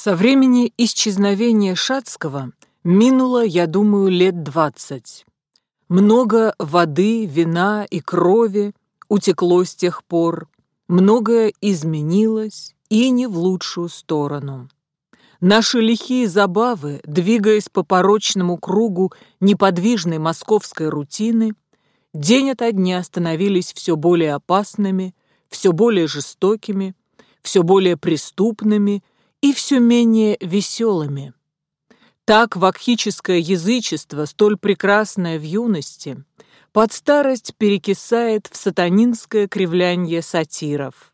Со времени исчезновения Шацкого минуло, я думаю, лет двадцать. Много воды, вина и крови утекло с тех пор, многое изменилось и не в лучшую сторону. Наши лихие забавы, двигаясь по порочному кругу неподвижной московской рутины, день ото дня становились все более опасными, все более жестокими, все более преступными и все менее веселыми. Так вакхическое язычество, столь прекрасное в юности, под старость перекисает в сатанинское кривляние сатиров.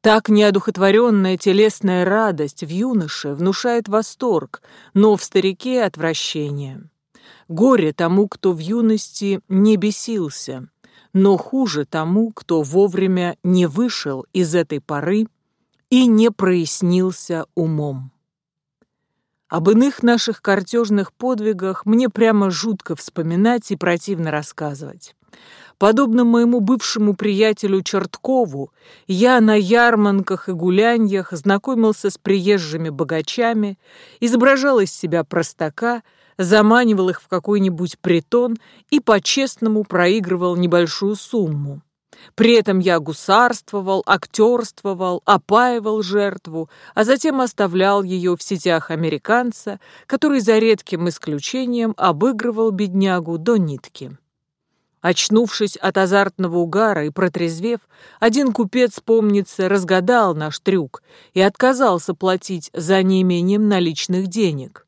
Так неодухотворенная телесная радость в юноше внушает восторг, но в старике — отвращение. Горе тому, кто в юности не бесился, но хуже тому, кто вовремя не вышел из этой поры и не прояснился умом. Об иных наших картежных подвигах мне прямо жутко вспоминать и противно рассказывать. Подобно моему бывшему приятелю Черткову, я на ярманках и гуляньях знакомился с приезжими богачами, изображал из себя простака, заманивал их в какой-нибудь притон и по-честному проигрывал небольшую сумму. При этом я гусарствовал, актерствовал, опаивал жертву, а затем оставлял ее в сетях американца, который за редким исключением обыгрывал беднягу до нитки. Очнувшись от азартного угара и протрезвев, один купец, помнится, разгадал наш трюк и отказался платить за неимением наличных денег.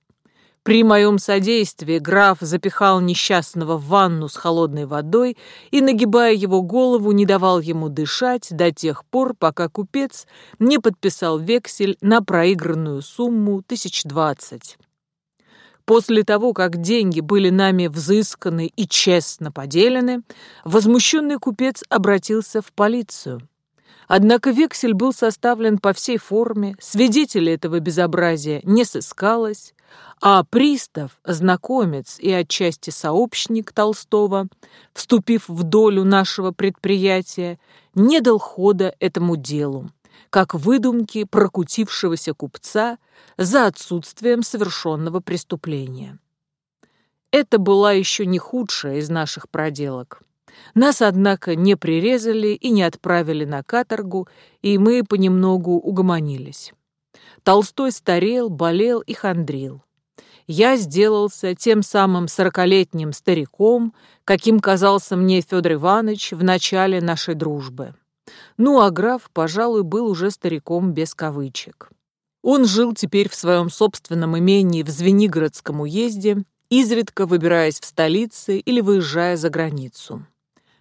При моем содействии граф запихал несчастного в ванну с холодной водой и, нагибая его голову, не давал ему дышать до тех пор, пока купец не подписал вексель на проигранную сумму тысяч двадцать. После того, как деньги были нами взысканы и честно поделены, возмущенный купец обратился в полицию. Однако вексель был составлен по всей форме, свидетелей этого безобразия не сыскалось, а пристав, знакомец и отчасти сообщник Толстого, вступив в долю нашего предприятия, не дал хода этому делу, как выдумки прокутившегося купца за отсутствием совершенного преступления. Это была еще не худшая из наших проделок. Нас, однако, не прирезали и не отправили на каторгу, и мы понемногу угомонились. Толстой старел, болел и хандрил я сделался тем самым сорокалетним стариком, каким казался мне Федор Иванович в начале нашей дружбы. Ну, а граф, пожалуй, был уже стариком без кавычек. Он жил теперь в своем собственном имении в Звенигородском уезде, изредка выбираясь в столицы или выезжая за границу.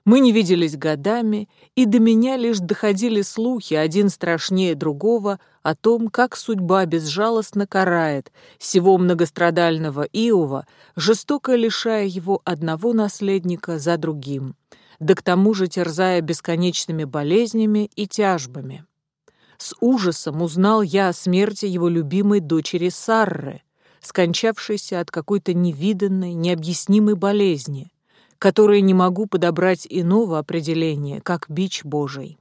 Мы не виделись годами, и до меня лишь доходили слухи, один страшнее другого, о том, как судьба безжалостно карает всего многострадального Иова, жестоко лишая его одного наследника за другим, да к тому же терзая бесконечными болезнями и тяжбами. С ужасом узнал я о смерти его любимой дочери Сарры, скончавшейся от какой-то невиданной, необъяснимой болезни, которой не могу подобрать иного определения, как бич Божий.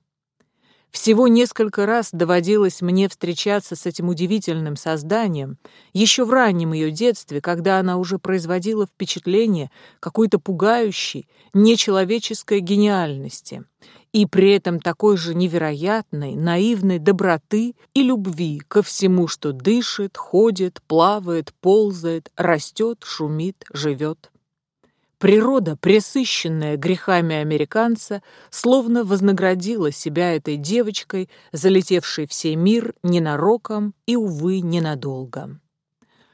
Всего несколько раз доводилось мне встречаться с этим удивительным созданием, еще в раннем ее детстве, когда она уже производила впечатление какой-то пугающей, нечеловеческой гениальности, и при этом такой же невероятной, наивной доброты и любви ко всему, что дышит, ходит, плавает, ползает, растет, шумит, живет. Природа, пресыщенная грехами американца, словно вознаградила себя этой девочкой, залетевшей в сей мир ненароком и, увы, ненадолго.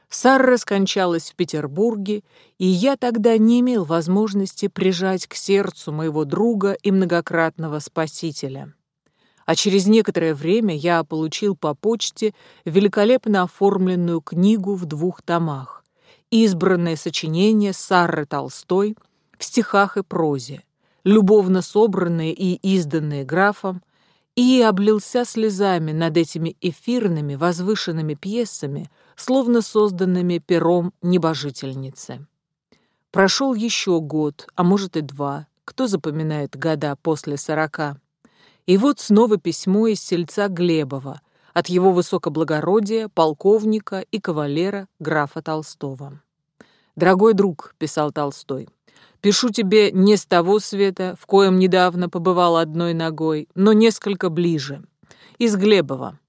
Сарра скончалась в Петербурге, и я тогда не имел возможности прижать к сердцу моего друга и многократного спасителя. А через некоторое время я получил по почте великолепно оформленную книгу в двух томах избранное сочинение Сарры Толстой в стихах и прозе, любовно собранные и изданные графом, и облился слезами над этими эфирными возвышенными пьесами, словно созданными пером небожительницы. Прошел еще год, а может и два, кто запоминает года после сорока. И вот снова письмо из сельца Глебова, от его высокоблагородия, полковника и кавалера графа Толстого. «Дорогой друг», — писал Толстой, — «пишу тебе не с того света, в коем недавно побывал одной ногой, но несколько ближе, из Глебова.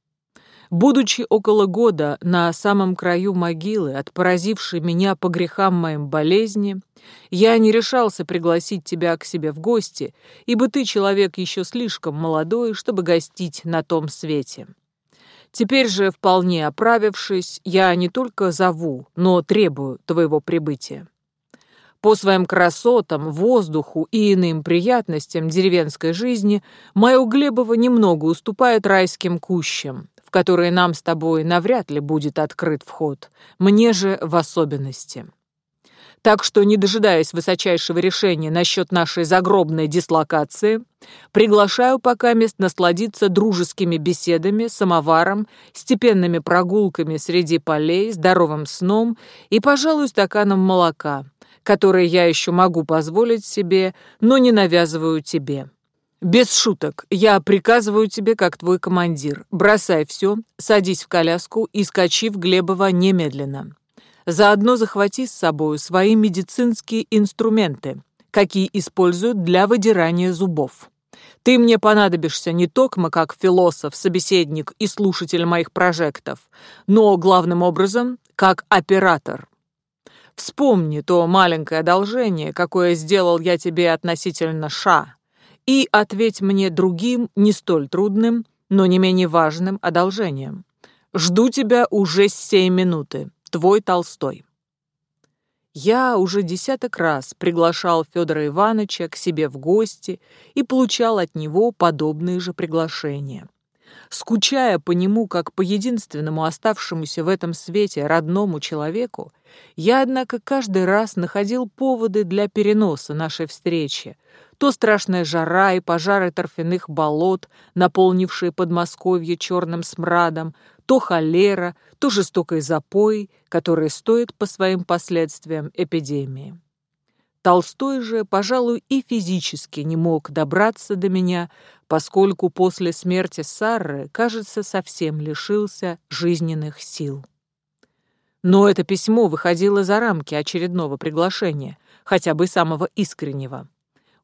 Будучи около года на самом краю могилы, от поразившей меня по грехам моим болезни, я не решался пригласить тебя к себе в гости, ибо ты человек еще слишком молодой, чтобы гостить на том свете. Теперь же, вполне оправившись, я не только зову, но требую твоего прибытия. По своим красотам, воздуху и иным приятностям деревенской жизни мое Глебово немного уступает райским кущам, в которые нам с тобой навряд ли будет открыт вход, мне же в особенности. Так что, не дожидаясь высочайшего решения насчет нашей загробной дислокации, приглашаю пока мест насладиться дружескими беседами, самоваром, степенными прогулками среди полей, здоровым сном и, пожалуй, стаканом молока, который я еще могу позволить себе, но не навязываю тебе. «Без шуток. Я приказываю тебе, как твой командир. Бросай все, садись в коляску и скачи в Глебово немедленно. Заодно захвати с собой свои медицинские инструменты, какие используют для выдирания зубов. Ты мне понадобишься не только как философ, собеседник и слушатель моих прожектов, но, главным образом, как оператор». Вспомни то маленькое одолжение, какое сделал я тебе относительно Ша, и ответь мне другим, не столь трудным, но не менее важным одолжением. Жду тебя уже с сей минуты. Твой Толстой. Я уже десяток раз приглашал Федора Ивановича к себе в гости и получал от него подобные же приглашения. Скучая по нему, как по единственному оставшемуся в этом свете родному человеку, я, однако, каждый раз находил поводы для переноса нашей встречи, то страшная жара и пожары торфяных болот, наполнившие Подмосковье черным смрадом, то холера, то жестокий запой, который стоит по своим последствиям эпидемии. Толстой же, пожалуй, и физически не мог добраться до меня, поскольку после смерти Сарры, кажется, совсем лишился жизненных сил. Но это письмо выходило за рамки очередного приглашения, хотя бы самого искреннего.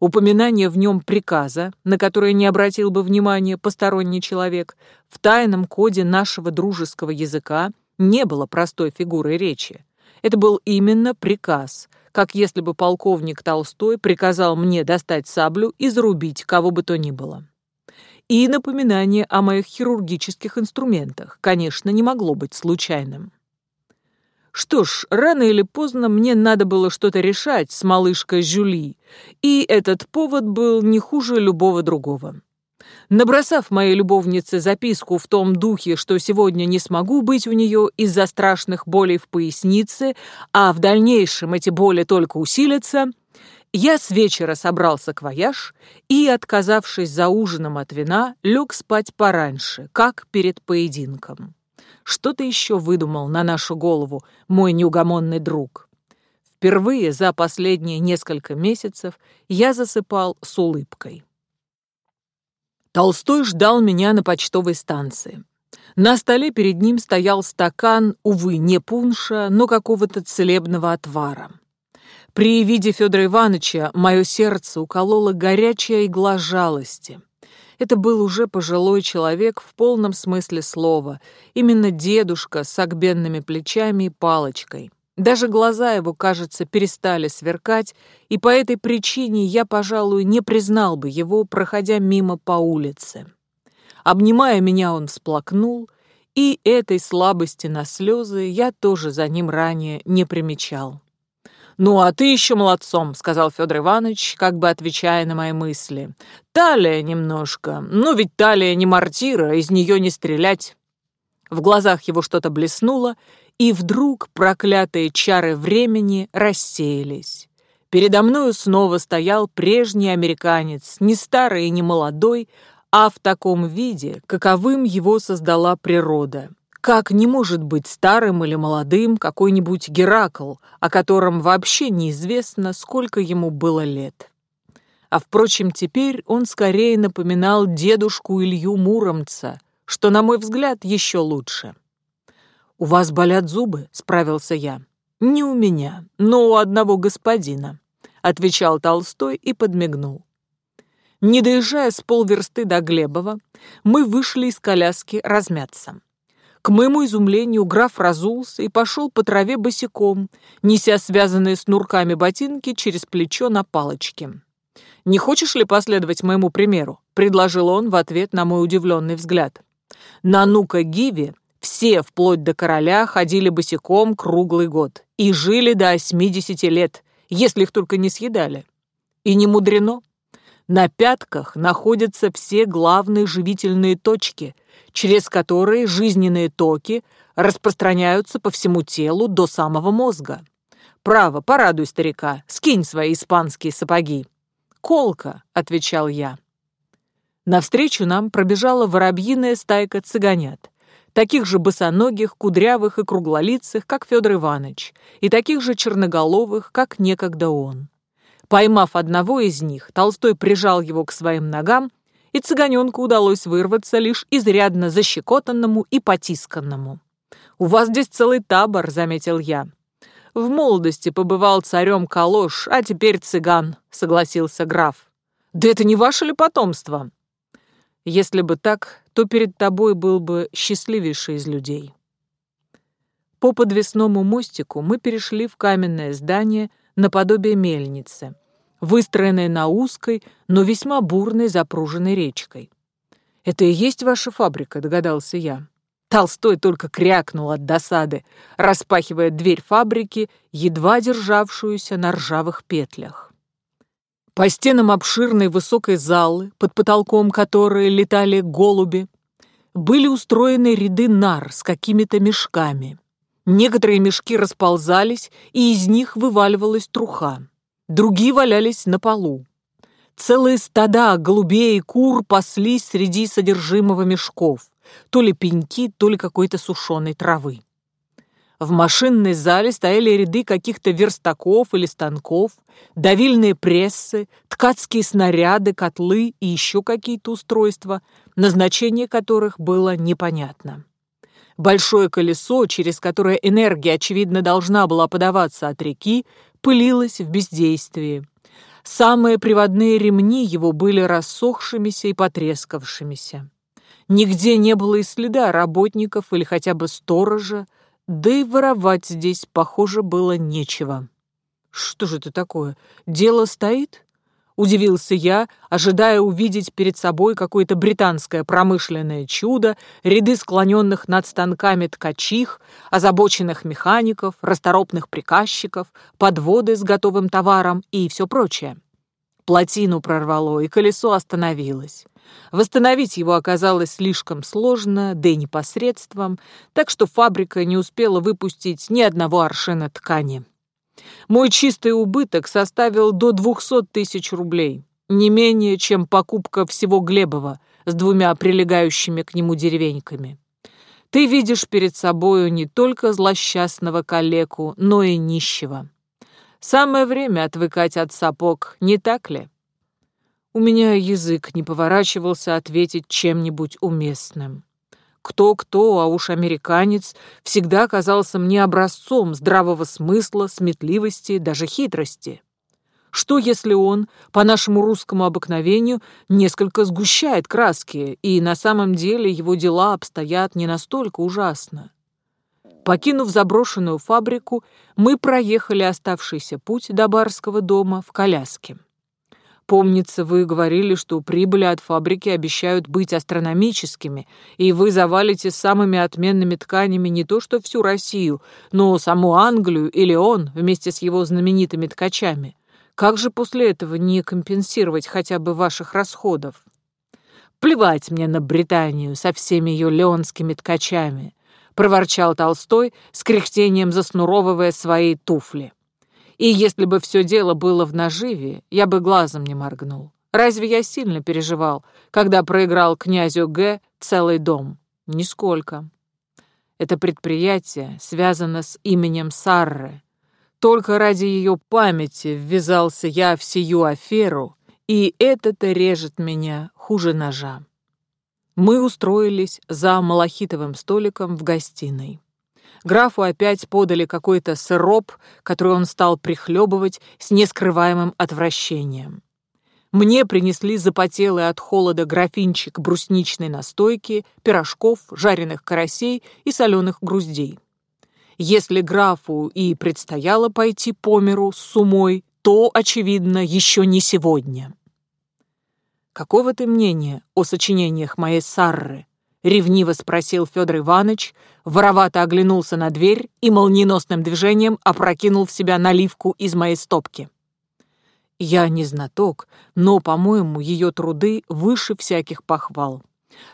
Упоминание в нем приказа, на которое не обратил бы внимания посторонний человек, в тайном коде нашего дружеского языка не было простой фигурой речи. Это был именно приказ, как если бы полковник Толстой приказал мне достать саблю и зарубить кого бы то ни было. И напоминание о моих хирургических инструментах, конечно, не могло быть случайным. Что ж, рано или поздно мне надо было что-то решать с малышкой Жюли, и этот повод был не хуже любого другого. Набросав моей любовнице записку в том духе, что сегодня не смогу быть у нее из-за страшных болей в пояснице, а в дальнейшем эти боли только усилятся, я с вечера собрался к вояж и, отказавшись за ужином от вина, лег спать пораньше, как перед поединком. Что ты еще выдумал на нашу голову, мой неугомонный друг? Впервые за последние несколько месяцев я засыпал с улыбкой. Толстой ждал меня на почтовой станции. На столе перед ним стоял стакан, увы, не пунша, но какого-то целебного отвара. При виде Федора Ивановича мое сердце укололо горячая игла жалости — это был уже пожилой человек в полном смысле слова, именно дедушка с огбенными плечами и палочкой. Даже глаза его, кажется, перестали сверкать, и по этой причине я, пожалуй, не признал бы его, проходя мимо по улице. Обнимая меня, он всплакнул, и этой слабости на слезы я тоже за ним ранее не примечал. «Ну, а ты еще молодцом», — сказал Федор Иванович, как бы отвечая на мои мысли. «Талия немножко. Ну, ведь талия не мортира, из нее не стрелять». В глазах его что-то блеснуло, и вдруг проклятые чары времени рассеялись. Передо мною снова стоял прежний американец, не старый и не молодой, а в таком виде, каковым его создала природа. Как не может быть старым или молодым какой-нибудь Геракл, о котором вообще неизвестно, сколько ему было лет? А впрочем, теперь он скорее напоминал дедушку Илью Муромца, что, на мой взгляд, еще лучше. «У вас болят зубы?» — справился я. «Не у меня, но у одного господина», — отвечал Толстой и подмигнул. Не доезжая с полверсты до Глебова, мы вышли из коляски размяться. К моему изумлению граф разулся и пошел по траве босиком, неся связанные снурками ботинки через плечо на палочке. «Не хочешь ли последовать моему примеру?» — предложил он в ответ на мой удивленный взгляд. На Нука-Гиве все, вплоть до короля, ходили босиком круглый год и жили до 80 лет, если их только не съедали. И не мудрено. На пятках находятся все главные живительные точки, через которые жизненные токи распространяются по всему телу до самого мозга. «Право, порадуй старика, скинь свои испанские сапоги». «Колка», — отвечал я. Навстречу нам пробежала воробьиная стайка цыганят, таких же босоногих, кудрявых и круглолицых, как Федор Иванович, и таких же черноголовых, как некогда он. Поймав одного из них, Толстой прижал его к своим ногам и цыганенку удалось вырваться лишь изрядно защекотанному и потисканному. «У вас здесь целый табор», — заметил я. «В молодости побывал царем Калош, а теперь цыган», — согласился граф. «Да это не ваше ли потомство?» «Если бы так, то перед тобой был бы счастливейший из людей». По подвесному мостику мы перешли в каменное здание наподобие мельницы — выстроенная на узкой, но весьма бурной запруженной речкой. «Это и есть ваша фабрика», — догадался я. Толстой только крякнул от досады, распахивая дверь фабрики, едва державшуюся на ржавых петлях. По стенам обширной высокой залы, под потолком которой летали голуби, были устроены ряды нар с какими-то мешками. Некоторые мешки расползались, и из них вываливалась труха другие валялись на полу. Целые стада голубей и кур паслись среди содержимого мешков, то ли пеньки, то ли какой-то сушеной травы. В машинной зале стояли ряды каких-то верстаков или станков, давильные прессы, ткацкие снаряды, котлы и еще какие-то устройства, назначение которых было непонятно. Большое колесо, через которое энергия, очевидно, должна была подаваться от реки, пылилось в бездействии. Самые приводные ремни его были рассохшимися и потрескавшимися. Нигде не было и следа работников или хотя бы сторожа, да и воровать здесь, похоже, было нечего. Что же это такое? Дело стоит? Удивился я, ожидая увидеть перед собой какое-то британское промышленное чудо, ряды склоненных над станками ткачих, озабоченных механиков, расторопных приказчиков, подводы с готовым товаром и все прочее. Плотину прорвало, и колесо остановилось. Восстановить его оказалось слишком сложно, да и непосредством, так что фабрика не успела выпустить ни одного аршина ткани. Мой чистый убыток составил до 200 тысяч рублей, не менее, чем покупка всего Глебова с двумя прилегающими к нему деревеньками. Ты видишь перед собою не только злосчастного калеку, но и нищего. Самое время отвыкать от сапог, не так ли? У меня язык не поворачивался ответить чем-нибудь уместным. Кто-кто, а уж американец всегда казался мне образцом здравого смысла, сметливости, даже хитрости. Что, если он, по нашему русскому обыкновению, несколько сгущает краски, и на самом деле его дела обстоят не настолько ужасно? Покинув заброшенную фабрику, мы проехали оставшийся путь до барского дома в коляске. Помнится, вы говорили, что прибыли от фабрики обещают быть астрономическими, и вы завалите самыми отменными тканями не то что всю Россию, но саму Англию или он вместе с его знаменитыми ткачами. Как же после этого не компенсировать хотя бы ваших расходов? Плевать мне на Британию со всеми ее леонскими ткачами, проворчал Толстой с кряхтением заснуровывая свои туфли. И если бы все дело было в наживе, я бы глазом не моргнул. Разве я сильно переживал, когда проиграл князю Г целый дом? Нисколько. Это предприятие связано с именем Сарры. Только ради ее памяти ввязался я в сию аферу, и это-то режет меня хуже ножа. Мы устроились за малахитовым столиком в гостиной. Графу опять подали какой-то сироп, который он стал прихлебывать с нескрываемым отвращением. Мне принесли запотелый от холода графинчик брусничной настойки, пирожков, жареных карасей и соленых груздей. Если графу и предстояло пойти по миру с сумой, то, очевидно, еще не сегодня. «Какого ты мнения о сочинениях моей Сарры?» — ревниво спросил Федор Иванович, воровато оглянулся на дверь и молниеносным движением опрокинул в себя наливку из моей стопки. Я не знаток, но, по-моему, ее труды выше всяких похвал.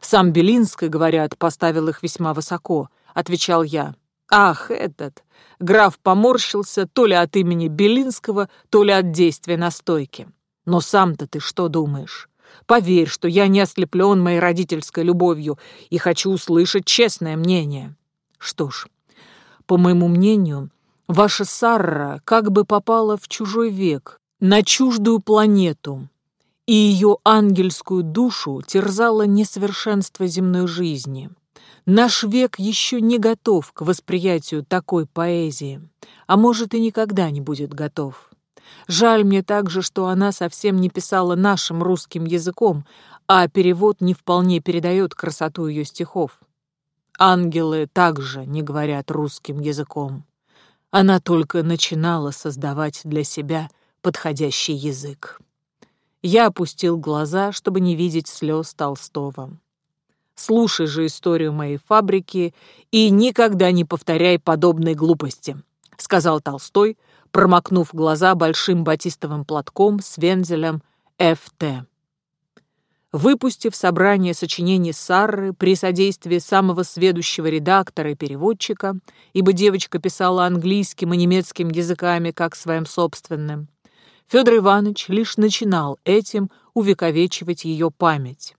Сам Белинский, говорят, поставил их весьма высоко, — отвечал я. Ах, этот! Граф поморщился то ли от имени Белинского, то ли от действия настойки. Но сам-то ты что думаешь? Поверь, что я не ослеплен моей родительской любовью и хочу услышать честное мнение. Что ж, по моему мнению, ваша Сарра как бы попала в чужой век, на чуждую планету, и ее ангельскую душу терзало несовершенство земной жизни. Наш век еще не готов к восприятию такой поэзии, а может и никогда не будет готов. Жаль мне также, что она совсем не писала нашим русским языком, а перевод не вполне передает красоту ее стихов. Ангелы также не говорят русским языком. Она только начинала создавать для себя подходящий язык. Я опустил глаза, чтобы не видеть слез Толстого. Слушай же историю моей фабрики и никогда не повторяй подобной глупости», — сказал Толстой, промокнув глаза большим батистовым платком с вензелем «ФТ». Выпустив собрание сочинений Сарры при содействии самого сведущего редактора и переводчика, ибо девочка писала английским и немецким языками как своим собственным, Федор Иванович лишь начинал этим увековечивать ее память.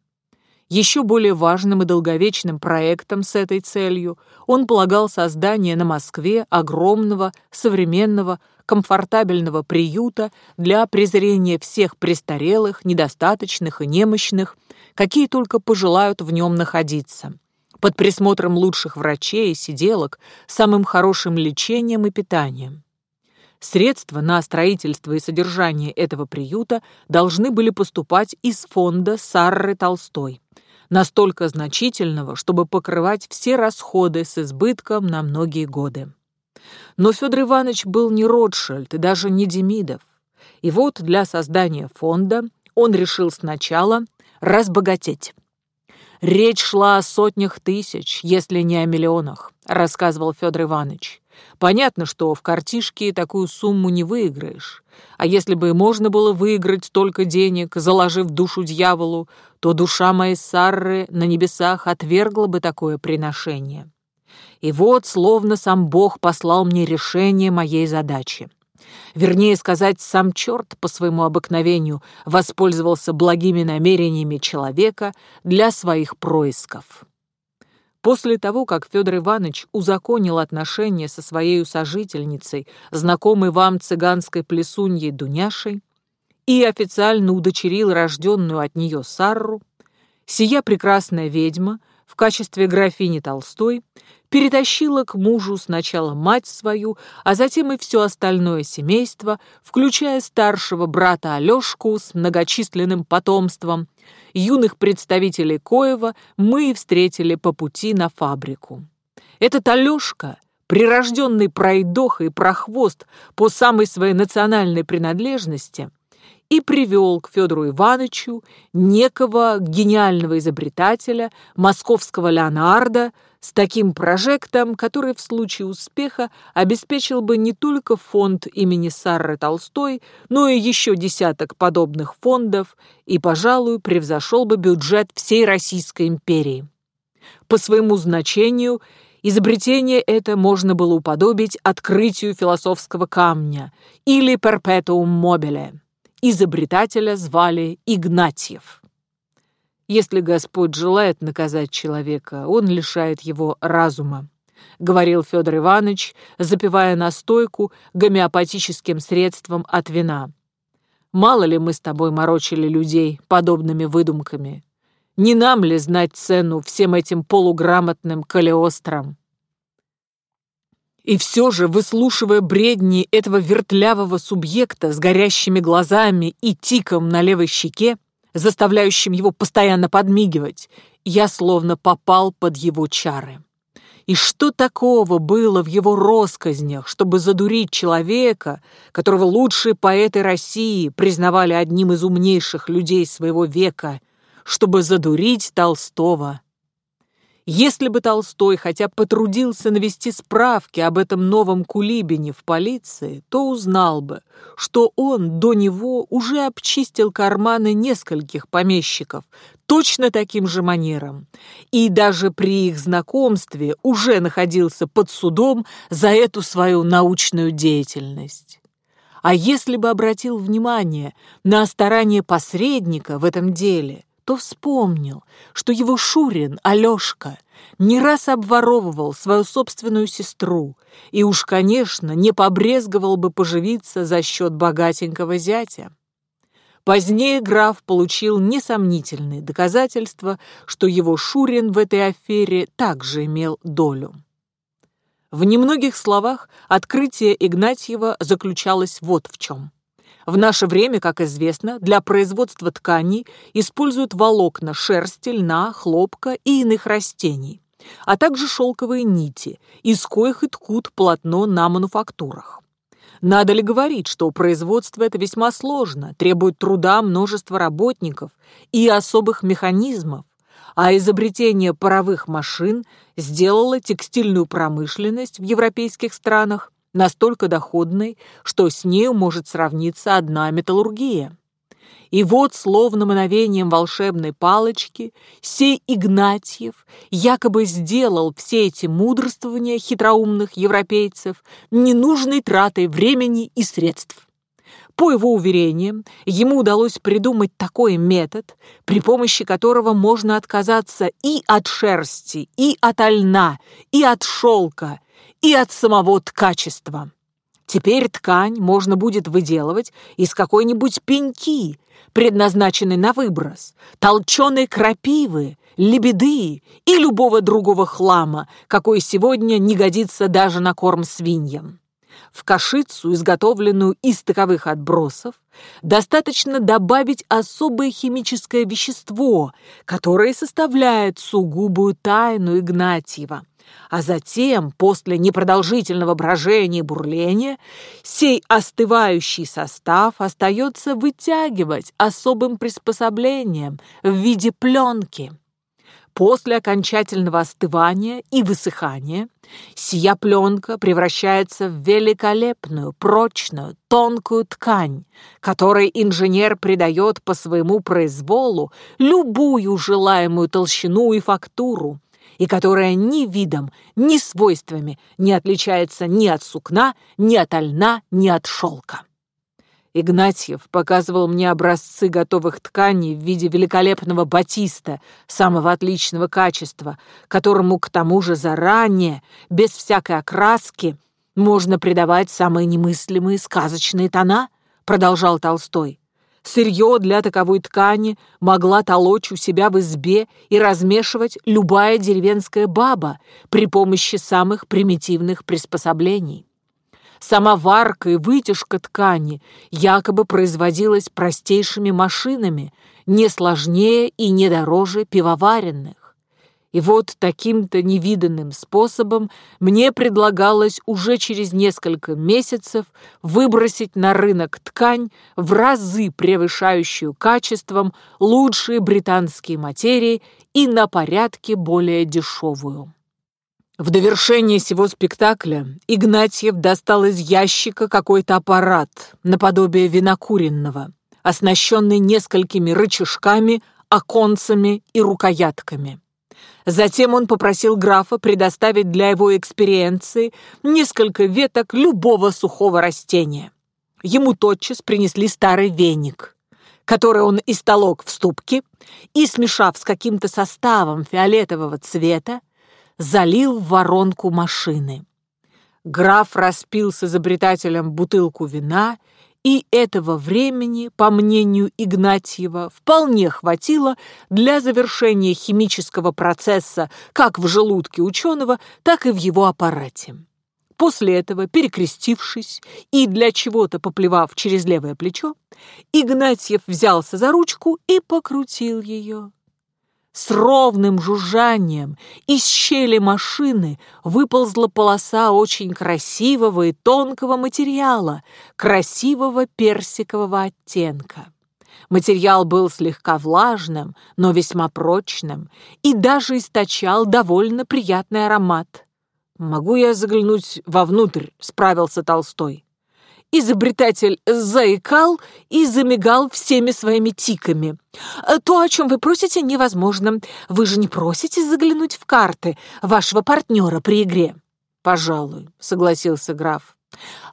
Еще более важным и долговечным проектом с этой целью он полагал создание на Москве огромного, современного, комфортабельного приюта для презрения всех престарелых, недостаточных и немощных, какие только пожелают в нем находиться, под присмотром лучших врачей и сиделок, самым хорошим лечением и питанием. Средства на строительство и содержание этого приюта должны были поступать из фонда Сарры Толстой, настолько значительного, чтобы покрывать все расходы с избытком на многие годы. Но Федор Иванович был не Ротшильд и даже не Демидов. И вот для создания фонда он решил сначала разбогатеть. «Речь шла о сотнях тысяч, если не о миллионах», — рассказывал Федор Иванович. Понятно, что в картишке такую сумму не выиграешь. А если бы можно было выиграть столько денег, заложив душу дьяволу, то душа моей Сарры на небесах отвергла бы такое приношение. И вот, словно сам Бог послал мне решение моей задачи. Вернее сказать, сам черт по своему обыкновению воспользовался благими намерениями человека для своих происков. После того, как Федор Иванович узаконил отношения со своей сожительницей, знакомой вам цыганской плесуньей Дуняшей, и официально удочерил рожденную от нее Сарру, сия прекрасная ведьма в качестве графини Толстой перетащила к мужу сначала мать свою, а затем и все остальное семейство, включая старшего брата Алешку с многочисленным потомством, юных представителей Коева мы встретили по пути на фабрику. Этот Алешка, прирожденный пройдох и прохвост по самой своей национальной принадлежности, и привел к Федору Ивановичу некого гениального изобретателя, московского Леонардо, с таким прожектом, который в случае успеха обеспечил бы не только фонд имени Сарры Толстой, но и еще десяток подобных фондов и, пожалуй, превзошел бы бюджет всей Российской империи. По своему значению изобретение это можно было уподобить открытию философского камня или перпетуум мобиле. Изобретателя звали Игнатьев. Если Господь желает наказать человека, он лишает его разума, говорил Федор Иванович, запивая настойку гомеопатическим средством от вина. Мало ли мы с тобой морочили людей подобными выдумками. Не нам ли знать цену всем этим полуграмотным калиострам? И все же, выслушивая бредни этого вертлявого субъекта с горящими глазами и тиком на левой щеке, заставляющим его постоянно подмигивать, я словно попал под его чары. И что такого было в его россказнях, чтобы задурить человека, которого лучшие поэты России признавали одним из умнейших людей своего века, чтобы задурить Толстого? Если бы Толстой хотя потрудился навести справки об этом новом Кулибине в полиции, то узнал бы, что он до него уже обчистил карманы нескольких помещиков точно таким же манером, и даже при их знакомстве уже находился под судом за эту свою научную деятельность. А если бы обратил внимание на старание посредника в этом деле – то вспомнил, что его Шурин, Алешка, не раз обворовывал свою собственную сестру и уж, конечно, не побрезговал бы поживиться за счет богатенького зятя. Позднее граф получил несомнительные доказательства, что его Шурин в этой афере также имел долю. В немногих словах открытие Игнатьева заключалось вот в чем. В наше время, как известно, для производства тканей используют волокна шерсти, льна, хлопка и иных растений, а также шелковые нити, из коих и ткут полотно на мануфактурах. Надо ли говорить, что производство это весьма сложно, требует труда множества работников и особых механизмов, а изобретение паровых машин сделало текстильную промышленность в европейских странах настолько доходной, что с нею может сравниться одна металлургия. И вот, словно мановением волшебной палочки, сей Игнатьев якобы сделал все эти мудрствования хитроумных европейцев ненужной тратой времени и средств. По его уверениям, ему удалось придумать такой метод, при помощи которого можно отказаться и от шерсти, и от льна, и от шелка, и от самого ткачества. Теперь ткань можно будет выделывать из какой-нибудь пеньки, предназначенной на выброс, толченой крапивы, лебеды и любого другого хлама, какой сегодня не годится даже на корм свиньям. В кашицу, изготовленную из таковых отбросов, достаточно добавить особое химическое вещество, которое составляет сугубую тайну Игнатьева – а затем, после непродолжительного брожения и бурления, сей остывающий состав остается вытягивать особым приспособлением в виде пленки. После окончательного остывания и высыхания сия пленка превращается в великолепную, прочную, тонкую ткань, которой инженер придает по своему произволу любую желаемую толщину и фактуру, и которая ни видом, ни свойствами не отличается ни от сукна, ни от льна, ни от шелка. Игнатьев показывал мне образцы готовых тканей в виде великолепного батиста самого отличного качества, которому к тому же заранее, без всякой окраски, можно придавать самые немыслимые сказочные тона, продолжал Толстой. Сырье для таковой ткани могла толочь у себя в избе и размешивать любая деревенская баба при помощи самых примитивных приспособлений. Сама варка и вытяжка ткани якобы производилась простейшими машинами, не сложнее и не дороже пивоваренных. И вот таким-то невиданным способом мне предлагалось уже через несколько месяцев выбросить на рынок ткань в разы превышающую качеством лучшие британские материи и на порядке более дешевую. В довершение всего спектакля Игнатьев достал из ящика какой-то аппарат, наподобие винокуренного, оснащенный несколькими рычажками, оконцами и рукоятками. Затем он попросил графа предоставить для его экспериенции несколько веток любого сухого растения. Ему тотчас принесли старый веник, который он истолок в ступке и, смешав с каким-то составом фиолетового цвета, залил в воронку машины. Граф распил с изобретателем бутылку вина И этого времени, по мнению Игнатьева, вполне хватило для завершения химического процесса как в желудке ученого, так и в его аппарате. После этого, перекрестившись и для чего-то поплевав через левое плечо, Игнатьев взялся за ручку и покрутил ее. С ровным жужжанием из щели машины выползла полоса очень красивого и тонкого материала, красивого персикового оттенка. Материал был слегка влажным, но весьма прочным и даже источал довольно приятный аромат. «Могу я заглянуть вовнутрь?» — справился Толстой. Изобретатель заикал и замигал всеми своими тиками. «То, о чем вы просите, невозможно. Вы же не просите заглянуть в карты вашего партнера при игре?» «Пожалуй», — согласился граф.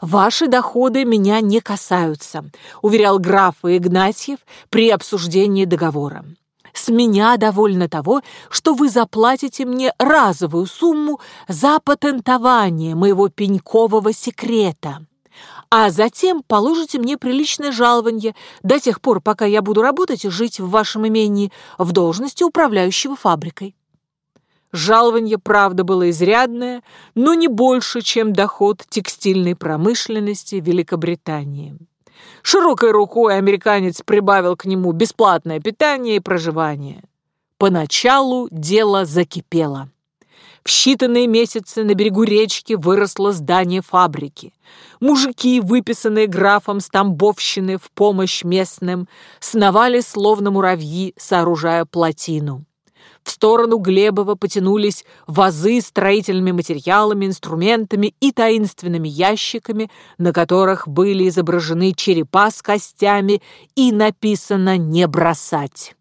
«Ваши доходы меня не касаются», — уверял граф Игнатьев при обсуждении договора. «С меня довольно того, что вы заплатите мне разовую сумму за патентование моего пенькового секрета» а затем положите мне приличное жалование до тех пор, пока я буду работать и жить в вашем имении в должности управляющего фабрикой. Жалование, правда, было изрядное, но не больше, чем доход текстильной промышленности Великобритании. Широкой рукой американец прибавил к нему бесплатное питание и проживание. Поначалу дело закипело. В считанные месяцы на берегу речки выросло здание фабрики. Мужики, выписанные графом с Тамбовщины в помощь местным, сновали словно муравьи, сооружая плотину. В сторону Глебова потянулись вазы с строительными материалами, инструментами и таинственными ящиками, на которых были изображены черепа с костями и написано «Не бросать».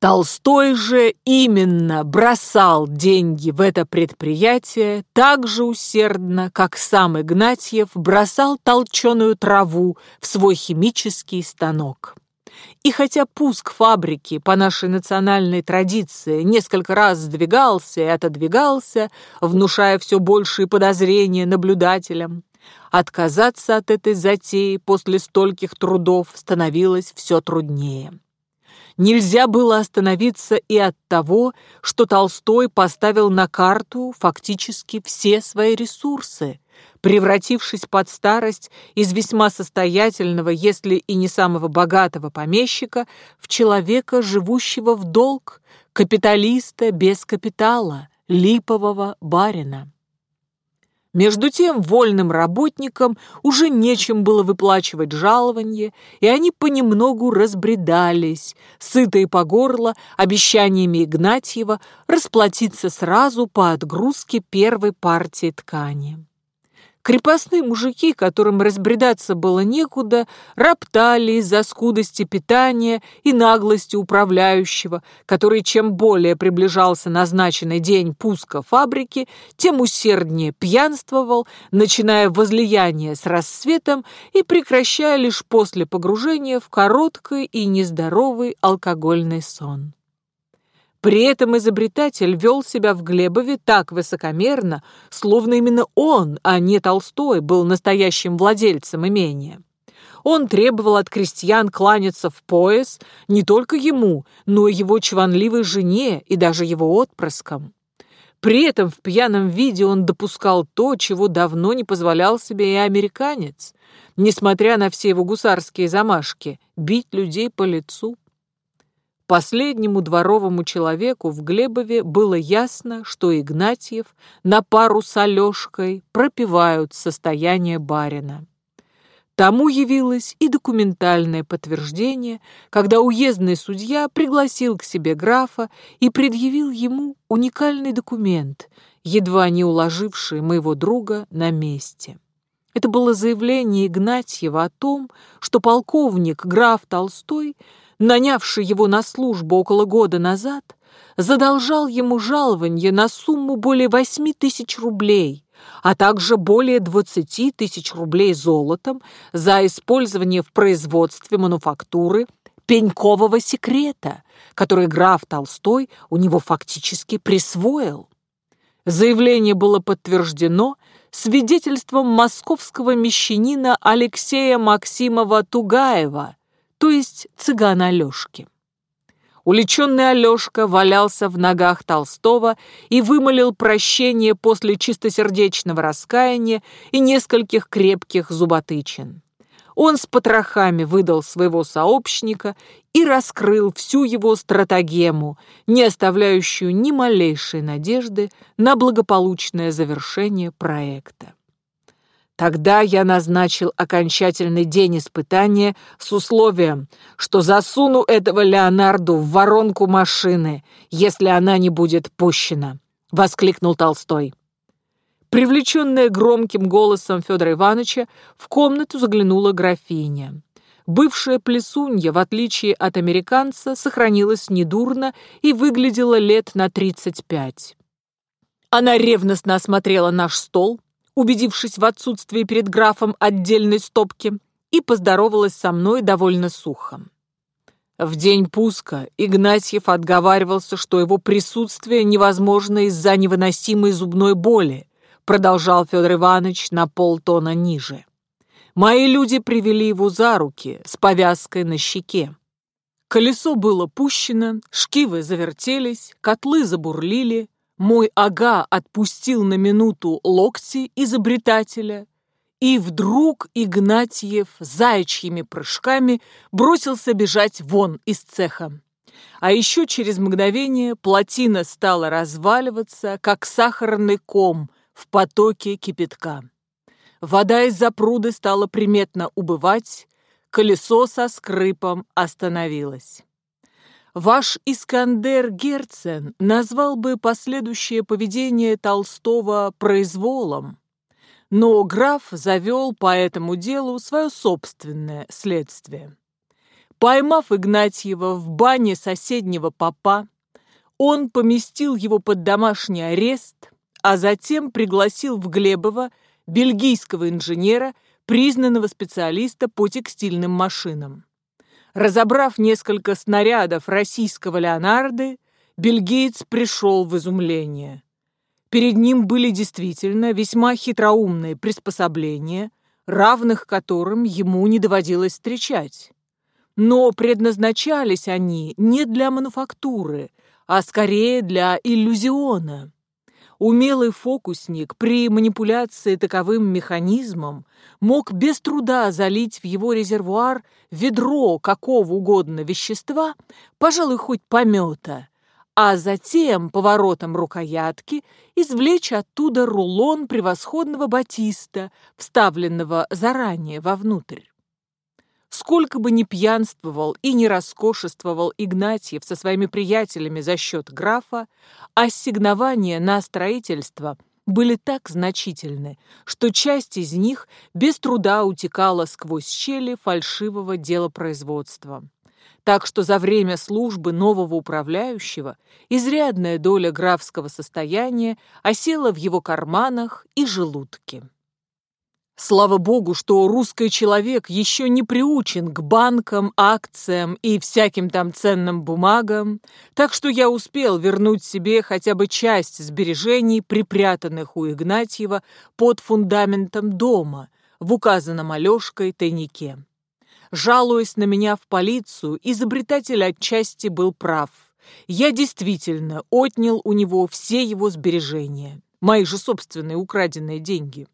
Толстой же именно бросал деньги в это предприятие так же усердно, как сам Игнатьев бросал толченую траву в свой химический станок. И хотя пуск фабрики по нашей национальной традиции несколько раз сдвигался и отодвигался, внушая все большие подозрения наблюдателям, отказаться от этой затеи после стольких трудов становилось все труднее. Нельзя было остановиться и от того, что Толстой поставил на карту фактически все свои ресурсы, превратившись под старость из весьма состоятельного, если и не самого богатого помещика, в человека, живущего в долг, капиталиста без капитала, липового барина. Между тем вольным работникам уже нечем было выплачивать жалование, и они понемногу разбредались, сытые по горло обещаниями Игнатьева расплатиться сразу по отгрузке первой партии ткани. Крепостные мужики, которым разбредаться было некуда, роптали из-за скудости питания и наглости управляющего, который чем более приближался назначенный день пуска фабрики, тем усерднее пьянствовал, начиная возлияние с рассветом и прекращая лишь после погружения в короткий и нездоровый алкогольный сон. При этом изобретатель вел себя в Глебове так высокомерно, словно именно он, а не Толстой, был настоящим владельцем имения. Он требовал от крестьян кланяться в пояс не только ему, но и его чванливой жене и даже его отпрыскам. При этом в пьяном виде он допускал то, чего давно не позволял себе и американец, несмотря на все его гусарские замашки, бить людей по лицу. Последнему дворовому человеку в Глебове было ясно, что Игнатьев на пару с Алешкой пропивают состояние барина. Тому явилось и документальное подтверждение, когда уездный судья пригласил к себе графа и предъявил ему уникальный документ, едва не уложивший моего друга на месте. Это было заявление Игнатьева о том, что полковник граф Толстой – нанявший его на службу около года назад, задолжал ему жалование на сумму более восьми тысяч рублей, а также более двадцати тысяч рублей золотом за использование в производстве мануфактуры пенькового секрета, который граф Толстой у него фактически присвоил. Заявление было подтверждено свидетельством московского мещанина Алексея Максимова Тугаева, то есть цыгана Алешки. Уличенный Алешка валялся в ногах Толстого и вымолил прощение после чистосердечного раскаяния и нескольких крепких зуботычин. Он с потрохами выдал своего сообщника и раскрыл всю его стратагему, не оставляющую ни малейшей надежды на благополучное завершение проекта. Тогда я назначил окончательный день испытания с условием, что засуну этого Леонарду в воронку машины, если она не будет пущена», — воскликнул Толстой. Привлеченная громким голосом Федора Ивановича, в комнату заглянула графиня. Бывшая плесунья, в отличие от американца, сохранилась недурно и выглядела лет на тридцать пять. Она ревностно осмотрела наш стол, убедившись в отсутствии перед графом отдельной стопки, и поздоровалась со мной довольно сухо. В день пуска Игнатьев отговаривался, что его присутствие невозможно из-за невыносимой зубной боли, продолжал Федор Иванович на полтона ниже. Мои люди привели его за руки с повязкой на щеке. Колесо было пущено, шкивы завертелись, котлы забурлили, мой ага отпустил на минуту локти изобретателя, и вдруг Игнатьев заячьими прыжками бросился бежать вон из цеха. А еще через мгновение плотина стала разваливаться, как сахарный ком в потоке кипятка. Вода из-за пруды стала приметно убывать, колесо со скрипом остановилось. Ваш Искандер Герцен назвал бы последующее поведение Толстого произволом, но граф завел по этому делу свое собственное следствие. Поймав Игнатьева в бане соседнего попа, он поместил его под домашний арест, а затем пригласил в Глебово бельгийского инженера, признанного специалиста по текстильным машинам. Разобрав несколько снарядов российского Леонарды, бельгиец пришел в изумление. Перед ним были действительно весьма хитроумные приспособления, равных которым ему не доводилось встречать. Но предназначались они не для мануфактуры, а скорее для иллюзиона. Умелый фокусник при манипуляции таковым механизмом мог без труда залить в его резервуар ведро какого угодно вещества, пожалуй, хоть помета, а затем поворотом рукоятки извлечь оттуда рулон превосходного батиста, вставленного заранее вовнутрь. Сколько бы ни пьянствовал и не роскошествовал Игнатьев со своими приятелями за счет графа, ассигнования на строительство были так значительны, что часть из них без труда утекала сквозь щели фальшивого делопроизводства. Так что за время службы нового управляющего изрядная доля графского состояния осела в его карманах и желудке. Слава богу, что русский человек еще не приучен к банкам, акциям и всяким там ценным бумагам, так что я успел вернуть себе хотя бы часть сбережений, припрятанных у Игнатьева под фундаментом дома в указанном Алешкой тайнике. Жалуясь на меня в полицию, изобретатель отчасти был прав. Я действительно отнял у него все его сбережения, мои же собственные украденные деньги.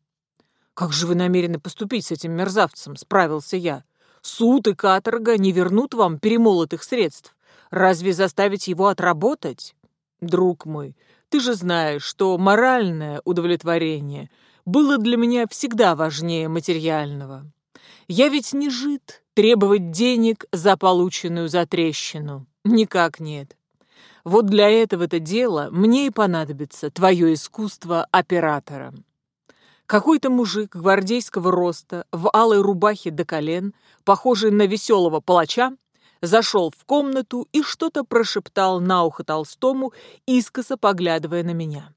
«Как же вы намерены поступить с этим мерзавцем?» — справился я. «Суд и каторга не вернут вам перемолотых средств. Разве заставить его отработать?» «Друг мой, ты же знаешь, что моральное удовлетворение было для меня всегда важнее материального. Я ведь не жид требовать денег за полученную затрещину. Никак нет. Вот для этого-то дела мне и понадобится твое искусство оператора». Какой-то мужик гвардейского роста, в алой рубахе до колен, похожий на веселого палача, зашел в комнату и что-то прошептал на ухо Толстому, искоса поглядывая на меня.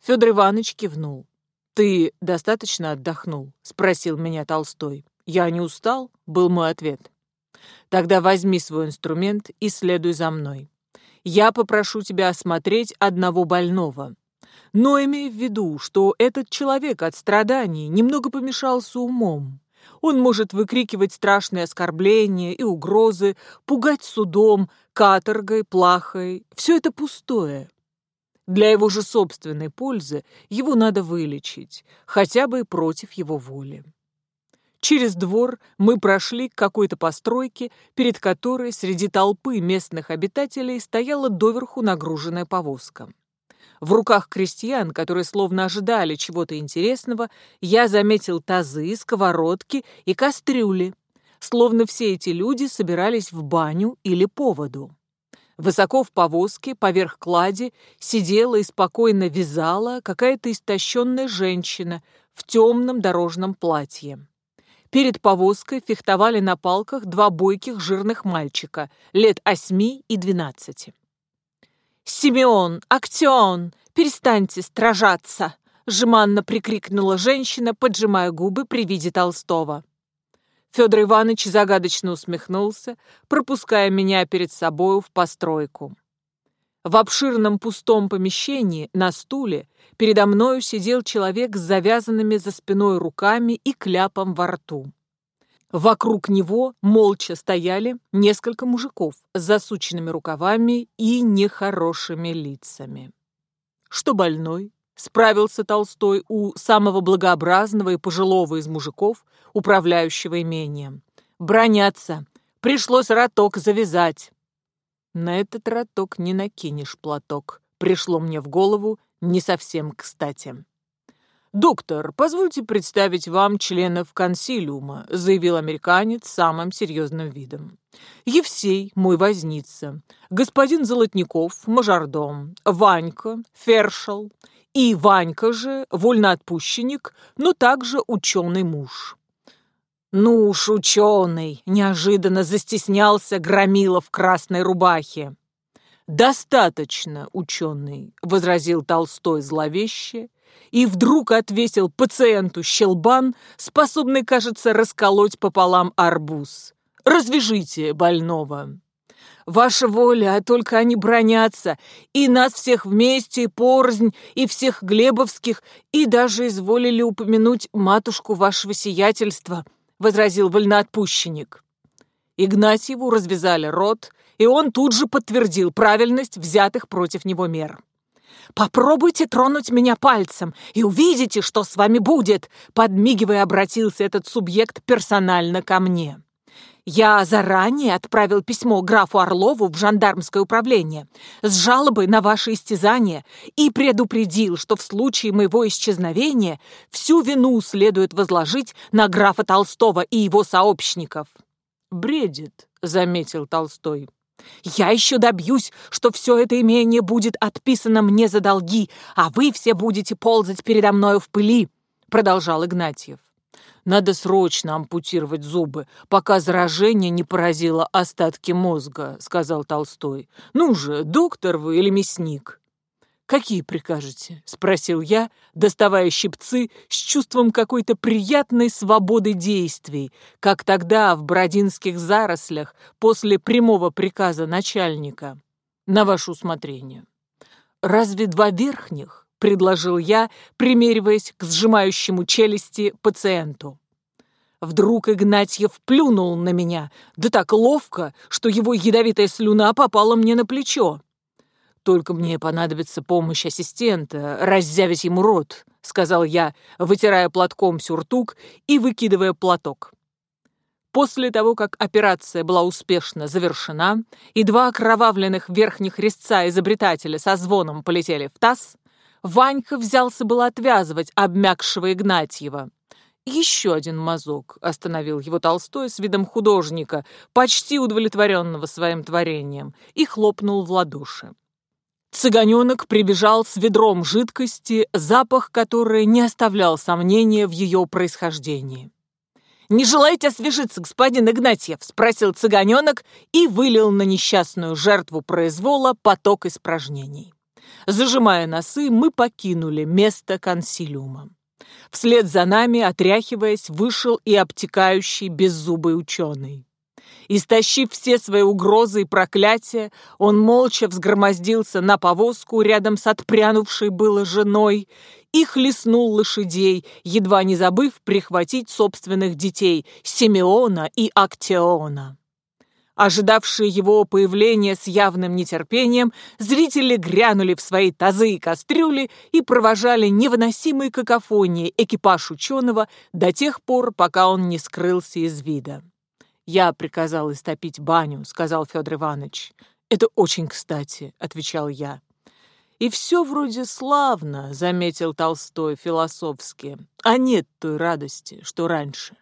Федор Иванович кивнул. «Ты достаточно отдохнул?» — спросил меня Толстой. «Я не устал?» — был мой ответ. «Тогда возьми свой инструмент и следуй за мной. Я попрошу тебя осмотреть одного больного. Но имея в виду, что этот человек от страданий немного помешался умом, он может выкрикивать страшные оскорбления и угрозы, пугать судом, каторгой, плахой. Все это пустое. Для его же собственной пользы его надо вылечить, хотя бы и против его воли. Через двор мы прошли к какой-то постройке, перед которой среди толпы местных обитателей стояла доверху нагруженная повозка. В руках крестьян, которые словно ожидали чего-то интересного, я заметил тазы, сковородки и кастрюли, словно все эти люди собирались в баню или по воду. Высоко в повозке, поверх клади, сидела и спокойно вязала какая-то истощенная женщина в темном дорожном платье. Перед повозкой фехтовали на палках два бойких жирных мальчика, лет восьми и двенадцати. «Симеон! Актион! Перестаньте стражаться!» — жеманно прикрикнула женщина, поджимая губы при виде Толстого. Федор Иванович загадочно усмехнулся, пропуская меня перед собою в постройку. В обширном пустом помещении на стуле передо мною сидел человек с завязанными за спиной руками и кляпом во рту. Вокруг него молча стояли несколько мужиков с засученными рукавами и нехорошими лицами. «Что больной?» — справился Толстой у самого благообразного и пожилого из мужиков, управляющего имением. «Бронятся. Пришлось роток завязать». «На этот роток не накинешь платок», — пришло мне в голову не совсем кстати. «Доктор, позвольте представить вам членов консилиума», заявил американец самым серьезным видом. «Евсей, мой возница, господин Золотников, мажордом, Ванька, Фершел и Ванька же вольноотпущенник, но также ученый муж». «Ну уж ученый!» — неожиданно застеснялся Громила в красной рубахе. «Достаточно, ученый», — возразил Толстой зловеще, и вдруг отвесил пациенту щелбан, способный, кажется, расколоть пополам арбуз. «Развяжите больного!» «Ваша воля, а только они бронятся, и нас всех вместе, и порознь, и всех глебовских, и даже изволили упомянуть матушку вашего сиятельства», — возразил вольноотпущенник. Игнатьеву развязали рот, и он тут же подтвердил правильность взятых против него мер. «Попробуйте тронуть меня пальцем и увидите, что с вами будет», подмигивая обратился этот субъект персонально ко мне. Я заранее отправил письмо графу Орлову в жандармское управление с жалобой на ваше истязание и предупредил, что в случае моего исчезновения всю вину следует возложить на графа Толстого и его сообщников. «Бредит», — заметил Толстой. Я еще добьюсь, что все это имение будет отписано мне за долги, а вы все будете ползать передо мною в пыли», — продолжал Игнатьев. «Надо срочно ампутировать зубы, пока заражение не поразило остатки мозга», — сказал Толстой. «Ну же, доктор вы или мясник?» «Какие прикажете?» — спросил я, доставая щипцы с чувством какой-то приятной свободы действий, как тогда в Бородинских зарослях после прямого приказа начальника. «На ваше усмотрение». «Разве два верхних?» — предложил я, примериваясь к сжимающему челюсти пациенту. Вдруг Игнатьев плюнул на меня, да так ловко, что его ядовитая слюна попала мне на плечо. «Только мне понадобится помощь ассистента, раззявить ему рот», — сказал я, вытирая платком сюртук и выкидывая платок. После того, как операция была успешно завершена, и два окровавленных верхних резца изобретателя со звоном полетели в таз, Ванька взялся было отвязывать обмякшего Игнатьева. «Еще один мазок», — остановил его Толстой с видом художника, почти удовлетворенного своим творением, и хлопнул в ладоши. Цыганенок прибежал с ведром жидкости, запах которой не оставлял сомнения в ее происхождении. «Не желаете освежиться, господин Игнатьев?» — спросил цыганенок и вылил на несчастную жертву произвола поток испражнений. Зажимая носы, мы покинули место консилиума. Вслед за нами, отряхиваясь, вышел и обтекающий беззубый ученый. Истощив все свои угрозы и проклятия, он молча взгромоздился на повозку рядом с отпрянувшей было женой и хлестнул лошадей, едва не забыв прихватить собственных детей Симеона и Актеона. Ожидавшие его появления с явным нетерпением, зрители грянули в свои тазы и кастрюли и провожали невыносимой какофонией экипаж ученого до тех пор, пока он не скрылся из вида. «Я приказал истопить баню», — сказал Федор Иванович. «Это очень кстати», — отвечал я. «И все вроде славно», — заметил Толстой философски, «а нет той радости, что раньше».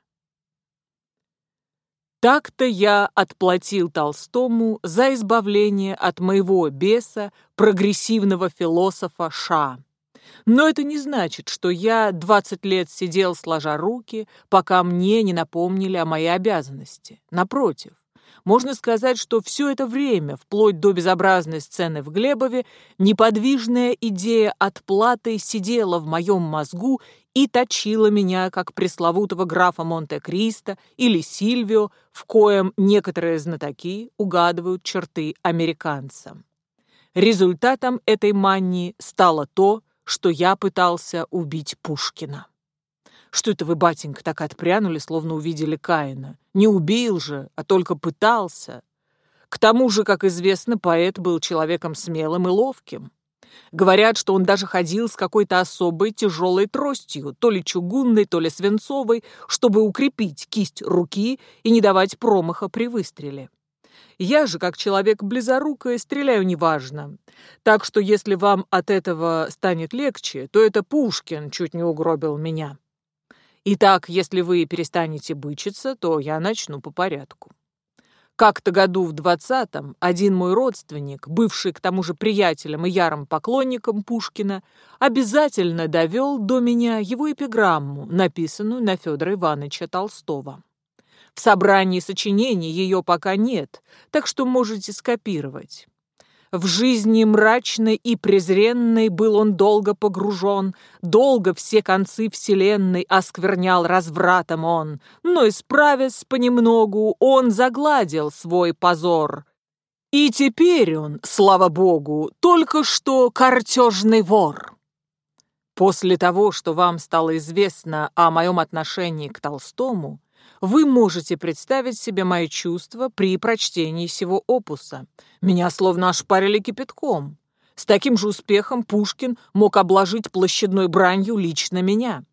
Так-то я отплатил Толстому за избавление от моего беса, прогрессивного философа Ша. Но это не значит, что я 20 лет сидел сложа руки, пока мне не напомнили о моей обязанности. Напротив, можно сказать, что все это время, вплоть до безобразной сцены в Глебове, неподвижная идея отплаты сидела в моем мозгу и точила меня, как пресловутого графа Монте-Кристо или Сильвио, в коем некоторые знатоки угадывают черты американца. Результатом этой мании стало то, что я пытался убить Пушкина. Что это вы, батенька, так отпрянули, словно увидели Каина? Не убил же, а только пытался. К тому же, как известно, поэт был человеком смелым и ловким. Говорят, что он даже ходил с какой-то особой тяжелой тростью, то ли чугунной, то ли свинцовой, чтобы укрепить кисть руки и не давать промаха при выстреле. Я же, как человек близорукой, стреляю неважно. Так что если вам от этого станет легче, то это Пушкин чуть не угробил меня. Итак, если вы перестанете бычиться, то я начну по порядку. Как-то году в двадцатом один мой родственник, бывший к тому же приятелем и ярым поклонником Пушкина, обязательно довел до меня его эпиграмму, написанную на Федора Ивановича Толстого. В собрании сочинений ее пока нет, так что можете скопировать. В жизни мрачной и презренной был он долго погружен, Долго все концы вселенной осквернял развратом он, Но, исправясь понемногу, он загладил свой позор. И теперь он, слава богу, только что картежный вор. После того, что вам стало известно о моем отношении к Толстому, вы можете представить себе мои чувства при прочтении сего опуса. Меня словно ошпарили кипятком. С таким же успехом Пушкин мог обложить площадной бранью лично меня.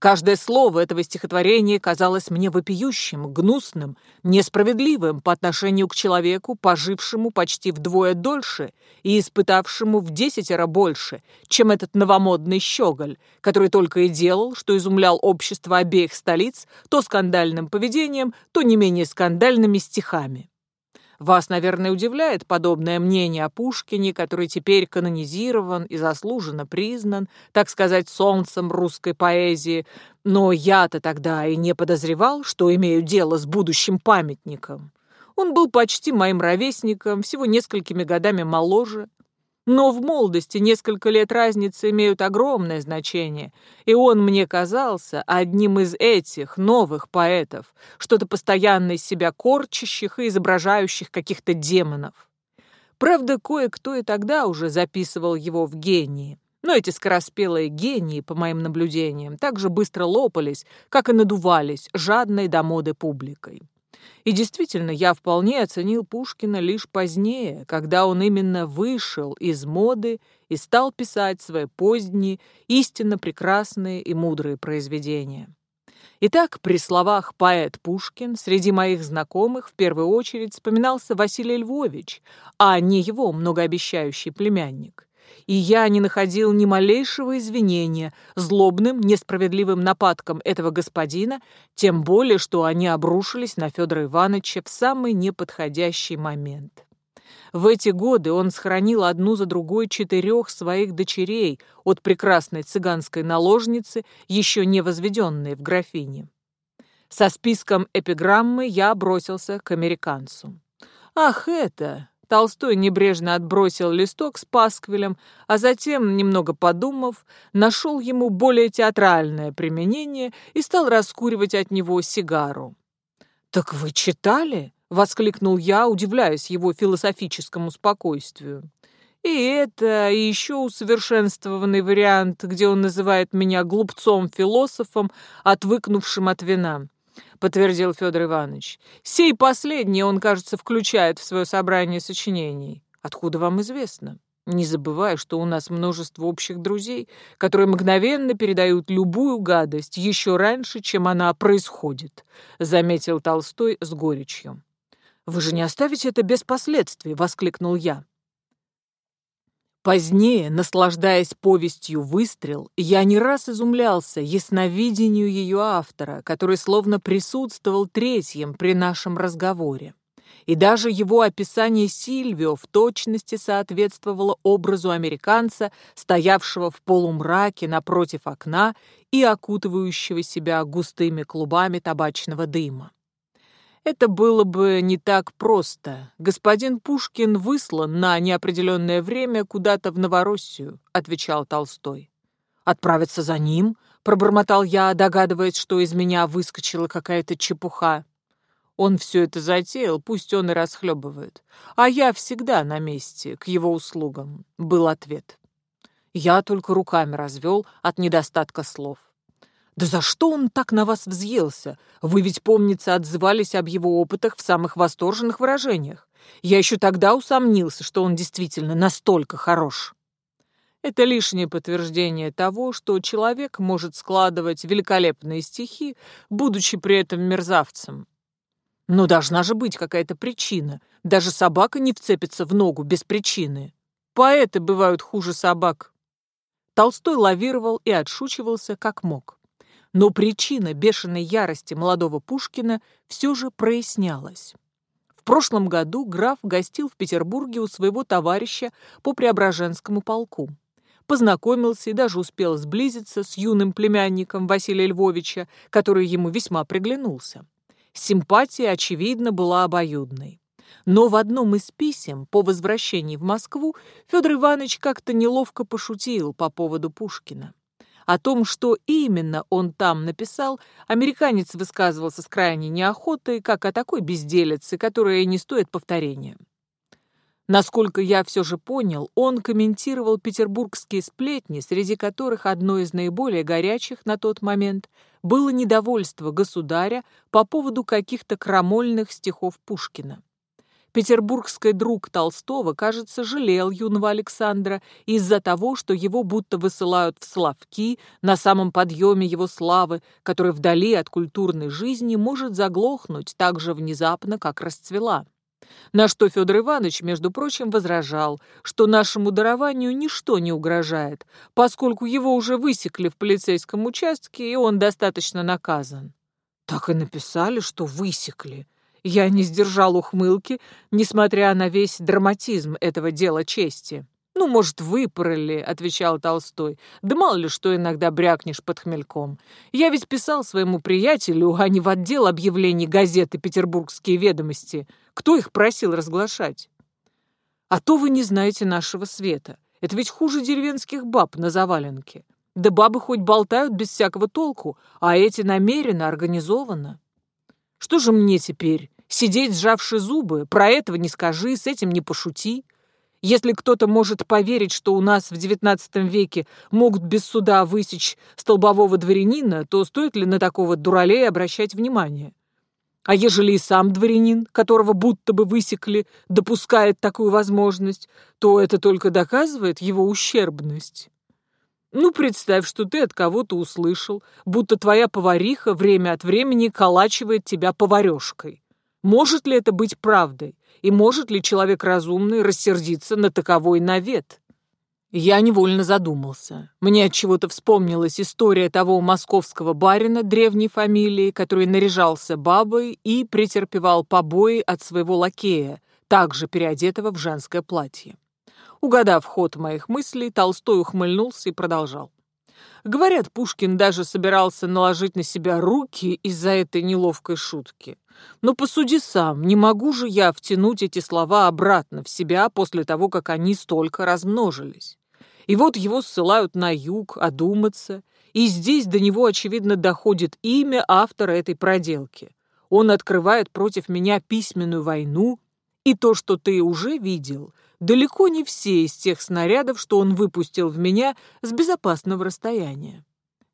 Каждое слово этого стихотворения казалось мне вопиющим, гнусным, несправедливым по отношению к человеку, пожившему почти вдвое дольше и испытавшему в десятеро больше, чем этот новомодный щеголь, который только и делал, что изумлял общество обеих столиц то скандальным поведением, то не менее скандальными стихами. Вас, наверное, удивляет подобное мнение о Пушкине, который теперь канонизирован и заслуженно признан, так сказать, солнцем русской поэзии. Но я-то тогда и не подозревал, что имею дело с будущим памятником. Он был почти моим ровесником, всего несколькими годами моложе, но в молодости несколько лет разницы имеют огромное значение, и он мне казался одним из этих новых поэтов, что-то постоянно из себя корчащих и изображающих каких-то демонов. Правда, кое-кто и тогда уже записывал его в гении. Но эти скороспелые гении, по моим наблюдениям, так же быстро лопались, как и надувались жадной до моды публикой. И действительно, я вполне оценил Пушкина лишь позднее, когда он именно вышел из моды и стал писать свои поздние, истинно прекрасные и мудрые произведения. Итак, при словах «поэт Пушкин» среди моих знакомых в первую очередь вспоминался Василий Львович, а не его многообещающий племянник и я не находил ни малейшего извинения злобным, несправедливым нападкам этого господина, тем более, что они обрушились на Федора Ивановича в самый неподходящий момент. В эти годы он сохранил одну за другой четырех своих дочерей от прекрасной цыганской наложницы, еще не возведенной в графине. Со списком эпиграммы я бросился к американцу. «Ах, это!» Толстой небрежно отбросил листок с пасквилем, а затем, немного подумав, нашел ему более театральное применение и стал раскуривать от него сигару. «Так вы читали?» —— воскликнул я, удивляясь его философическому спокойствию. И это, и еще усовершенствованный вариант, где он называет меня глупцом-философом, отвыкнувшим от вина, подтвердил Федор Иванович. Сей последний он, кажется, включает в свое собрание сочинений. Откуда вам известно? Не забывай, что у нас множество общих друзей, которые мгновенно передают любую гадость еще раньше, чем она происходит, заметил Толстой с горечью. Вы же не оставите это без последствий, воскликнул я. Позднее, наслаждаясь повестью «Выстрел», я не раз изумлялся ясновидению ее автора, который словно присутствовал третьим при нашем разговоре. И даже его описание Сильвио в точности соответствовало образу американца, стоявшего в полумраке напротив окна и окутывающего себя густыми клубами табачного дыма. Это было бы не так просто. Господин Пушкин выслан на неопределенное время куда-то в Новороссию, отвечал Толстой. Отправиться за ним? Пробормотал я, догадываясь, что из меня выскочила какая-то чепуха. Он все это затеял, пусть он и расхлебывает. А я всегда на месте, к его услугам, был ответ. Я только руками развел от недостатка слов. Да за что он так на вас взъелся? Вы ведь, помнится, отзывались об его опытах в самых восторженных выражениях. Я еще тогда усомнился, что он действительно настолько хорош. Это лишнее подтверждение того, что человек может складывать великолепные стихи, будучи при этом мерзавцем. Но должна же быть какая-то причина. Даже собака не вцепится в ногу без причины. Поэты бывают хуже собак. Толстой лавировал и отшучивался как мог. Но причина бешеной ярости молодого Пушкина все же прояснялась. В прошлом году граф гостил в Петербурге у своего товарища по Преображенскому полку. Познакомился и даже успел сблизиться с юным племянником Василия Львовича, который ему весьма приглянулся. Симпатия, очевидно, была обоюдной. Но в одном из писем по возвращении в Москву Федор Иванович как-то неловко пошутил по поводу Пушкина. О том, что именно он там написал, американец высказывался с крайней неохотой, как о такой безделице, которая не стоит повторения. Насколько я все же понял, он комментировал петербургские сплетни, среди которых одной из наиболее горячих на тот момент было недовольство государя по поводу каких-то крамольных стихов Пушкина. Петербургский друг Толстого, кажется, жалел юного Александра из-за того, что его будто высылают в Славки на самом подъеме его славы, который вдали от культурной жизни может заглохнуть так же внезапно, как расцвела. На что Федор Иванович, между прочим, возражал, что нашему дарованию ничто не угрожает, поскольку его уже высекли в полицейском участке, и он достаточно наказан. Так и написали, что высекли. Я не сдержал ухмылки, несмотря на весь драматизм этого дела чести. «Ну, может, выпороли», — отвечал Толстой. «Да мало ли, что иногда брякнешь под хмельком. Я ведь писал своему приятелю, а не в отдел объявлений газеты «Петербургские ведомости». Кто их просил разглашать?» «А то вы не знаете нашего света. Это ведь хуже деревенских баб на заваленке. Да бабы хоть болтают без всякого толку, а эти намеренно, организованно». Что же мне теперь? Сидеть, сжавши зубы? Про этого не скажи, с этим не пошути. Если кто-то может поверить, что у нас в XIX веке могут без суда высечь столбового дворянина, то стоит ли на такого дуралея обращать внимание? А ежели и сам дворянин, которого будто бы высекли, допускает такую возможность, то это только доказывает его ущербность. Ну, представь, что ты от кого-то услышал, будто твоя повариха время от времени калачивает тебя поварешкой. Может ли это быть правдой? И может ли человек разумный рассердиться на таковой навет? Я невольно задумался. Мне от чего-то вспомнилась история того московского барина древней фамилии, который наряжался бабой и претерпевал побои от своего лакея, также переодетого в женское платье. Угадав ход моих мыслей, Толстой ухмыльнулся и продолжал. Говорят, Пушкин даже собирался наложить на себя руки из-за этой неловкой шутки. Но посуди сам, не могу же я втянуть эти слова обратно в себя после того, как они столько размножились. И вот его ссылают на юг, одуматься, и здесь до него, очевидно, доходит имя автора этой проделки. Он открывает против меня письменную войну, и то, что ты уже видел, далеко не все из тех снарядов, что он выпустил в меня с безопасного расстояния.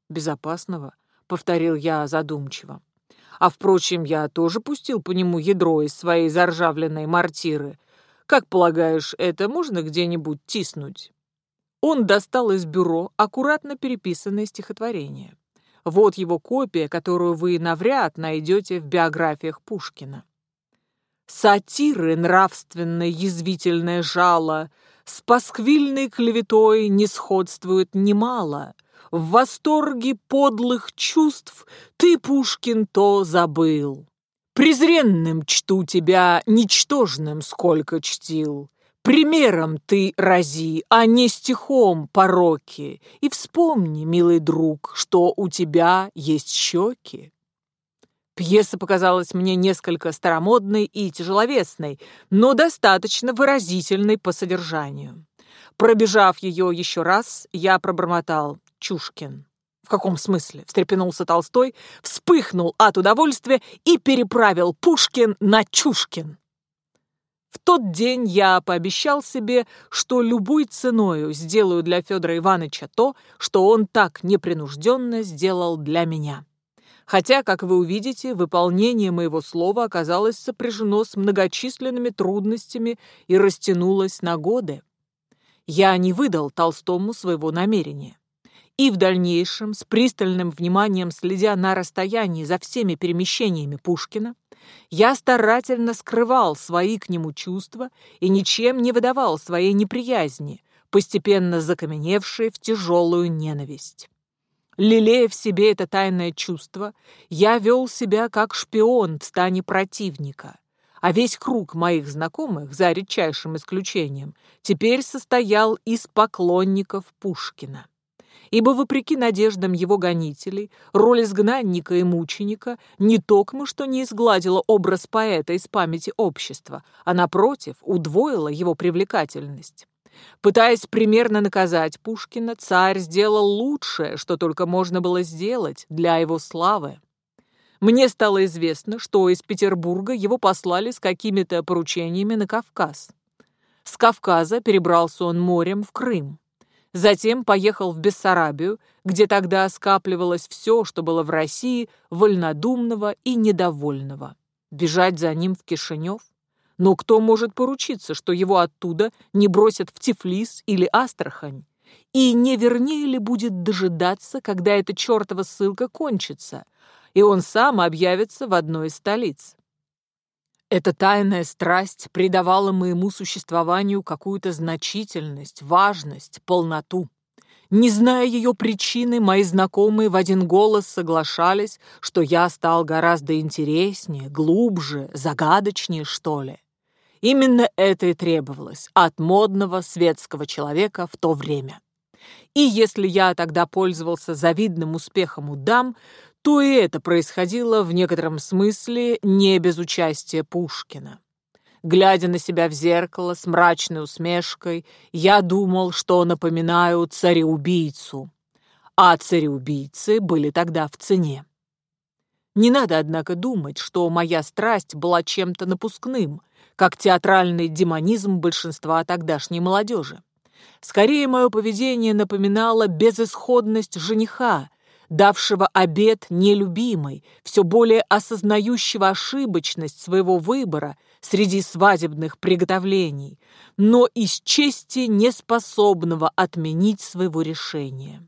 «Безопасного?» — повторил я задумчиво. «А, впрочем, я тоже пустил по нему ядро из своей заржавленной мортиры. Как полагаешь, это можно где-нибудь тиснуть?» Он достал из бюро аккуратно переписанное стихотворение. Вот его копия, которую вы навряд найдете в биографиях Пушкина. Сатиры нравственное язвительное жало С пасквильной клеветой не сходствует немало. В восторге подлых чувств Ты, Пушкин, то забыл. Презренным чту тебя, ничтожным сколько чтил. Примером ты рази, а не стихом пороки. И вспомни, милый друг, что у тебя есть щеки. Пьеса показалась мне несколько старомодной и тяжеловесной, но достаточно выразительной по содержанию. Пробежав ее еще раз, я пробормотал «Чушкин». «В каком смысле?» — встрепенулся Толстой, вспыхнул от удовольствия и переправил Пушкин на Чушкин. В тот день я пообещал себе, что любой ценою сделаю для Федора Ивановича то, что он так непринужденно сделал для меня. Хотя, как вы увидите, выполнение моего слова оказалось сопряжено с многочисленными трудностями и растянулось на годы. Я не выдал Толстому своего намерения и в дальнейшем, с пристальным вниманием следя на расстоянии за всеми перемещениями Пушкина, я старательно скрывал свои к нему чувства и ничем не выдавал своей неприязни, постепенно закаменевшей в тяжелую ненависть. Лелея в себе это тайное чувство, я вел себя как шпион в стане противника, а весь круг моих знакомых, за редчайшим исключением, теперь состоял из поклонников Пушкина ибо, вопреки надеждам его гонителей, роль изгнанника и мученика не токмо что не изгладила образ поэта из памяти общества, а, напротив, удвоила его привлекательность. Пытаясь примерно наказать Пушкина, царь сделал лучшее, что только можно было сделать для его славы. Мне стало известно, что из Петербурга его послали с какими-то поручениями на Кавказ. С Кавказа перебрался он морем в Крым. Затем поехал в Бессарабию, где тогда скапливалось все, что было в России, вольнодумного и недовольного. Бежать за ним в Кишинев? Но кто может поручиться, что его оттуда не бросят в Тифлис или Астрахань? И не вернее ли будет дожидаться, когда эта чертова ссылка кончится, и он сам объявится в одной из столиц? Эта тайная страсть придавала моему существованию какую-то значительность, важность, полноту. Не зная ее причины, мои знакомые в один голос соглашались, что я стал гораздо интереснее, глубже, загадочнее, что ли. Именно это и требовалось от модного светского человека в то время. И если я тогда пользовался завидным успехом у дам, то и это происходило в некотором смысле не без участия Пушкина. Глядя на себя в зеркало с мрачной усмешкой, я думал, что напоминаю цареубийцу. А цареубийцы были тогда в цене. Не надо, однако, думать, что моя страсть была чем-то напускным, как театральный демонизм большинства тогдашней молодежи. Скорее, мое поведение напоминало безысходность жениха, давшего обет нелюбимой, все более осознающего ошибочность своего выбора среди свадебных приготовлений, но из чести неспособного отменить своего решения.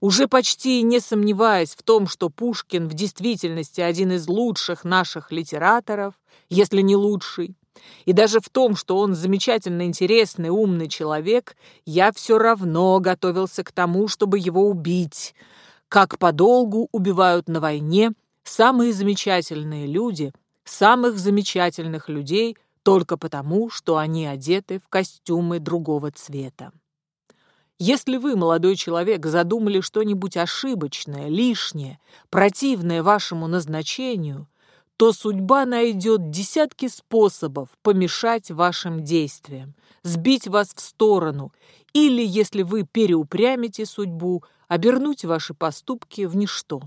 Уже почти не сомневаясь в том, что Пушкин в действительности один из лучших наших литераторов, если не лучший, и даже в том, что он замечательно интересный, умный человек, я все равно готовился к тому, чтобы его убить – как подолгу убивают на войне самые замечательные люди, самых замечательных людей только потому, что они одеты в костюмы другого цвета. Если вы, молодой человек, задумали что-нибудь ошибочное, лишнее, противное вашему назначению, то судьба найдет десятки способов помешать вашим действиям, сбить вас в сторону, или, если вы переупрямите судьбу, обернуть ваши поступки в ничто.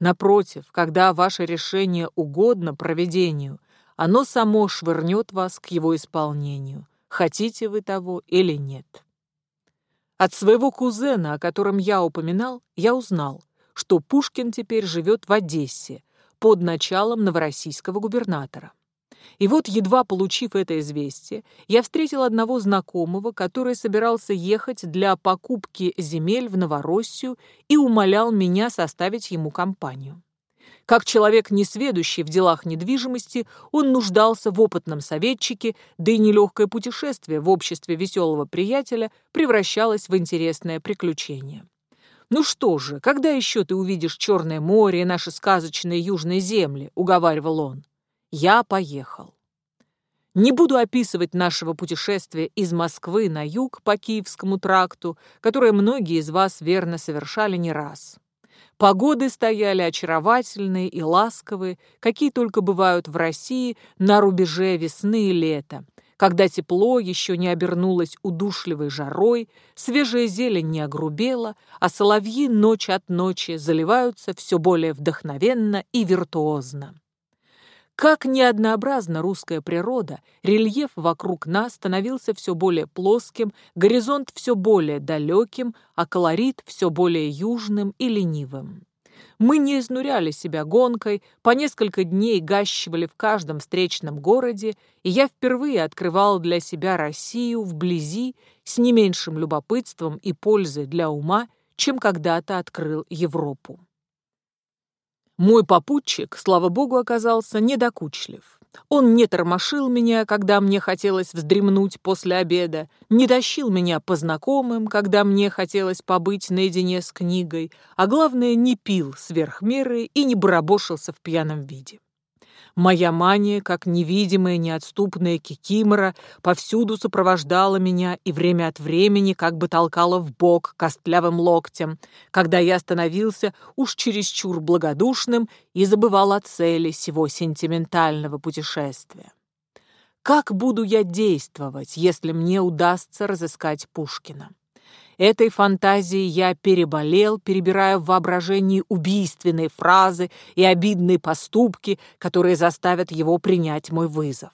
Напротив, когда ваше решение угодно проведению, оно само швырнет вас к его исполнению, хотите вы того или нет. От своего кузена, о котором я упоминал, я узнал, что Пушкин теперь живет в Одессе под началом новороссийского губернатора. И вот, едва получив это известие, я встретил одного знакомого, который собирался ехать для покупки земель в Новороссию и умолял меня составить ему компанию. Как человек, несведущий в делах недвижимости, он нуждался в опытном советчике, да и нелегкое путешествие в обществе веселого приятеля превращалось в интересное приключение. «Ну что же, когда еще ты увидишь Черное море и наши сказочные южные земли?» — уговаривал он. Я поехал. Не буду описывать нашего путешествия из Москвы на юг по Киевскому тракту, которое многие из вас верно совершали не раз. Погоды стояли очаровательные и ласковые, какие только бывают в России на рубеже весны и лета, когда тепло еще не обернулось удушливой жарой, свежая зелень не огрубела, а соловьи ночь от ночи заливаются все более вдохновенно и виртуозно. Как неоднообразна русская природа, рельеф вокруг нас становился все более плоским, горизонт все более далеким, а колорит все более южным и ленивым. Мы не изнуряли себя гонкой, по несколько дней гащивали в каждом встречном городе, и я впервые открывал для себя Россию вблизи с не меньшим любопытством и пользой для ума, чем когда-то открыл Европу. Мой попутчик, слава богу, оказался недокучлив. Он не тормошил меня, когда мне хотелось вздремнуть после обеда, не тащил меня по знакомым, когда мне хотелось побыть наедине с книгой, а главное, не пил сверх меры и не барабошился в пьяном виде. Моя мания, как невидимая, неотступная кикимора, повсюду сопровождала меня и время от времени как бы толкала в бок костлявым локтем, когда я становился уж чересчур благодушным и забывал о цели сего сентиментального путешествия. Как буду я действовать, если мне удастся разыскать Пушкина? Этой фантазией я переболел, перебирая в воображении убийственные фразы и обидные поступки, которые заставят его принять мой вызов.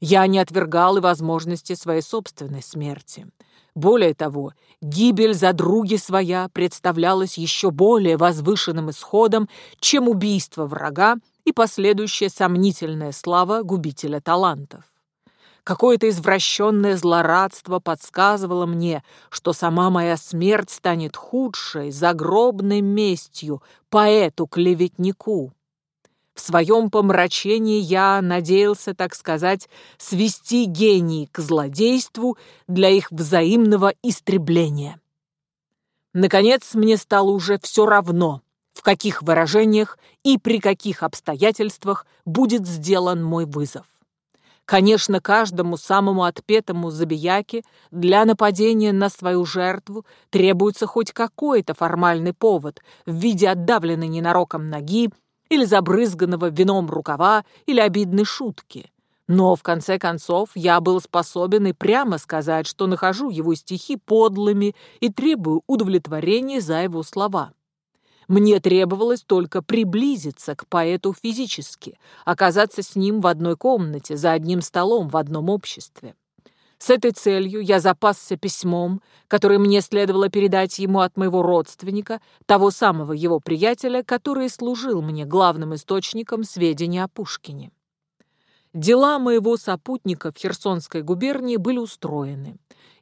Я не отвергал и возможности своей собственной смерти. Более того, гибель за други своя представлялась еще более возвышенным исходом, чем убийство врага и последующая сомнительная слава губителя талантов. Какое-то извращенное злорадство подсказывало мне, что сама моя смерть станет худшей, загробной местью поэту-клеветнику. В своем помрачении я надеялся, так сказать, свести гений к злодейству для их взаимного истребления. Наконец, мне стало уже все равно, в каких выражениях и при каких обстоятельствах будет сделан мой вызов. Конечно, каждому самому отпетому забияке для нападения на свою жертву требуется хоть какой-то формальный повод в виде отдавленной ненароком ноги или забрызганного вином рукава или обидной шутки. Но, в конце концов, я был способен и прямо сказать, что нахожу его стихи подлыми и требую удовлетворения за его слова. Мне требовалось только приблизиться к поэту физически, оказаться с ним в одной комнате, за одним столом, в одном обществе. С этой целью я запасся письмом, которое мне следовало передать ему от моего родственника, того самого его приятеля, который служил мне главным источником сведений о Пушкине. Дела моего сопутника в Херсонской губернии были устроены.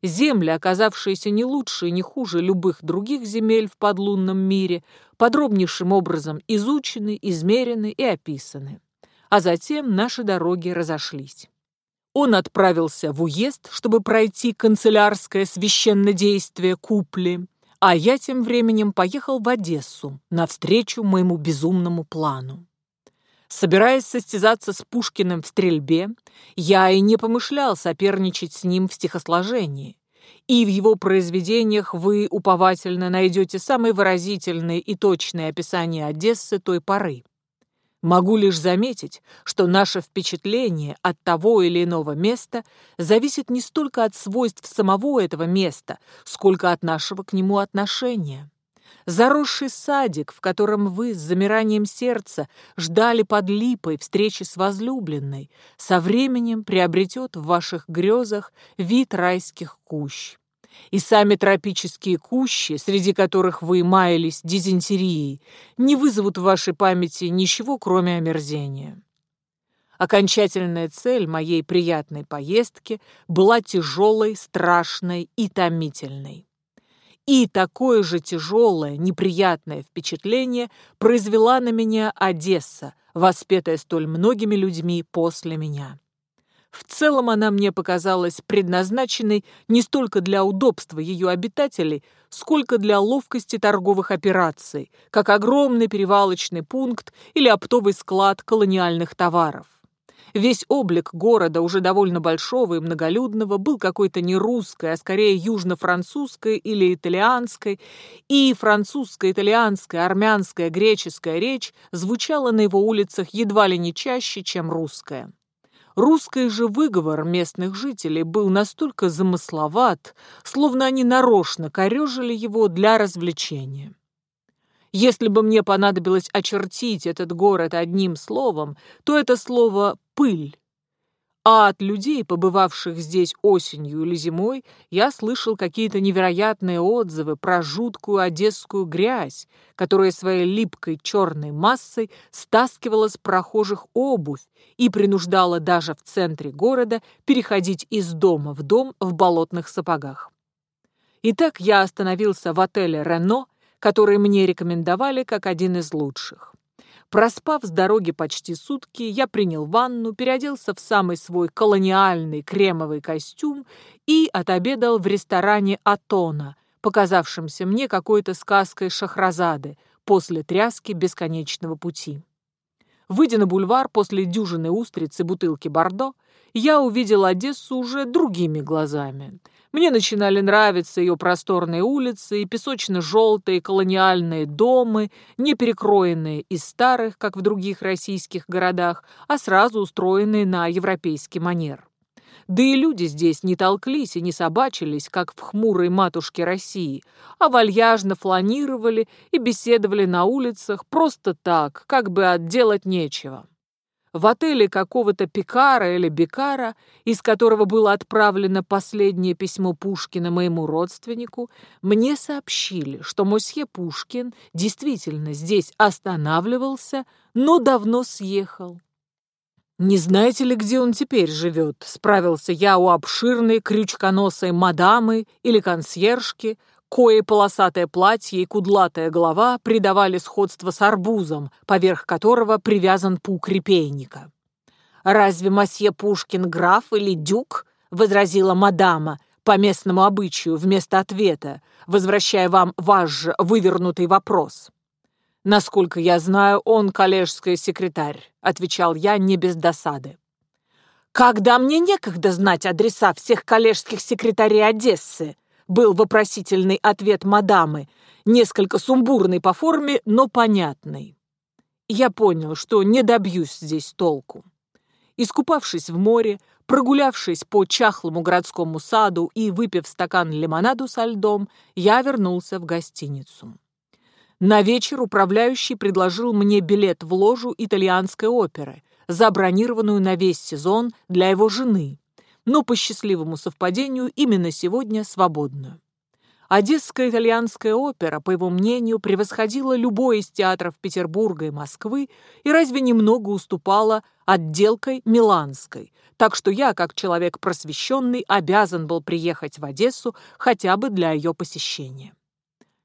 Земли, оказавшиеся не лучше и не хуже любых других земель в подлунном мире, подробнейшим образом изучены, измерены и описаны. А затем наши дороги разошлись. Он отправился в уезд, чтобы пройти канцелярское священнодействие купли, а я тем временем поехал в Одессу навстречу моему безумному плану. Собираясь состязаться с Пушкиным в стрельбе, я и не помышлял соперничать с ним в стихосложении. И в его произведениях вы уповательно найдете самые выразительные и точные описания Одессы той поры. Могу лишь заметить, что наше впечатление от того или иного места зависит не столько от свойств самого этого места, сколько от нашего к нему отношения. Заросший садик, в котором вы с замиранием сердца ждали под липой встречи с возлюбленной, со временем приобретет в ваших грезах вид райских кущ. И сами тропические кущи, среди которых вы маялись дизентерией, не вызовут в вашей памяти ничего, кроме омерзения. Окончательная цель моей приятной поездки была тяжелой, страшной и томительной. И такое же тяжелое, неприятное впечатление произвела на меня Одесса, воспетая столь многими людьми после меня. В целом она мне показалась предназначенной не столько для удобства ее обитателей, сколько для ловкости торговых операций, как огромный перевалочный пункт или оптовый склад колониальных товаров. Весь облик города, уже довольно большого и многолюдного, был какой-то не русской, а скорее южно-французской или итальянской, и французская, итальянская, армянская, греческая речь звучала на его улицах едва ли не чаще, чем русская. Русский же выговор местных жителей был настолько замысловат, словно они нарочно корежили его для развлечения. Если бы мне понадобилось очертить этот город одним словом, то это слово «пыль». А от людей, побывавших здесь осенью или зимой, я слышал какие-то невероятные отзывы про жуткую одесскую грязь, которая своей липкой черной массой стаскивала с прохожих обувь и принуждала даже в центре города переходить из дома в дом в болотных сапогах. Итак, я остановился в отеле «Рено», который мне рекомендовали как один из лучших. Проспав с дороги почти сутки, я принял ванну, переоделся в самый свой колониальный кремовый костюм и отобедал в ресторане «Атона», показавшемся мне какой-то сказкой Шахразады после тряски бесконечного пути. Выйдя на бульвар после дюжины устриц и бутылки Бордо, я увидел Одессу уже другими глазами — мне начинали нравиться ее просторные улицы и песочно-желтые колониальные дома, не перекроенные из старых, как в других российских городах, а сразу устроенные на европейский манер. Да и люди здесь не толклись и не собачились, как в хмурой матушке России, а вальяжно фланировали и беседовали на улицах просто так, как бы отделать нечего в отеле какого-то Пикара или Бекара, из которого было отправлено последнее письмо Пушкина моему родственнику, мне сообщили, что мосье Пушкин действительно здесь останавливался, но давно съехал. «Не знаете ли, где он теперь живет?» — справился я у обширной крючконосой мадамы или консьержки, кое полосатое платье и кудлатая голова придавали сходство с арбузом, поверх которого привязан пук репейника. «Разве масье Пушкин граф или дюк?» — возразила мадама по местному обычаю вместо ответа, возвращая вам ваш же вывернутый вопрос. «Насколько я знаю, он коллежский секретарь», — отвечал я не без досады. «Когда мне некогда знать адреса всех коллежских секретарей Одессы?» Был вопросительный ответ мадамы, несколько сумбурный по форме, но понятный. Я понял, что не добьюсь здесь толку. Искупавшись в море, прогулявшись по чахлому городскому саду и выпив стакан лимонаду со льдом, я вернулся в гостиницу. На вечер управляющий предложил мне билет в ложу итальянской оперы, забронированную на весь сезон для его жены, но по счастливому совпадению именно сегодня свободную. Одесская итальянская опера, по его мнению, превосходила любой из театров Петербурга и Москвы и разве немного уступала отделкой миланской, так что я, как человек просвещенный, обязан был приехать в Одессу хотя бы для ее посещения.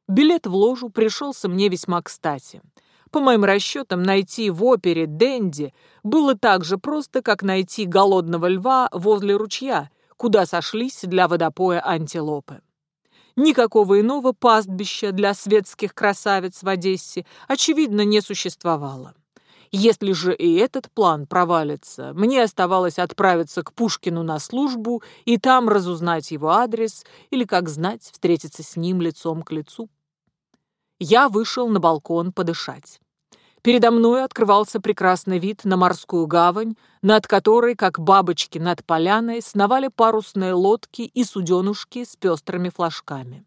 Билет в ложу пришелся мне весьма кстати – по моим расчетам, найти в опере Дэнди было так же просто, как найти голодного льва возле ручья, куда сошлись для водопоя антилопы. Никакого иного пастбища для светских красавиц в Одессе, очевидно, не существовало. Если же и этот план провалится, мне оставалось отправиться к Пушкину на службу и там разузнать его адрес или, как знать, встретиться с ним лицом к лицу я вышел на балкон подышать. Передо мной открывался прекрасный вид на морскую гавань, над которой, как бабочки над поляной, сновали парусные лодки и суденушки с пестрыми флажками.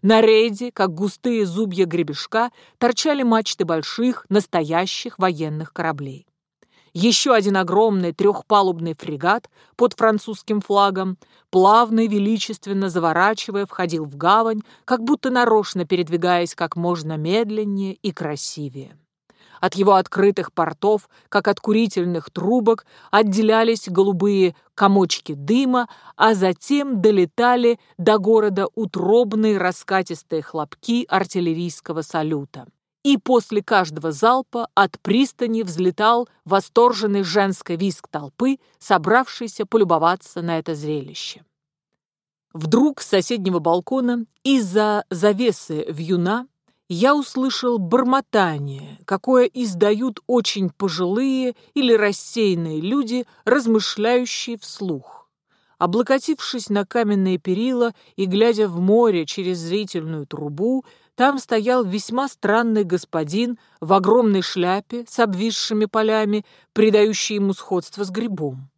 На рейде, как густые зубья гребешка, торчали мачты больших, настоящих военных кораблей. Еще один огромный трехпалубный фрегат под французским флагом, плавно и величественно заворачивая, входил в гавань, как будто нарочно передвигаясь как можно медленнее и красивее. От его открытых портов, как от курительных трубок, отделялись голубые комочки дыма, а затем долетали до города утробные раскатистые хлопки артиллерийского салюта. И после каждого залпа от пристани взлетал восторженный женский визг толпы, собравшейся полюбоваться на это зрелище. Вдруг с соседнего балкона из-за завесы вьюна я услышал бормотание, какое издают очень пожилые или рассеянные люди, размышляющие вслух. Облокотившись на каменные перила и глядя в море через зрительную трубу, там стоял весьма странный господин в огромной шляпе с обвисшими полями, придающий ему сходство с грибом.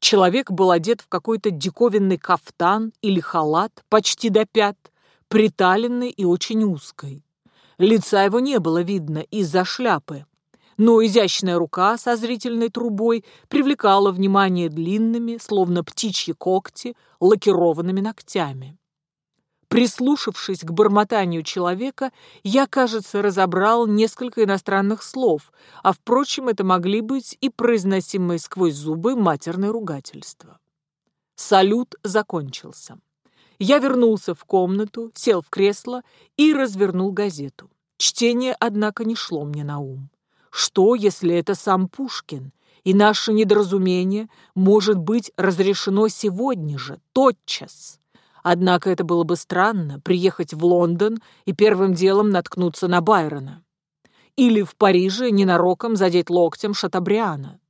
Человек был одет в какой-то диковинный кафтан или халат почти до пят, приталенный и очень узкой. Лица его не было видно из-за шляпы, но изящная рука со зрительной трубой привлекала внимание длинными, словно птичьи когти, лакированными ногтями. Прислушавшись к бормотанию человека, я, кажется, разобрал несколько иностранных слов, а, впрочем, это могли быть и произносимые сквозь зубы матерные ругательства. Салют закончился. Я вернулся в комнату, сел в кресло и развернул газету. Чтение, однако, не шло мне на ум. Что, если это сам Пушкин, и наше недоразумение может быть разрешено сегодня же, тотчас? Однако это было бы странно, приехать в Лондон и первым делом наткнуться на Байрона. Или в Париже ненароком задеть локтем Шатабриана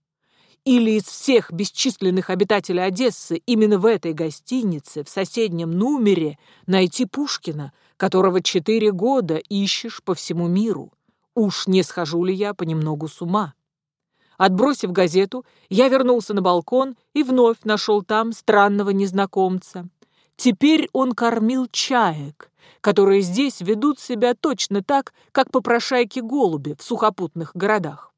или из всех бесчисленных обитателей Одессы именно в этой гостинице, в соседнем номере, найти Пушкина, которого четыре года ищешь по всему миру. Уж не схожу ли я понемногу с ума? Отбросив газету, я вернулся на балкон и вновь нашел там странного незнакомца. Теперь он кормил чаек, которые здесь ведут себя точно так, как попрошайки голуби в сухопутных городах.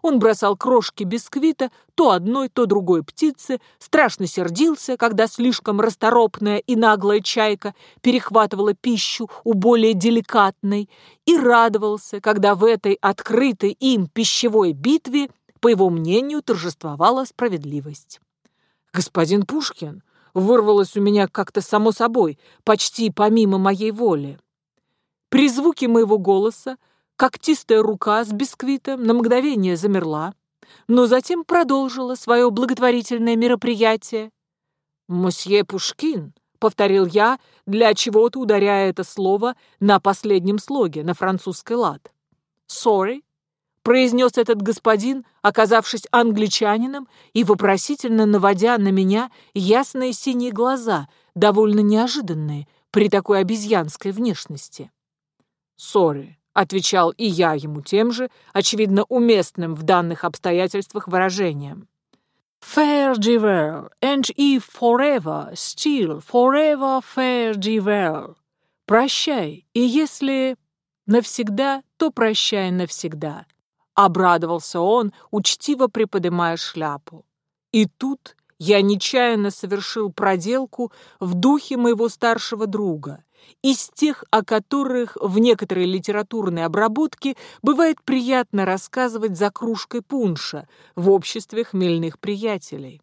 Он бросал крошки бисквита то одной, то другой птице, страшно сердился, когда слишком расторопная и наглая чайка перехватывала пищу у более деликатной, и радовался, когда в этой открытой им пищевой битве, по его мнению, торжествовала справедливость. «Господин Пушкин» вырвалось у меня как-то само собой, почти помимо моей воли. При звуке моего голоса Когтистая рука с бисквитом на мгновение замерла, но затем продолжила свое благотворительное мероприятие. «Мосье Пушкин», — повторил я, для чего-то ударяя это слово на последнем слоге, на французский лад. «Sorry», — произнес этот господин, оказавшись англичанином и вопросительно наводя на меня ясные синие глаза, довольно неожиданные при такой обезьянской внешности. «Sorry», отвечал и я ему тем же, очевидно уместным в данных обстоятельствах выражением. Fair Diver, and if forever, still forever fair Diver. Прощай, и если навсегда, то прощай навсегда. Обрадовался он, учтиво приподнимая шляпу. И тут я нечаянно совершил проделку в духе моего старшего друга, из тех, о которых в некоторой литературной обработке бывает приятно рассказывать за кружкой пунша в обществе хмельных приятелей.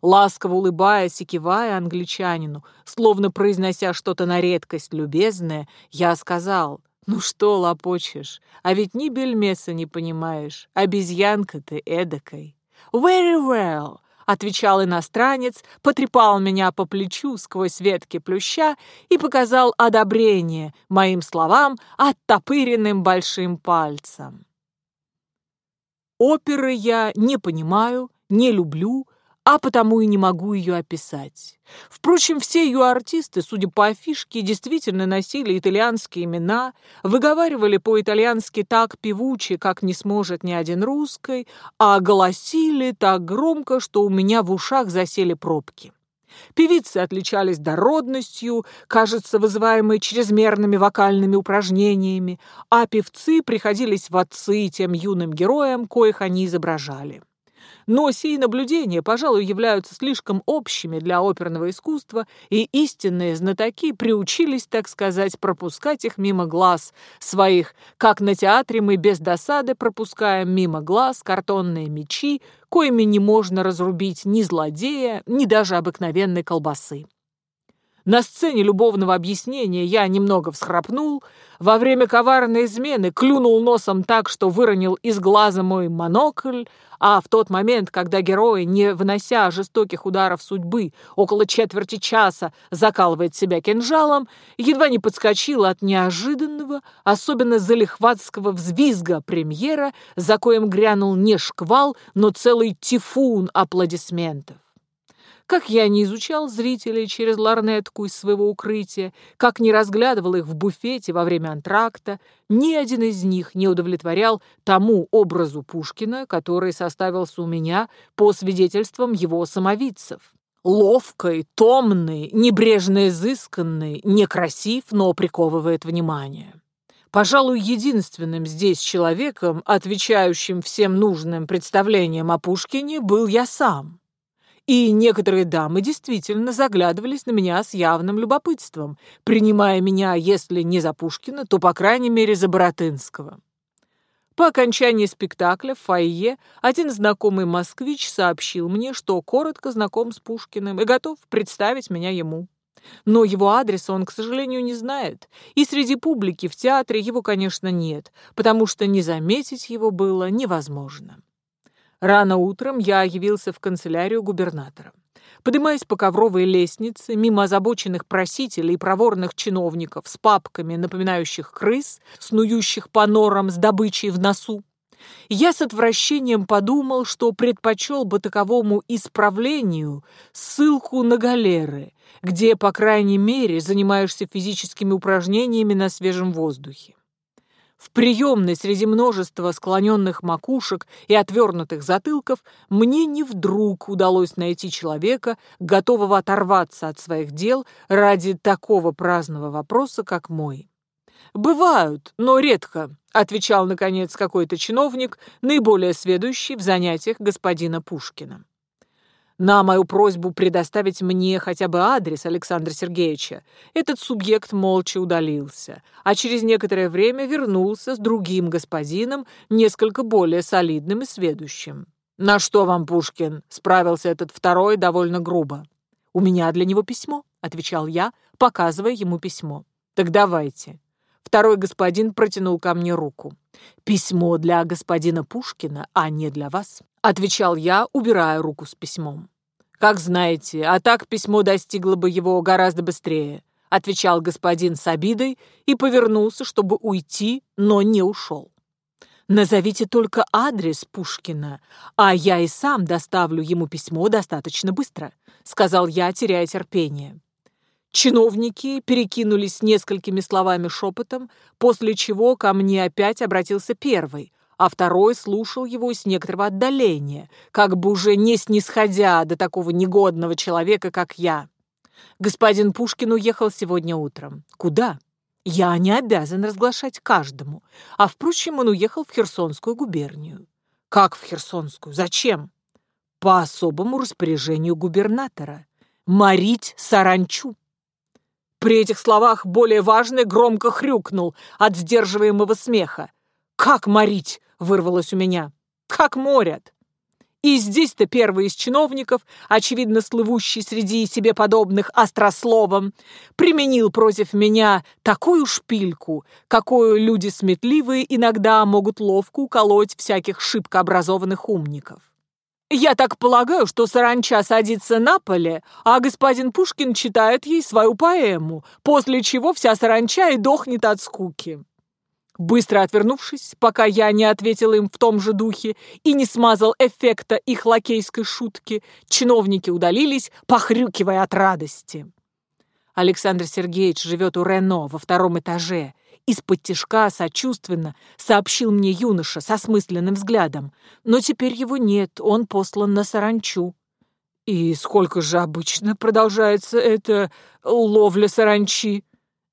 Ласково улыбаясь и кивая англичанину, словно произнося что-то на редкость любезное, я сказал, «Ну что лопочешь, а ведь ни бельмеса не понимаешь, обезьянка ты эдакой». «Very well», отвечал иностранец, потрепал меня по плечу сквозь ветки плюща и показал одобрение моим словам оттопыренным большим пальцем. Оперы я не понимаю, не люблю, а потому и не могу ее описать. Впрочем, все ее артисты, судя по афишке, действительно носили итальянские имена, выговаривали по-итальянски так певуче, как не сможет ни один русской, а голосили так громко, что у меня в ушах засели пробки. Певицы отличались дородностью, кажется, вызываемой чрезмерными вокальными упражнениями, а певцы приходились в отцы тем юным героям, коих они изображали. Но сии наблюдения, пожалуй, являются слишком общими для оперного искусства, и истинные знатоки приучились, так сказать, пропускать их мимо глаз своих, как на театре мы без досады пропускаем мимо глаз картонные мечи, коими не можно разрубить ни злодея, ни даже обыкновенной колбасы. На сцене любовного объяснения я немного всхрапнул, во время коварной измены клюнул носом так, что выронил из глаза мой монокль, а в тот момент, когда герой, не вынося жестоких ударов судьбы, около четверти часа закалывает себя кинжалом, едва не подскочил от неожиданного, особенно залихватского взвизга премьера, за коем грянул не шквал, но целый тифун аплодисментов. Как я не изучал зрителей через ларнетку из своего укрытия, как не разглядывал их в буфете во время антракта, ни один из них не удовлетворял тому образу Пушкина, который составился у меня по свидетельствам его самовидцев. Ловкой, томный, небрежно изысканный, некрасив, но приковывает внимание. Пожалуй, единственным здесь человеком, отвечающим всем нужным представлениям о Пушкине, был я сам. И некоторые дамы действительно заглядывались на меня с явным любопытством, принимая меня, если не за Пушкина, то, по крайней мере, за Боротынского. По окончании спектакля в фойе один знакомый москвич сообщил мне, что коротко знаком с Пушкиным и готов представить меня ему. Но его адреса он, к сожалению, не знает, и среди публики в театре его, конечно, нет, потому что не заметить его было невозможно. Рано утром я явился в канцелярию губернатора. Поднимаясь по ковровой лестнице, мимо озабоченных просителей и проворных чиновников с папками, напоминающих крыс, снующих по норам с добычей в носу, я с отвращением подумал, что предпочел бы таковому исправлению ссылку на галеры, где, по крайней мере, занимаешься физическими упражнениями на свежем воздухе. В приемной среди множества склоненных макушек и отвернутых затылков мне не вдруг удалось найти человека, готового оторваться от своих дел ради такого праздного вопроса, как мой. «Бывают, но редко», — отвечал, наконец, какой-то чиновник, наиболее сведущий в занятиях господина Пушкина. На мою просьбу предоставить мне хотя бы адрес Александра Сергеевича этот субъект молча удалился, а через некоторое время вернулся с другим господином, несколько более солидным и сведущим. «На что вам, Пушкин?» — справился этот второй довольно грубо. «У меня для него письмо», — отвечал я, показывая ему письмо. «Так давайте». Второй господин протянул ко мне руку. «Письмо для господина Пушкина, а не для вас», — отвечал я, убирая руку с письмом. «Как знаете, а так письмо достигло бы его гораздо быстрее», — отвечал господин с обидой и повернулся, чтобы уйти, но не ушел. «Назовите только адрес Пушкина, а я и сам доставлю ему письмо достаточно быстро», — сказал я, теряя терпение. Чиновники перекинулись несколькими словами шепотом, после чего ко мне опять обратился первый, а второй слушал его с некоторого отдаления, как бы уже не снисходя до такого негодного человека, как я. Господин Пушкин уехал сегодня утром. Куда? Я не обязан разглашать каждому. А, впрочем, он уехал в Херсонскую губернию. Как в Херсонскую? Зачем? По особому распоряжению губернатора. Морить саранчу. При этих словах более важный громко хрюкнул от сдерживаемого смеха. «Как морить?» — вырвалось у меня. «Как морят!» И здесь-то первый из чиновников, очевидно слывущий среди себе подобных острословом, применил против меня такую шпильку, какую люди сметливые иногда могут ловко уколоть всяких шибко образованных умников. Я так полагаю, что саранча садится на поле, а господин Пушкин читает ей свою поэму, после чего вся саранча и дохнет от скуки. Быстро отвернувшись, пока я не ответил им в том же духе и не смазал эффекта их лакейской шутки, чиновники удалились, похрюкивая от радости. Александр Сергеевич живет у Рено во втором этаже, из-под тишка сочувственно сообщил мне юноша со смысленным взглядом. Но теперь его нет, он послан на саранчу. «И сколько же обычно продолжается эта ловля саранчи?»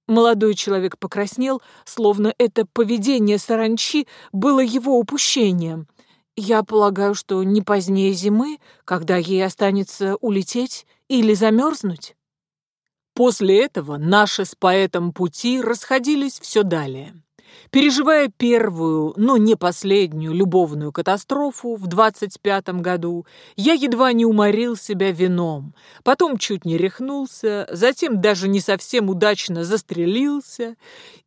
Молодой человек покраснел, словно это поведение саранчи было его упущением. «Я полагаю, что не позднее зимы, когда ей останется улететь или замерзнуть?» После этого наши с поэтом пути расходились все далее. Переживая первую, но не последнюю любовную катастрофу в 25-м году, я едва не уморил себя вином, потом чуть не рехнулся, затем даже не совсем удачно застрелился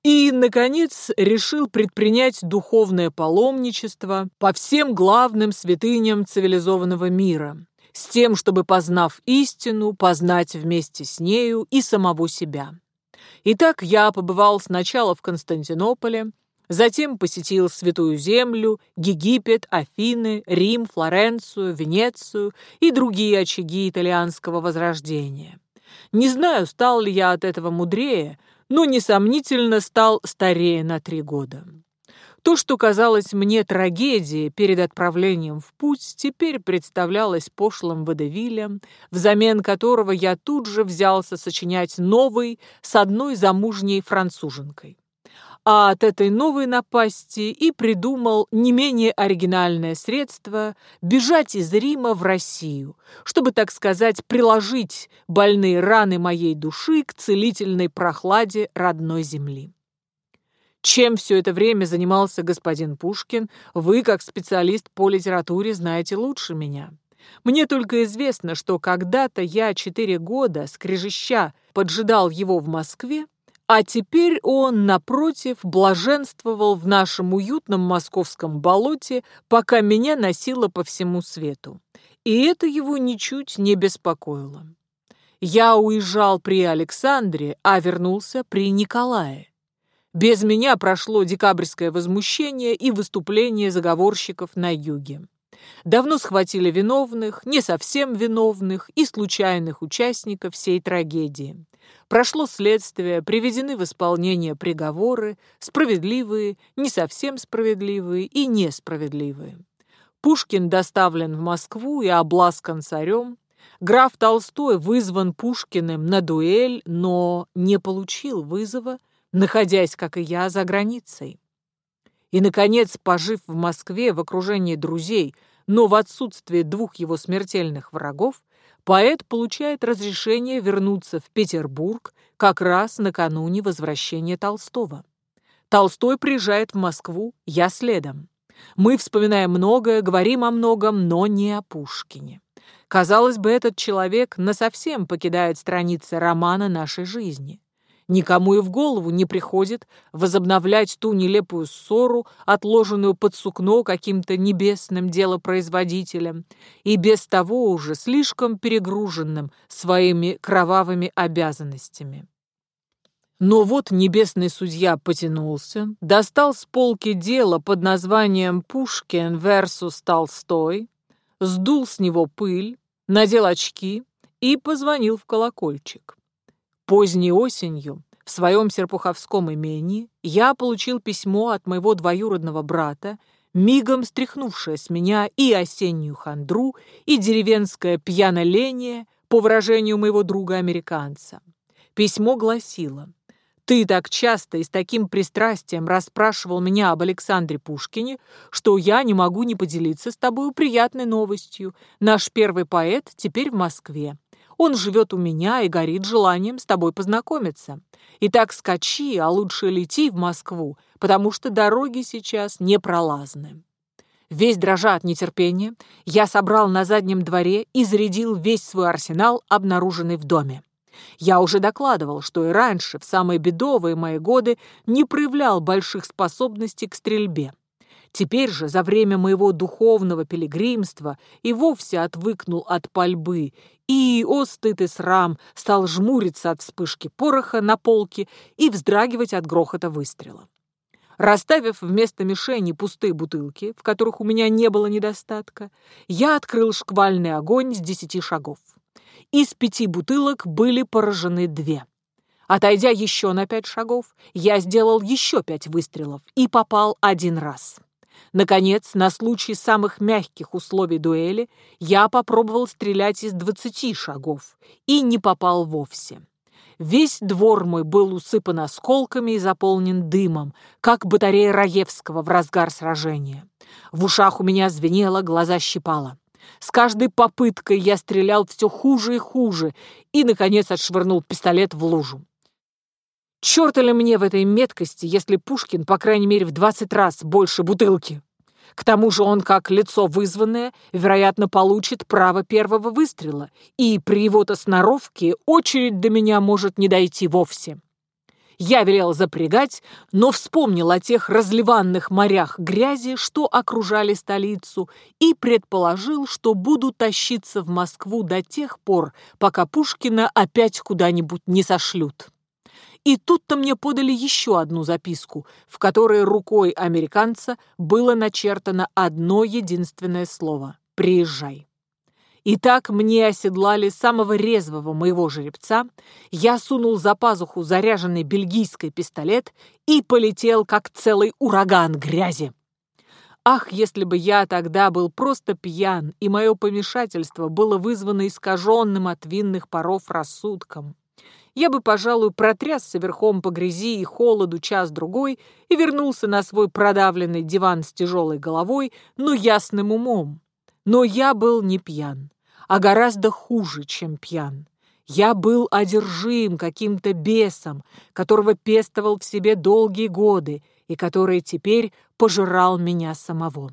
и, наконец, решил предпринять духовное паломничество по всем главным святыням цивилизованного мира с тем, чтобы, познав истину, познать вместе с нею и самого себя. Итак, я побывал сначала в Константинополе, затем посетил Святую Землю, Египет, Афины, Рим, Флоренцию, Венецию и другие очаги итальянского возрождения. Не знаю, стал ли я от этого мудрее, но, несомнительно, стал старее на три года. То, что казалось мне трагедией перед отправлением в путь, теперь представлялось пошлым водевилем, взамен которого я тут же взялся сочинять новый с одной замужней француженкой. А от этой новой напасти и придумал не менее оригинальное средство бежать из Рима в Россию, чтобы, так сказать, приложить больные раны моей души к целительной прохладе родной земли. Чем все это время занимался господин Пушкин, вы, как специалист по литературе, знаете лучше меня. Мне только известно, что когда-то я четыре года, скрежеща, поджидал его в Москве, а теперь он, напротив, блаженствовал в нашем уютном московском болоте, пока меня носило по всему свету. И это его ничуть не беспокоило. Я уезжал при Александре, а вернулся при Николае. Без меня прошло декабрьское возмущение и выступление заговорщиков на юге. Давно схватили виновных, не совсем виновных и случайных участников всей трагедии. Прошло следствие, приведены в исполнение приговоры, справедливые, не совсем справедливые и несправедливые. Пушкин доставлен в Москву и обласкан царем. Граф Толстой вызван Пушкиным на дуэль, но не получил вызова, находясь, как и я, за границей. И, наконец, пожив в Москве в окружении друзей, но в отсутствие двух его смертельных врагов, поэт получает разрешение вернуться в Петербург как раз накануне возвращения Толстого. Толстой приезжает в Москву, я следом. Мы вспоминаем многое, говорим о многом, но не о Пушкине. Казалось бы, этот человек насовсем покидает страницы романа нашей жизни. Никому и в голову не приходит возобновлять ту нелепую ссору, отложенную под сукно каким-то небесным делопроизводителем, и без того уже слишком перегруженным своими кровавыми обязанностями. Но вот небесный судья потянулся, достал с полки дело под названием «Пушкин versus Толстой», сдул с него пыль, надел очки и позвонил в колокольчик. Поздней осенью в своем Серпуховском имении я получил письмо от моего двоюродного брата, мигом стряхнувшее с меня и осеннюю хандру, и деревенское пьяноление, по выражению моего друга-американца. Письмо гласило «Ты так часто и с таким пристрастием расспрашивал меня об Александре Пушкине, что я не могу не поделиться с тобой приятной новостью. Наш первый поэт теперь в Москве. Он живет у меня и горит желанием с тобой познакомиться. Итак, скачи, а лучше лети в Москву, потому что дороги сейчас непролазны. Весь дрожа от нетерпения, я собрал на заднем дворе и зарядил весь свой арсенал, обнаруженный в доме. Я уже докладывал, что и раньше, в самые бедовые мои годы, не проявлял больших способностей к стрельбе. Теперь же, за время моего духовного пилигримства, и вовсе отвыкнул от пальбы, и, о стыд и срам, стал жмуриться от вспышки пороха на полке и вздрагивать от грохота выстрела. Расставив вместо мишени пустые бутылки, в которых у меня не было недостатка, я открыл шквальный огонь с десяти шагов. Из пяти бутылок были поражены две. Отойдя еще на пять шагов, я сделал еще пять выстрелов и попал один раз. Наконец, на случай самых мягких условий дуэли, я попробовал стрелять из двадцати шагов и не попал вовсе. Весь двор мой был усыпан осколками и заполнен дымом, как батарея Раевского в разгар сражения. В ушах у меня звенело, глаза щипало. С каждой попыткой я стрелял все хуже и хуже и, наконец, отшвырнул пистолет в лужу. Черт ли мне в этой меткости, если Пушкин, по крайней мере, в двадцать раз больше бутылки? К тому же он, как лицо вызванное, вероятно, получит право первого выстрела, и при его-то сноровке очередь до меня может не дойти вовсе. Я велел запрягать, но вспомнил о тех разливанных морях грязи, что окружали столицу, и предположил, что буду тащиться в Москву до тех пор, пока Пушкина опять куда-нибудь не сошлют. И тут-то мне подали еще одну записку, в которой рукой американца было начертано одно единственное слово «Приезжай». Итак, мне оседлали самого резвого моего жеребца, я сунул за пазуху заряженный бельгийский пистолет и полетел, как целый ураган грязи. Ах, если бы я тогда был просто пьян, и мое помешательство было вызвано искаженным от винных паров рассудком. Я бы, пожалуй, протрясся верхом по грязи и холоду час-другой и вернулся на свой продавленный диван с тяжелой головой, но ясным умом. Но я был не пьян а гораздо хуже, чем пьян. Я был одержим каким-то бесом, которого пестовал в себе долгие годы и который теперь пожирал меня самого.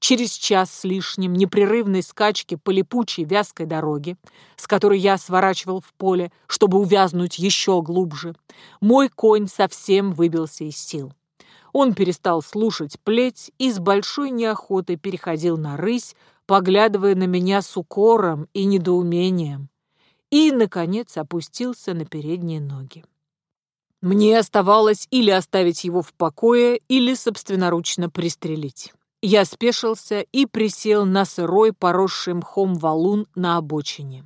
Через час с лишним непрерывной скачки по липучей вязкой дороге, с которой я сворачивал в поле, чтобы увязнуть еще глубже, мой конь совсем выбился из сил. Он перестал слушать плеть и с большой неохотой переходил на рысь, поглядывая на меня с укором и недоумением, и, наконец, опустился на передние ноги. Мне оставалось или оставить его в покое, или собственноручно пристрелить. Я спешился и присел на сырой, поросший мхом валун на обочине.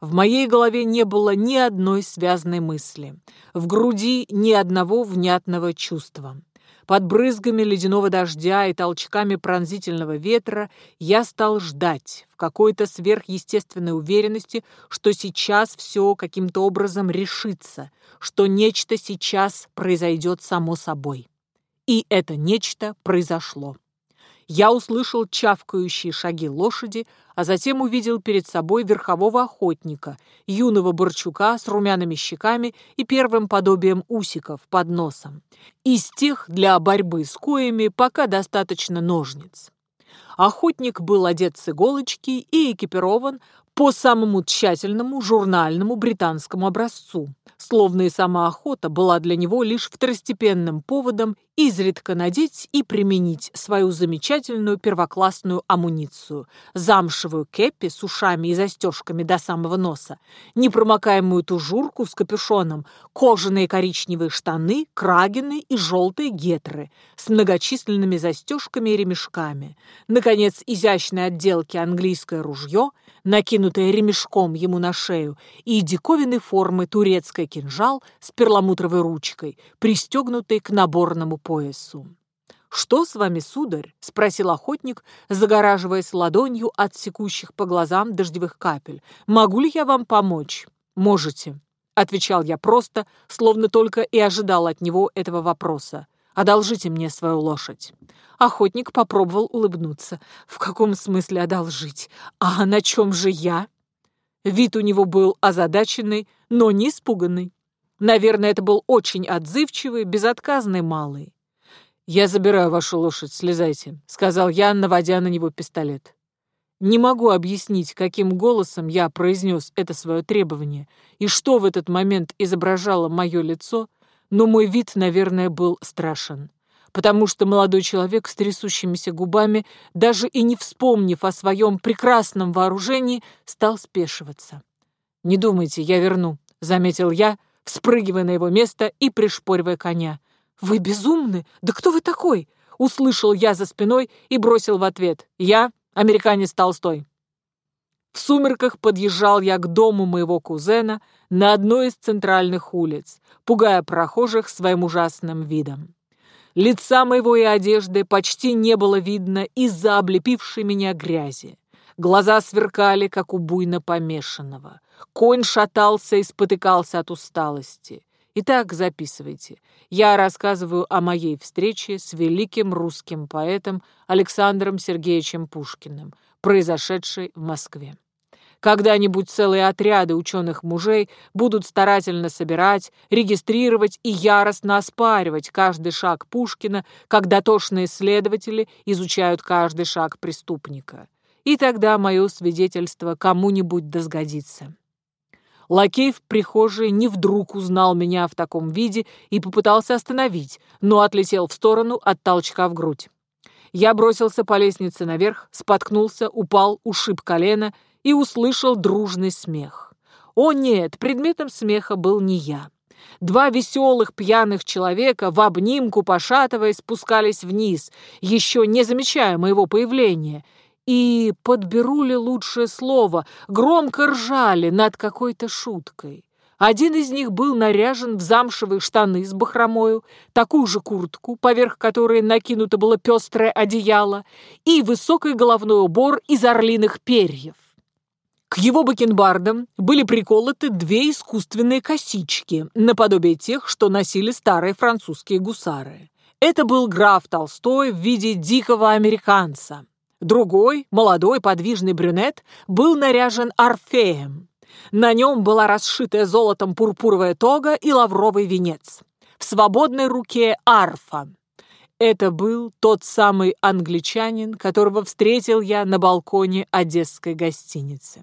В моей голове не было ни одной связанной мысли, в груди ни одного внятного чувства. Под брызгами ледяного дождя и толчками пронзительного ветра я стал ждать в какой-то сверхъестественной уверенности, что сейчас все каким-то образом решится, что нечто сейчас произойдет само собой. И это нечто произошло я услышал чавкающие шаги лошади, а затем увидел перед собой верхового охотника, юного борчука с румяными щеками и первым подобием усиков под носом. Из тех для борьбы с коями пока достаточно ножниц. Охотник был одет с иголочки и экипирован по самому тщательному журнальному британскому образцу, словно и сама охота была для него лишь второстепенным поводом изредка надеть и применить свою замечательную первоклассную амуницию, замшевую кепи с ушами и застежками до самого носа, непромокаемую тужурку с капюшоном, кожаные коричневые штаны, крагины и желтые гетры с многочисленными застежками и ремешками, наконец, изящной отделки английское ружье, накинутое ремешком ему на шею, и диковинной формы турецкий кинжал с перламутровой ручкой, пристегнутый к наборному поясу. «Что с вами, сударь?» — спросил охотник, загораживаясь ладонью от секущих по глазам дождевых капель. «Могу ли я вам помочь?» «Можете», — отвечал я просто, словно только и ожидал от него этого вопроса. «Одолжите мне свою лошадь». Охотник попробовал улыбнуться. «В каком смысле одолжить? А на чем же я?» Вид у него был озадаченный, но не испуганный. Наверное, это был очень отзывчивый, безотказный малый. «Я забираю вашу лошадь, слезайте», — сказал я, наводя на него пистолет. Не могу объяснить, каким голосом я произнес это свое требование и что в этот момент изображало мое лицо, но мой вид, наверное, был страшен потому что молодой человек с трясущимися губами, даже и не вспомнив о своем прекрасном вооружении, стал спешиваться. «Не думайте, я верну», — заметил я, вспрыгивая на его место и пришпоривая коня. «Вы безумны? Да кто вы такой?» — услышал я за спиной и бросил в ответ. «Я американец Толстой». В сумерках подъезжал я к дому моего кузена на одной из центральных улиц, пугая прохожих своим ужасным видом. Лица моего и одежды почти не было видно из-за облепившей меня грязи. Глаза сверкали, как у буйно помешанного. Конь шатался и спотыкался от усталости. Итак, записывайте. Я рассказываю о моей встрече с великим русским поэтом Александром Сергеевичем Пушкиным, произошедшей в Москве. Когда-нибудь целые отряды ученых-мужей будут старательно собирать, регистрировать и яростно оспаривать каждый шаг Пушкина, как дотошные следователи изучают каждый шаг преступника. И тогда мое свидетельство кому-нибудь досгодится. Лакей в прихожей не вдруг узнал меня в таком виде и попытался остановить, но отлетел в сторону от толчка в грудь. Я бросился по лестнице наверх, споткнулся, упал, ушиб колено и услышал дружный смех. О нет, предметом смеха был не я. Два веселых пьяных человека в обнимку, пошатываясь, спускались вниз, еще не замечая моего появления, и, подберу ли лучшее слово, громко ржали над какой-то шуткой. Один из них был наряжен в замшевые штаны с бахромою, такую же куртку, поверх которой накинуто было пестрое одеяло, и высокий головной убор из орлиных перьев. К его бакенбардам были приколоты две искусственные косички, наподобие тех, что носили старые французские гусары. Это был граф Толстой в виде дикого американца, Другой, молодой подвижный брюнет, был наряжен орфеем. На нем была расшитая золотом пурпуровая тога и лавровый венец. В свободной руке арфа. Это был тот самый англичанин, которого встретил я на балконе одесской гостиницы.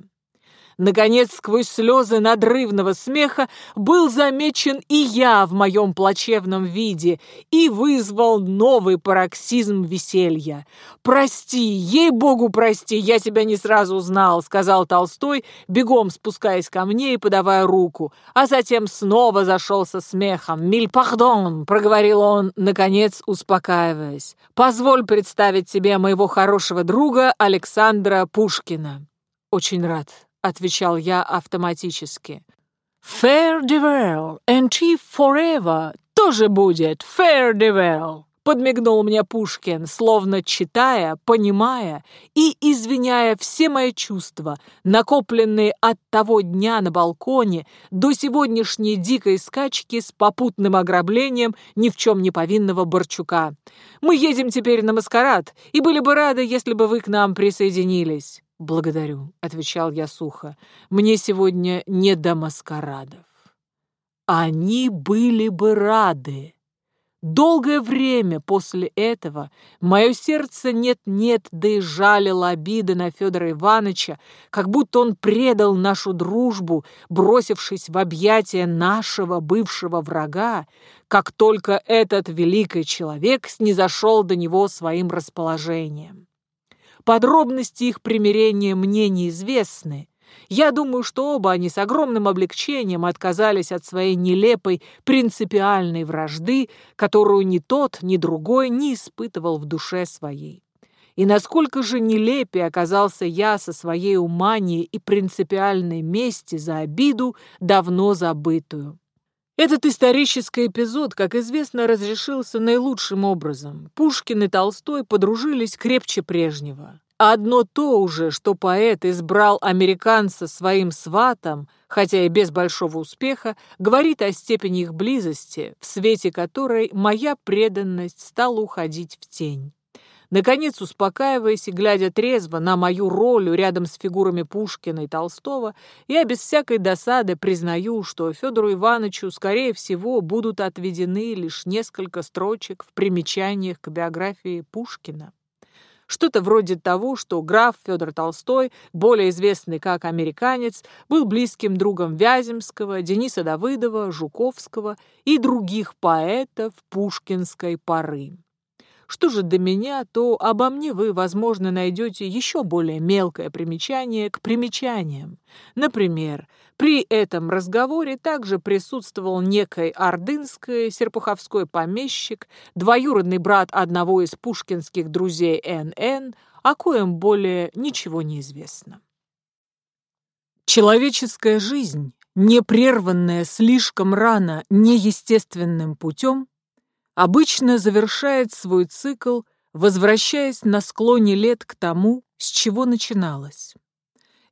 Наконец, сквозь слезы надрывного смеха был замечен и я в моем плачевном виде и вызвал новый пароксизм веселья. «Прости, ей-богу, прости, я тебя не сразу узнал», — сказал Толстой, бегом спускаясь ко мне и подавая руку, а затем снова зашел со смехом. «Миль пардон», — проговорил он, наконец успокаиваясь. «Позволь представить тебе моего хорошего друга Александра Пушкина». «Очень рад», — отвечал я автоматически. «Fair de well and chief forever тоже будет fair de well», — подмигнул мне Пушкин, словно читая, понимая и извиняя все мои чувства, накопленные от того дня на балконе до сегодняшней дикой скачки с попутным ограблением ни в чем не повинного Борчука. «Мы едем теперь на маскарад, и были бы рады, если бы вы к нам присоединились». «Благодарю», — отвечал я сухо. «Мне сегодня не до маскарадов». Они были бы рады. Долгое время после этого мое сердце нет-нет, да и жалило обиды на Федора Ивановича, как будто он предал нашу дружбу, бросившись в объятия нашего бывшего врага, как только этот великий человек снизошел до него своим расположением. Подробности их примирения мне неизвестны. Я думаю, что оба они с огромным облегчением отказались от своей нелепой принципиальной вражды, которую ни тот, ни другой не испытывал в душе своей. И насколько же нелепее оказался я со своей уманией и принципиальной мести за обиду, давно забытую. Этот исторический эпизод, как известно, разрешился наилучшим образом. Пушкин и Толстой подружились крепче прежнего. Одно то уже, что поэт избрал американца своим сватом, хотя и без большого успеха, говорит о степени их близости, в свете которой моя преданность стала уходить в тень. Наконец, успокаиваясь и глядя трезво на мою роль рядом с фигурами Пушкина и Толстого, я без всякой досады признаю, что Федору Ивановичу, скорее всего, будут отведены лишь несколько строчек в примечаниях к биографии Пушкина. Что-то вроде того, что граф Федор Толстой, более известный как американец, был близким другом Вяземского, Дениса Давыдова, Жуковского и других поэтов пушкинской поры. Что же до меня, то обо мне вы, возможно, найдете еще более мелкое примечание к примечаниям. Например, при этом разговоре также присутствовал некий ордынский серпуховской помещик, двоюродный брат одного из пушкинских друзей Н.Н., о коем более ничего не известно. Человеческая жизнь, не прерванная слишком рано неестественным путем, обычно завершает свой цикл, возвращаясь на склоне лет к тому, с чего начиналось.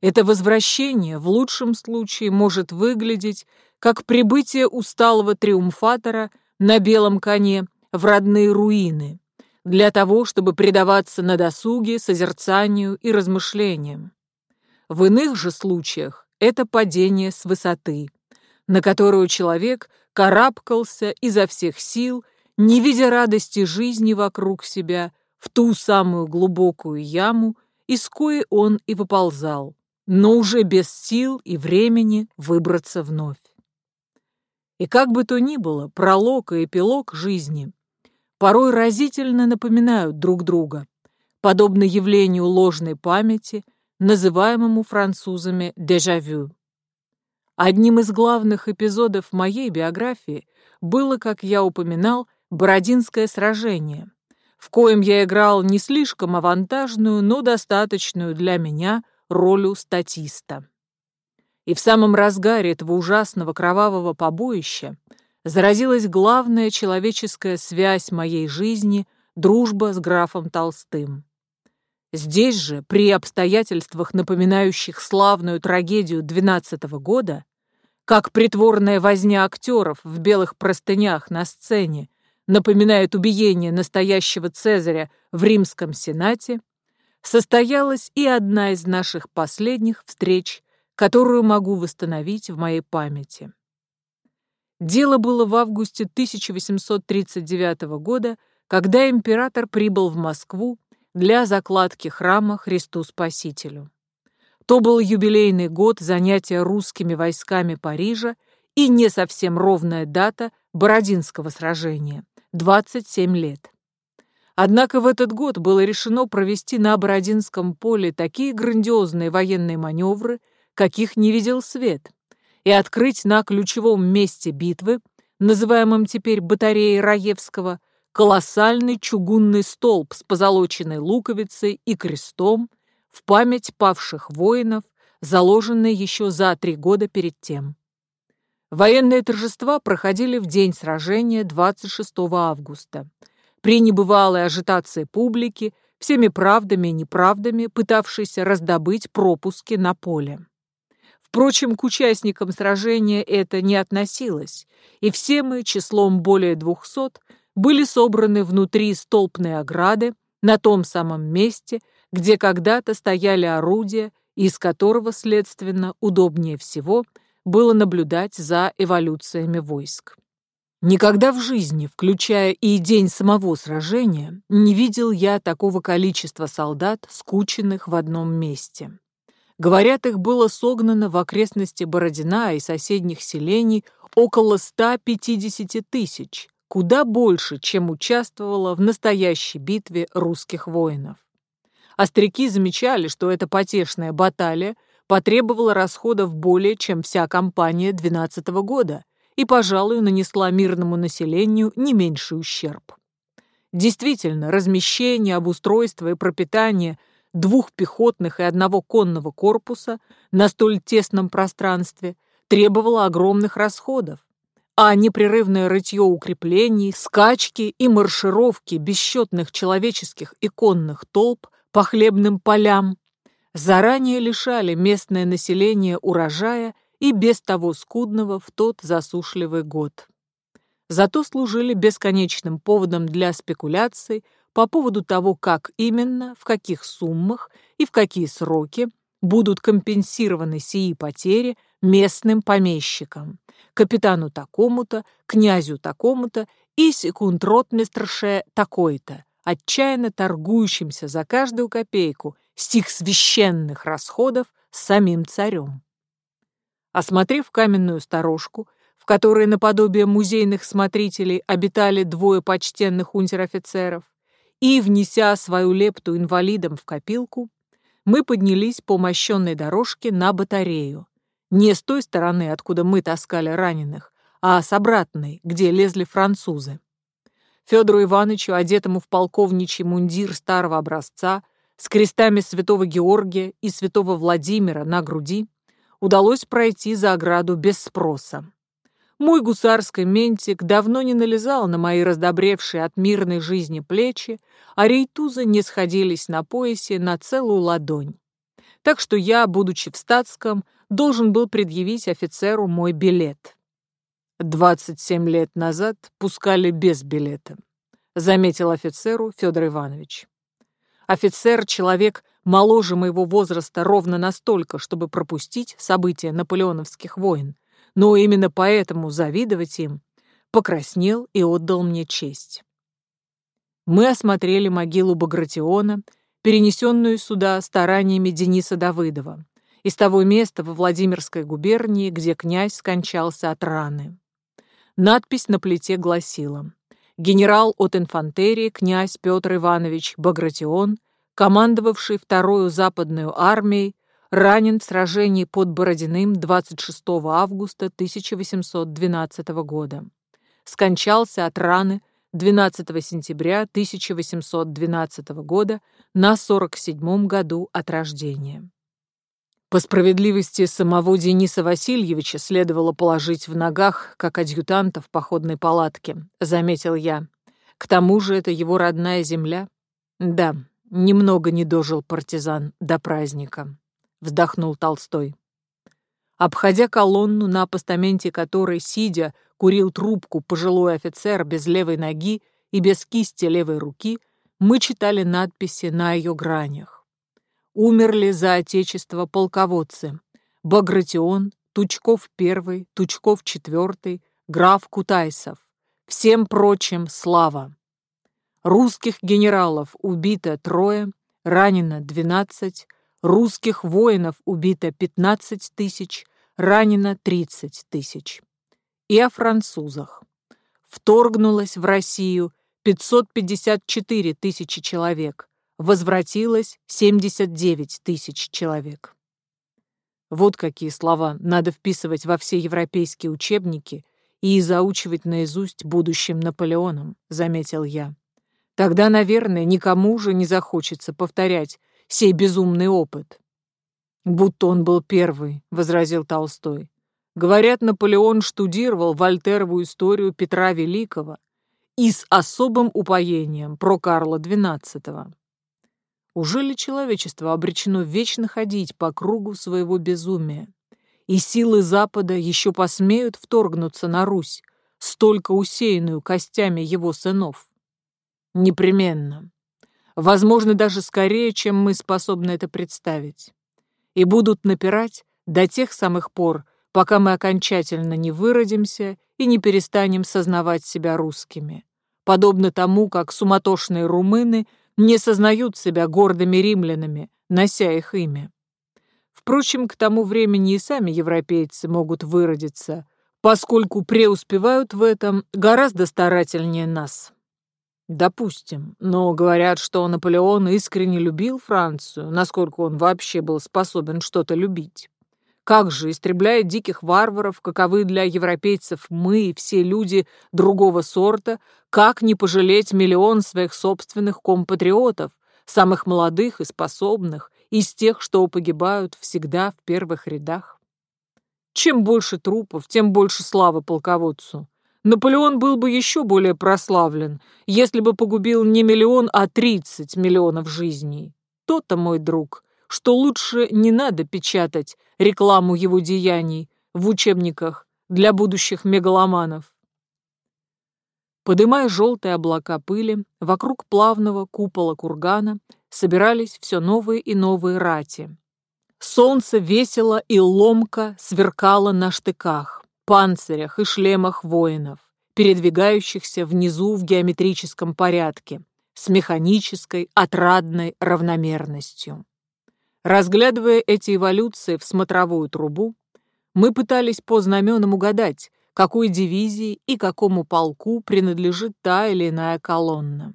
Это возвращение в лучшем случае может выглядеть как прибытие усталого триумфатора на белом коне в родные руины, для того, чтобы предаваться на досуге, созерцанию и размышлениям. В иных же случаях это падение с высоты, на которую человек карабкался изо всех сил, не видя радости жизни вокруг себя, в ту самую глубокую яму, из кои он и выползал, но уже без сил и времени выбраться вновь. И как бы то ни было, пролог и эпилог жизни порой разительно напоминают друг друга, подобно явлению ложной памяти, называемому французами «дежавю». Одним из главных эпизодов моей биографии было, как я упоминал, Бородинское сражение, в коем я играл не слишком авантажную, но достаточную для меня роль статиста. И в самом разгаре этого ужасного кровавого побоища заразилась главная человеческая связь моей жизни — дружба с графом Толстым. Здесь же, при обстоятельствах, напоминающих славную трагедию двенадцатого года, как притворная возня актеров в белых простынях на сцене напоминает убиение настоящего Цезаря в Римском Сенате, состоялась и одна из наших последних встреч, которую могу восстановить в моей памяти. Дело было в августе 1839 года, когда император прибыл в Москву для закладки храма Христу Спасителю. То был юбилейный год занятия русскими войсками Парижа и не совсем ровная дата Бородинского сражения – 27 лет. Однако в этот год было решено провести на Бородинском поле такие грандиозные военные маневры, каких не видел свет – и открыть на ключевом месте битвы, называемом теперь батареей Раевского, колоссальный чугунный столб с позолоченной луковицей и крестом в память павших воинов, заложенный еще за три года перед тем. Военные торжества проходили в день сражения 26 августа. При небывалой ажитации публики, всеми правдами и неправдами, пытавшейся раздобыть пропуски на поле. Впрочем, к участникам сражения это не относилось, и все мы, числом более двухсот, были собраны внутри столпной ограды на том самом месте, где когда-то стояли орудия, из которого, следственно, удобнее всего было наблюдать за эволюциями войск. Никогда в жизни, включая и день самого сражения, не видел я такого количества солдат, скученных в одном месте. Говорят, их было согнано в окрестности Бородина и соседних селений около 150 тысяч, куда больше, чем участвовало в настоящей битве русских воинов. Остряки замечали, что эта потешная баталия потребовала расходов более, чем вся кампания 12 -го года и, пожалуй, нанесла мирному населению не меньший ущерб. Действительно, размещение, обустройство и пропитание двух пехотных и одного конного корпуса на столь тесном пространстве требовало огромных расходов, а непрерывное рытье укреплений, скачки и маршировки бесчетных человеческих и конных толп по хлебным полям заранее лишали местное население урожая и без того скудного в тот засушливый год. Зато служили бесконечным поводом для спекуляций по поводу того, как именно, в каких суммах и в какие сроки будут компенсированы сии потери местным помещикам, капитану такому-то, князю такому-то и секундротмистрше такой-то, отчаянно торгующимся за каждую копейку стих священных расходов с самим царем. Осмотрев каменную сторожку, в которой наподобие музейных смотрителей обитали двое почтенных унтер-офицеров, и, внеся свою лепту инвалидам в копилку, мы поднялись по мощенной дорожке на батарею. Не с той стороны, откуда мы таскали раненых, а с обратной, где лезли французы. Федору Ивановичу, одетому в полковничий мундир старого образца, с крестами святого Георгия и святого Владимира на груди, удалось пройти за ограду без спроса. Мой гусарский ментик давно не налезал на мои раздобревшие от мирной жизни плечи, а рейтузы не сходились на поясе на целую ладонь. Так что я, будучи в статском, должен был предъявить офицеру мой билет. 27 лет назад пускали без билета, заметил офицеру Федор Иванович. Офицер — человек моложе моего возраста ровно настолько, чтобы пропустить события наполеоновских войн, но именно поэтому завидовать им покраснел и отдал мне честь. Мы осмотрели могилу Багратиона, перенесенную сюда стараниями Дениса Давыдова, из того места во Владимирской губернии, где князь скончался от раны. Надпись на плите гласила «Генерал от инфантерии князь Петр Иванович Багратион, командовавший вторую западную армией, ранен в сражении под Бородиным 26 августа 1812 года. Скончался от раны 12 сентября 1812 года на 47 году от рождения. По справедливости самого Дениса Васильевича следовало положить в ногах, как адъютанта в походной палатке, заметил я. К тому же это его родная земля. Да, немного не дожил партизан до праздника. — вздохнул Толстой. Обходя колонну, на постаменте которой, сидя, курил трубку пожилой офицер без левой ноги и без кисти левой руки, мы читали надписи на ее гранях. Умерли за отечество полководцы Багратион, Тучков I, Тучков IV, граф Кутайсов. Всем прочим слава. Русских генералов убито трое, ранено двенадцать, Русских воинов убито 15 тысяч, ранено 30 тысяч. И о французах. Вторгнулось в Россию 554 тысячи человек, возвратилось 79 тысяч человек. Вот какие слова надо вписывать во все европейские учебники и заучивать наизусть будущим Наполеоном, заметил я. Тогда, наверное, никому уже не захочется повторять сей безумный опыт. Будто он был первый, возразил Толстой. Говорят, Наполеон штудировал Вольтерову историю Петра Великого и с особым упоением про Карла XII. Уже ли человечество обречено вечно ходить по кругу своего безумия? И силы Запада еще посмеют вторгнуться на Русь, столько усеянную костями его сынов? Непременно возможно, даже скорее, чем мы способны это представить. И будут напирать до тех самых пор, пока мы окончательно не выродимся и не перестанем сознавать себя русскими, подобно тому, как суматошные румыны не сознают себя гордыми римлянами, нося их имя. Впрочем, к тому времени и сами европейцы могут выродиться, поскольку преуспевают в этом гораздо старательнее нас. Допустим, но говорят, что Наполеон искренне любил Францию, насколько он вообще был способен что-то любить. Как же, истребляя диких варваров, каковы для европейцев мы и все люди другого сорта, как не пожалеть миллион своих собственных компатриотов, самых молодых и способных, из тех, что погибают всегда в первых рядах? Чем больше трупов, тем больше славы полководцу. Наполеон был бы еще более прославлен, если бы погубил не миллион, а тридцать миллионов жизней. То-то, мой друг, что лучше не надо печатать рекламу его деяний в учебниках для будущих мегаломанов. Подымая желтые облака пыли, вокруг плавного купола кургана собирались все новые и новые рати. Солнце весело и ломко сверкало на штыках панцирях и шлемах воинов, передвигающихся внизу в геометрическом порядке, с механической, отрадной равномерностью. Разглядывая эти эволюции в смотровую трубу, мы пытались по знаменам угадать, какой дивизии и какому полку принадлежит та или иная колонна.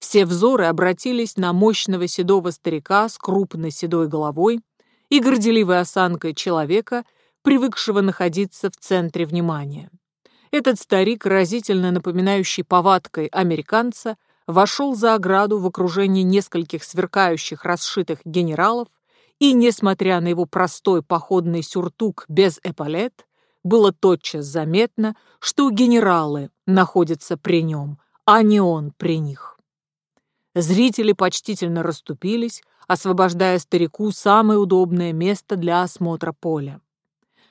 Все взоры обратились на мощного седого старика с крупной седой головой и горделивой осанкой человека, привыкшего находиться в центре внимания. Этот старик, разительно напоминающий повадкой американца, вошел за ограду в окружении нескольких сверкающих расшитых генералов и, несмотря на его простой походный сюртук без эполет, было тотчас заметно, что генералы находятся при нем, а не он при них. Зрители почтительно расступились, освобождая старику самое удобное место для осмотра поля.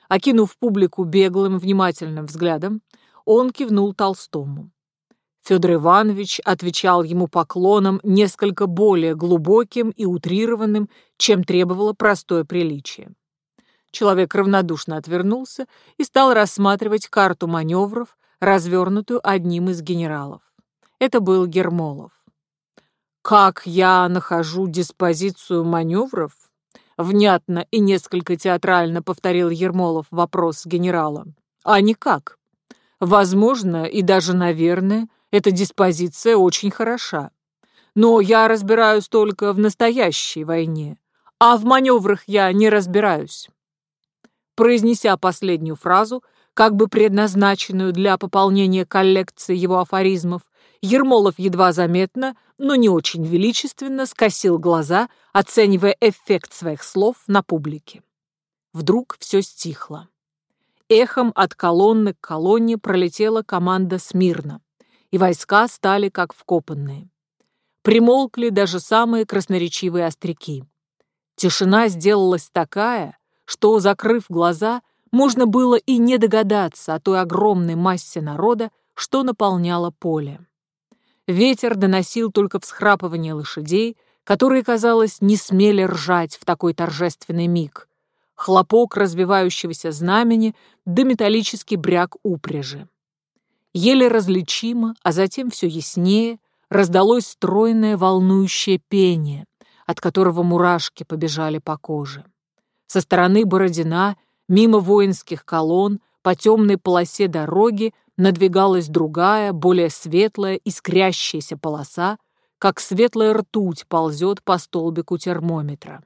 Окинув публику беглым, внимательным взглядом, он кивнул Толстому. Федор Иванович отвечал ему поклоном несколько более глубоким и утрированным, чем требовало простое приличие. Человек равнодушно отвернулся и стал рассматривать карту маневров, развернутую одним из генералов. Это был Гермолов. «Как я нахожу диспозицию маневров?» Внятно и несколько театрально повторил Ермолов вопрос генерала. «А никак. Возможно, и даже, наверное, эта диспозиция очень хороша. Но я разбираюсь только в настоящей войне, а в маневрах я не разбираюсь. Произнеся последнюю фразу, как бы предназначенную для пополнения коллекции его афоризмов, Ермолов едва заметно, но не очень величественно скосил глаза, оценивая эффект своих слов на публике. Вдруг все стихло. Эхом от колонны к колонне пролетела команда смирно и войска стали как вкопанные. Примолкли даже самые красноречивые остряки. Тишина сделалась такая, что, закрыв глаза, можно было и не догадаться о той огромной массе народа, что наполняло поле. Ветер доносил только всхрапывание лошадей, которые, казалось, не смели ржать в такой торжественный миг, хлопок развивающегося знамени да металлический бряк упряжи. Еле различимо, а затем все яснее, раздалось стройное волнующее пение, от которого мурашки побежали по коже. Со стороны Бородина, мимо воинских колонн, по темной полосе дороги надвигалась другая, более светлая, искрящаяся полоса, как светлая ртуть ползет по столбику термометра.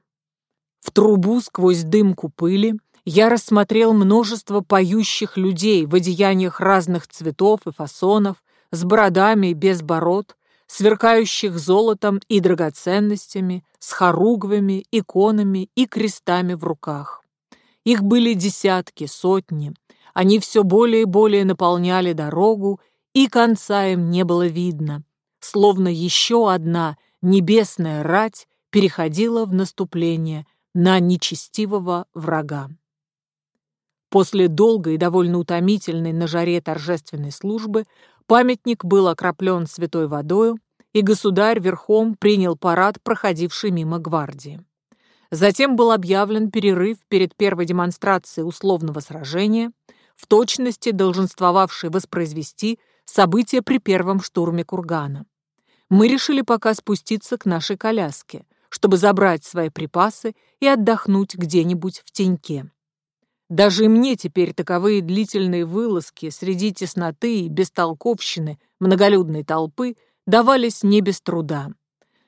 В трубу сквозь дымку пыли я рассмотрел множество поющих людей в одеяниях разных цветов и фасонов, с бородами и без бород, сверкающих золотом и драгоценностями, с хоругвами, иконами и крестами в руках. Их были десятки, сотни. Они все более и более наполняли дорогу, и конца им не было видно. Словно еще одна небесная рать переходила в наступление на нечестивого врага. После долгой и довольно утомительной на жаре торжественной службы памятник был окроплен святой водою, и государь верхом принял парад, проходивший мимо гвардии. Затем был объявлен перерыв перед первой демонстрацией условного сражения, в точности долженствовавший воспроизвести события при первом штурме Кургана. Мы решили пока спуститься к нашей коляске, чтобы забрать свои припасы и отдохнуть где-нибудь в теньке. Даже и мне теперь таковые длительные вылазки среди тесноты и бестолковщины многолюдной толпы давались не без труда.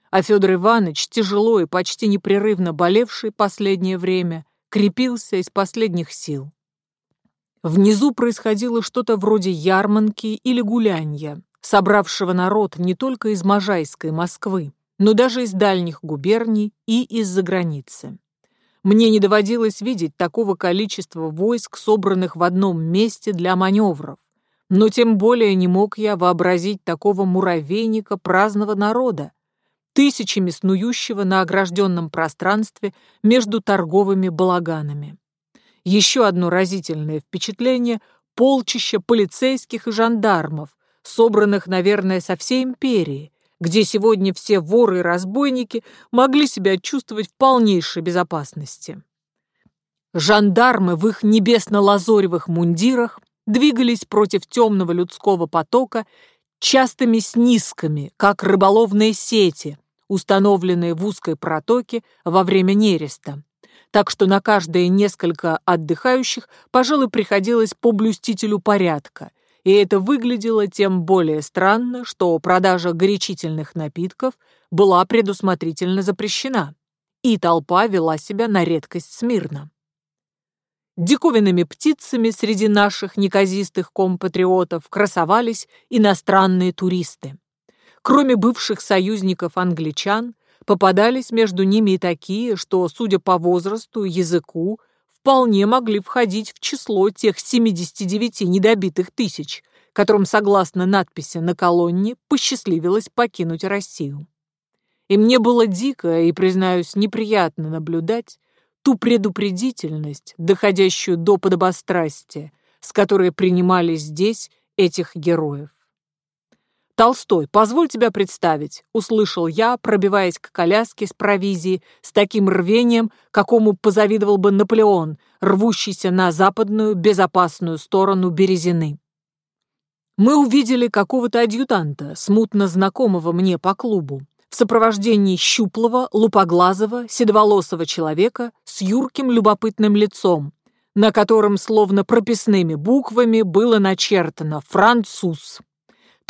А Федор Иванович, тяжело и почти непрерывно болевший последнее время, крепился из последних сил. Внизу происходило что-то вроде ярманки или гулянья, собравшего народ не только из Можайской Москвы, но даже из дальних губерний и из-за границы. Мне не доводилось видеть такого количества войск, собранных в одном месте для маневров. Но тем более не мог я вообразить такого муравейника праздного народа, тысячами снующего на огражденном пространстве между торговыми балаганами. Еще одно разительное впечатление – полчища полицейских и жандармов, собранных, наверное, со всей империи, где сегодня все воры и разбойники могли себя чувствовать в полнейшей безопасности. Жандармы в их небесно-лазоревых мундирах двигались против темного людского потока частыми снисками, как рыболовные сети, установленные в узкой протоке во время нереста. Так что на каждые несколько отдыхающих, пожалуй, приходилось по блюстителю порядка, и это выглядело тем более странно, что продажа горячительных напитков была предусмотрительно запрещена, и толпа вела себя на редкость смирно. Диковинными птицами среди наших неказистых компатриотов красовались иностранные туристы. Кроме бывших союзников англичан, попадались между ними и такие, что, судя по возрасту, языку, вполне могли входить в число тех 79 недобитых тысяч, которым, согласно надписи на колонне, посчастливилось покинуть Россию. И мне было дико и, признаюсь, неприятно наблюдать ту предупредительность, доходящую до подобострастия, с которой принимали здесь этих героев. «Толстой, позволь тебя представить», — услышал я, пробиваясь к коляске с провизией с таким рвением, какому позавидовал бы Наполеон, рвущийся на западную безопасную сторону Березины. Мы увидели какого-то адъютанта, смутно знакомого мне по клубу, в сопровождении щуплого, лупоглазого, седоволосого человека с юрким любопытным лицом, на котором словно прописными буквами было начертано «Француз».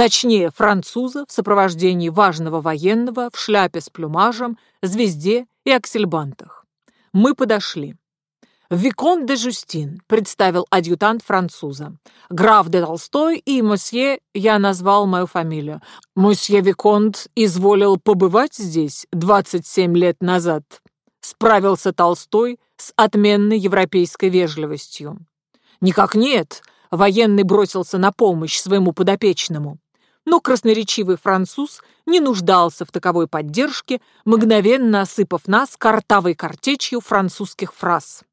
Точнее, француза в сопровождении важного военного в шляпе с плюмажем, звезде и аксельбантах. Мы подошли. «Викон де Жюстин», — представил адъютант француза. «Граф де Толстой и мосье, я назвал мою фамилию. Мосье Виконт изволил побывать здесь 27 лет назад», — справился Толстой с отменной европейской вежливостью. «Никак нет», — военный бросился на помощь своему подопечному. Но красноречивый француз не нуждался в таковой поддержке, мгновенно осыпав нас картавой картечью французских фраз.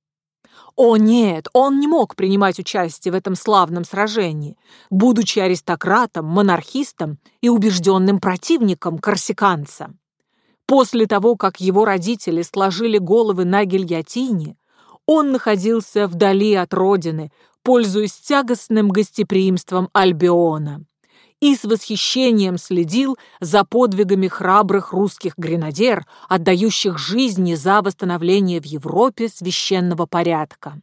О нет, он не мог принимать участие в этом славном сражении, будучи аристократом, монархистом и убежденным противником корсиканца. После того, как его родители сложили головы на гильотине, он находился вдали от родины, пользуясь тягостным гостеприимством Альбиона и с восхищением следил за подвигами храбрых русских гренадер, отдающих жизни за восстановление в Европе священного порядка.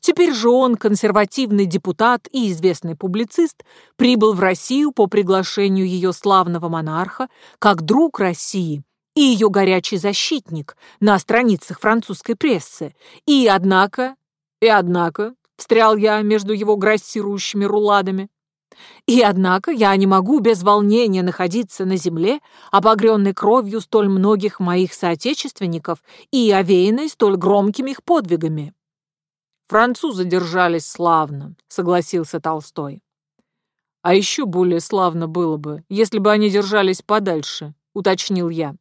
Теперь же он, консервативный депутат и известный публицист, прибыл в Россию по приглашению ее славного монарха как друг России и ее горячий защитник на страницах французской прессы. И однако, и однако, встрял я между его грассирующими руладами, и однако я не могу без волнения находиться на земле, обогренной кровью столь многих моих соотечественников и овеянной столь громкими их подвигами. Французы держались славно, согласился Толстой. А еще более славно было бы, если бы они держались подальше, уточнил я.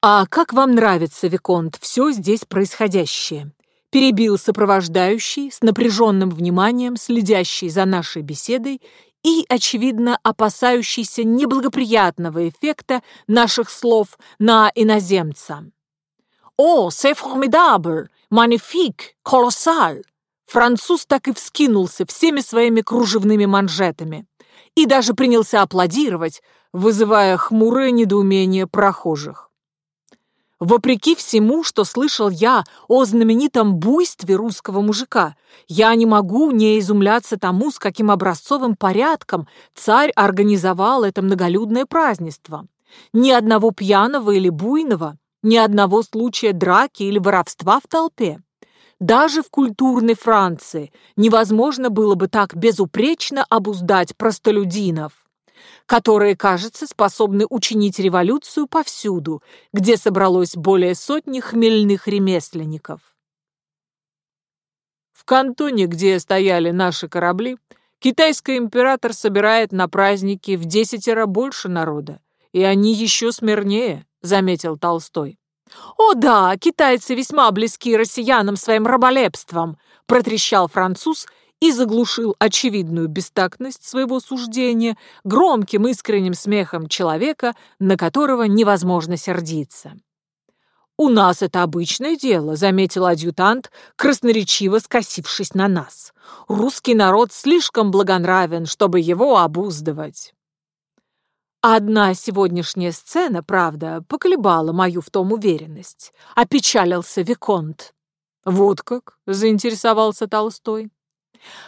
«А как вам нравится, Виконт, все здесь происходящее?» Перебил сопровождающий с напряженным вниманием, следящий за нашей беседой и, очевидно, опасающийся неблагоприятного эффекта наших слов на иноземца. «О, c'est formidable! Magnifique! Colossal!» Француз так и вскинулся всеми своими кружевными манжетами и даже принялся аплодировать, вызывая хмурое недоумение прохожих. Вопреки всему, что слышал я о знаменитом буйстве русского мужика, я не могу не изумляться тому, с каким образцовым порядком царь организовал это многолюдное празднество. Ни одного пьяного или буйного, ни одного случая драки или воровства в толпе. Даже в культурной Франции невозможно было бы так безупречно обуздать простолюдинов которые, кажется, способны учинить революцию повсюду, где собралось более сотни хмельных ремесленников. В кантоне, где стояли наши корабли, китайский император собирает на праздники в десятеро больше народа, и они еще смирнее, заметил Толстой. «О да, китайцы весьма близки россиянам своим раболепством», протрещал француз и заглушил очевидную бестактность своего суждения громким искренним смехом человека, на которого невозможно сердиться. «У нас это обычное дело», — заметил адъютант, красноречиво скосившись на нас. «Русский народ слишком благонравен, чтобы его обуздывать». Одна сегодняшняя сцена, правда, поколебала мою в том уверенность. Опечалился Виконт. «Вот как?» — заинтересовался Толстой.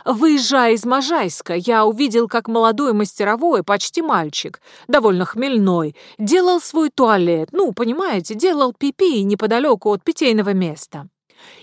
Выезжая из Можайска, я увидел, как молодой мастеровой, почти мальчик, довольно хмельной, делал свой туалет, ну, понимаете, делал пипи -пи неподалеку от питейного места.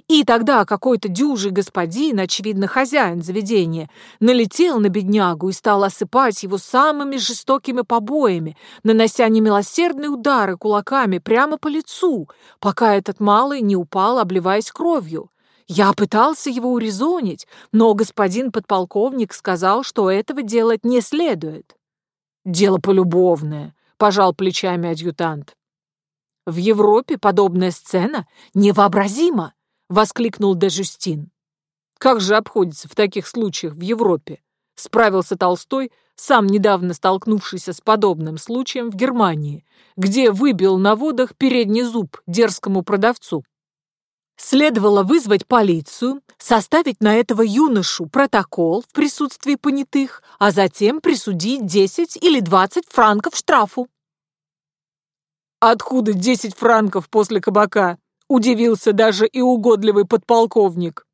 И тогда какой-то дюжий господин, очевидно, хозяин заведения, налетел на беднягу и стал осыпать его самыми жестокими побоями, нанося немилосердные удары кулаками прямо по лицу, пока этот малый не упал, обливаясь кровью. Я пытался его урезонить, но господин подполковник сказал, что этого делать не следует. «Дело полюбовное», — пожал плечами адъютант. «В Европе подобная сцена невообразима», — воскликнул де Жюстин. «Как же обходится в таких случаях в Европе?» — справился Толстой, сам недавно столкнувшийся с подобным случаем в Германии, где выбил на водах передний зуб дерзкому продавцу. Следовало вызвать полицию, составить на этого юношу протокол в присутствии понятых, а затем присудить 10 или 20 франков штрафу. «Откуда 10 франков после кабака?» – удивился даже и угодливый подполковник.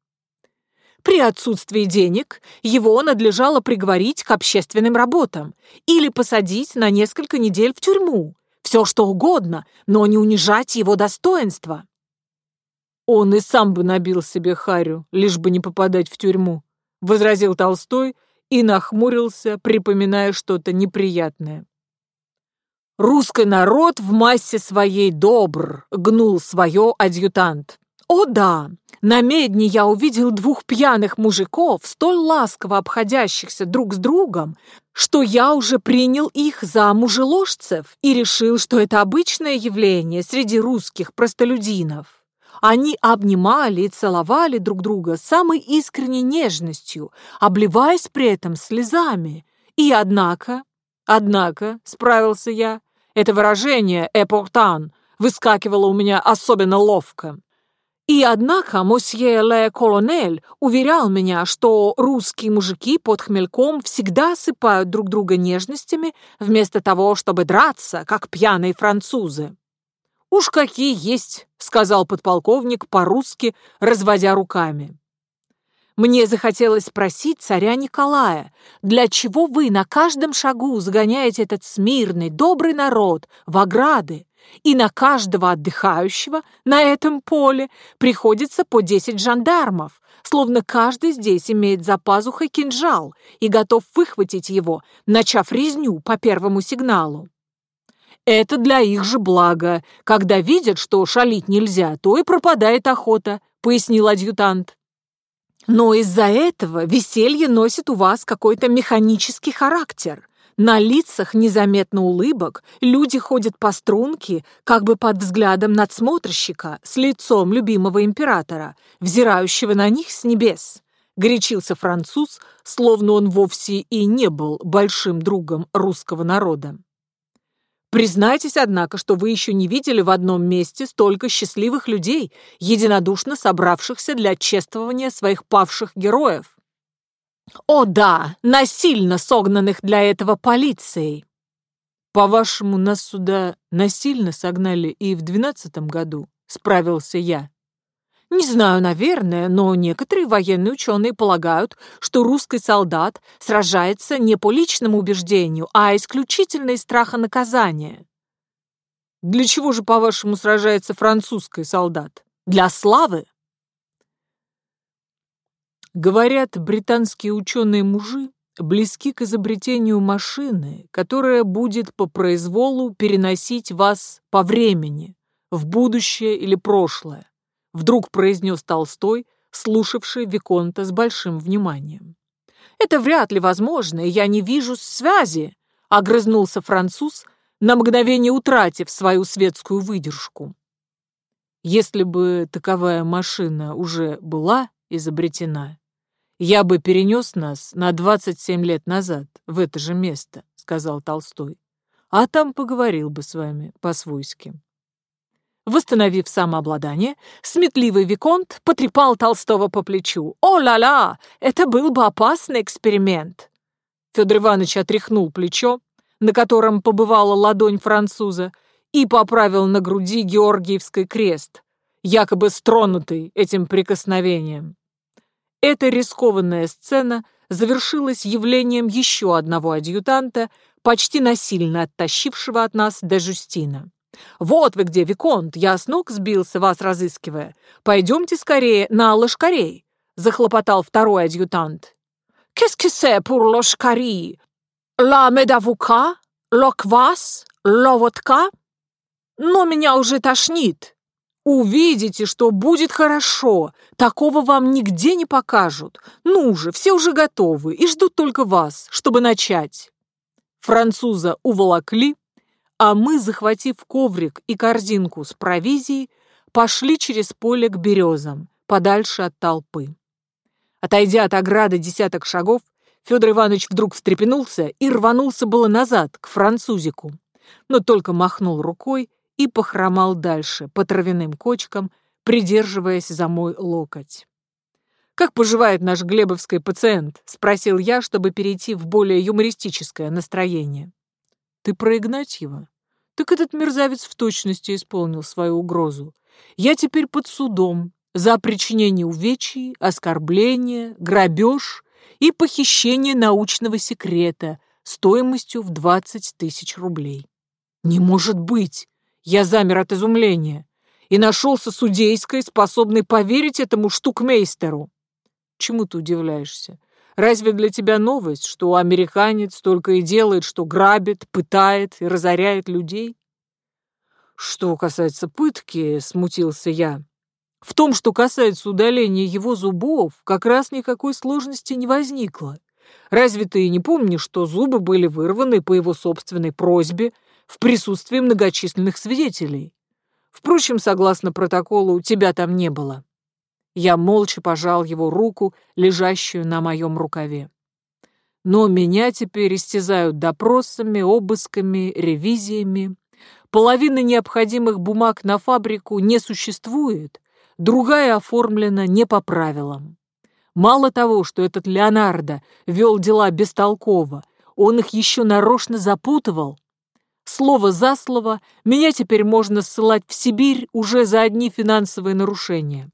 При отсутствии денег его надлежало приговорить к общественным работам или посадить на несколько недель в тюрьму. Все что угодно, но не унижать его достоинство. Он и сам бы набил себе харю, лишь бы не попадать в тюрьму, возразил Толстой и нахмурился, припоминая что-то неприятное. «Русский народ в массе своей добр», — гнул свое адъютант. «О да, на медне я увидел двух пьяных мужиков, столь ласково обходящихся друг с другом, что я уже принял их за мужеложцев и решил, что это обычное явление среди русских простолюдинов. Они обнимали и целовали друг друга самой искренней нежностью, обливаясь при этом слезами. И однако, однако, справился я, это выражение «эпортан» выскакивало у меня особенно ловко. И однако мосье ле колонель уверял меня, что русские мужики под хмельком всегда осыпают друг друга нежностями, вместо того, чтобы драться, как пьяные французы. «Уж какие есть», — сказал подполковник по-русски, разводя руками. Мне захотелось спросить царя Николая, для чего вы на каждом шагу загоняете этот смирный, добрый народ в ограды, и на каждого отдыхающего на этом поле приходится по десять жандармов, словно каждый здесь имеет за пазухой кинжал и готов выхватить его, начав резню по первому сигналу. Это для их же блага. Когда видят, что шалить нельзя, то и пропадает охота», — пояснил адъютант. «Но из-за этого веселье носит у вас какой-то механический характер. На лицах незаметно улыбок, люди ходят по струнке, как бы под взглядом надсмотрщика, с лицом любимого императора, взирающего на них с небес». Горячился француз, словно он вовсе и не был большим другом русского народа. Признайтесь, однако, что вы еще не видели в одном месте столько счастливых людей, единодушно собравшихся для чествования своих павших героев. О да, насильно согнанных для этого полицией. По-вашему, нас сюда насильно согнали и в двенадцатом году, справился я. Не знаю, наверное, но некоторые военные ученые полагают, что русский солдат сражается не по личному убеждению, а исключительно из страха наказания. Для чего же, по-вашему, сражается французский солдат? Для славы? Говорят, британские ученые-мужи близки к изобретению машины, которая будет по произволу переносить вас по времени, в будущее или прошлое вдруг произнес Толстой, слушавший Виконта с большим вниманием. «Это вряд ли возможно, и я не вижу связи», — огрызнулся француз, на мгновение утратив свою светскую выдержку. «Если бы таковая машина уже была изобретена, я бы перенес нас на 27 лет назад в это же место», — сказал Толстой, «а там поговорил бы с вами по-свойски». Восстановив самообладание, сметливый Виконт потрепал Толстого по плечу. «О-ла-ла! Это был бы опасный эксперимент!» Федор Иванович отряхнул плечо, на котором побывала ладонь француза, и поправил на груди Георгиевский крест, якобы стронутый этим прикосновением. Эта рискованная сцена завершилась явлением еще одного адъютанта, почти насильно оттащившего от нас до Жюстина. «Вот вы где, Виконт! Я с ног сбился, вас разыскивая. Пойдемте скорее на лошкарей!» — захлопотал второй адъютант. «Qu'est-ce que c'est pour лошкари? Ла медавука? Локвас? Ловодка?» «Но меня уже тошнит!» Увидите, что будет хорошо. Такого вам нигде не покажут. Ну же, все уже готовы и ждут только вас, чтобы начать. Француза уволокли, а мы, захватив коврик и корзинку с провизией, пошли через поле к березам, подальше от толпы. Отойдя от ограды десяток шагов, Федор Иванович вдруг встрепенулся и рванулся было назад, к французику, но только махнул рукой и похромал дальше, по травяным кочкам, придерживаясь за мой локоть. «Как поживает наш глебовский пациент?» — спросил я, чтобы перейти в более юмористическое настроение. «Ты про Игнатьева?» «Так этот мерзавец в точности исполнил свою угрозу. Я теперь под судом за причинение увечий, оскорбление, грабеж и похищение научного секрета стоимостью в 20 тысяч рублей». «Не может быть!» Я замер от изумления и нашелся судейской, способный поверить этому штукмейстеру. Чему ты удивляешься? Разве для тебя новость, что американец только и делает, что грабит, пытает и разоряет людей? Что касается пытки, смутился я. В том, что касается удаления его зубов, как раз никакой сложности не возникло. Разве ты не помнишь, что зубы были вырваны по его собственной просьбе в присутствии многочисленных свидетелей. Впрочем, согласно протоколу, тебя там не было. Я молча пожал его руку, лежащую на моем рукаве. Но меня теперь истязают допросами, обысками, ревизиями. Половины необходимых бумаг на фабрику не существует, другая оформлена не по правилам. Мало того, что этот Леонардо вел дела бестолково, он их еще нарочно запутывал, Слово за слово, меня теперь можно ссылать в Сибирь уже за одни финансовые нарушения.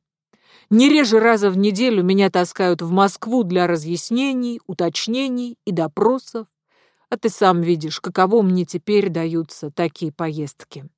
Не реже раза в неделю меня таскают в Москву для разъяснений, уточнений и допросов. А ты сам видишь, каково мне теперь даются такие поездки.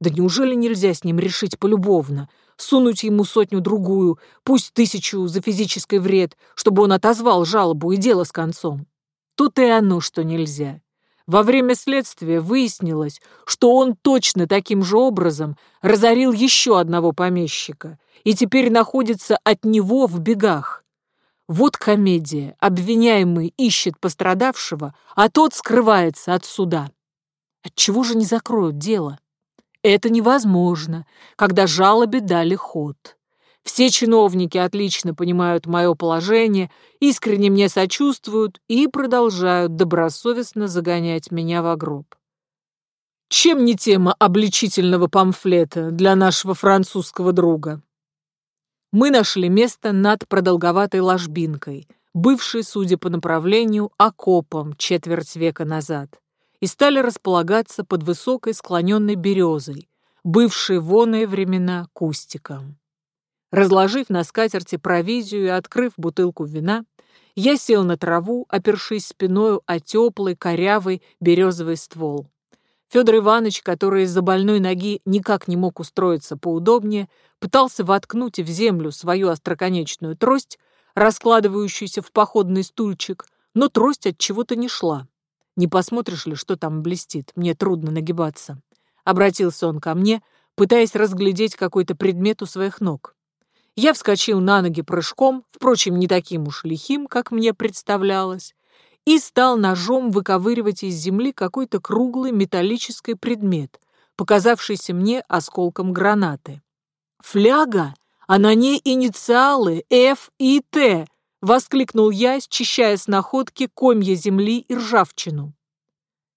Да неужели нельзя с ним решить полюбовно, сунуть ему сотню-другую, пусть тысячу за физический вред, чтобы он отозвал жалобу и дело с концом? Тут и оно, что нельзя. Во время следствия выяснилось, что он точно таким же образом разорил еще одного помещика и теперь находится от него в бегах. Вот комедия. Обвиняемый ищет пострадавшего, а тот скрывается от суда. Отчего же не закроют дело? Это невозможно, когда жалобе дали ход. Все чиновники отлично понимают мое положение, искренне мне сочувствуют и продолжают добросовестно загонять меня в гроб. Чем не тема обличительного памфлета для нашего французского друга? Мы нашли место над продолговатой ложбинкой, бывшей, судя по направлению, окопом четверть века назад, и стали располагаться под высокой склоненной березой, бывшей в оные времена кустиком. Разложив на скатерти провизию и открыв бутылку вина, я сел на траву, опершись спиною о теплый, корявый березовый ствол. Федор Иванович, который из-за больной ноги никак не мог устроиться поудобнее, пытался воткнуть в землю свою остроконечную трость, раскладывающуюся в походный стульчик, но трость от чего-то не шла. «Не посмотришь ли, что там блестит? Мне трудно нагибаться». Обратился он ко мне, пытаясь разглядеть какой-то предмет у своих ног. Я вскочил на ноги прыжком, впрочем, не таким уж лихим, как мне представлялось, и стал ножом выковыривать из земли какой-то круглый металлический предмет, показавшийся мне осколком гранаты. «Фляга! А на ней инициалы F и Т!» — воскликнул я, счищая с находки комья земли и ржавчину.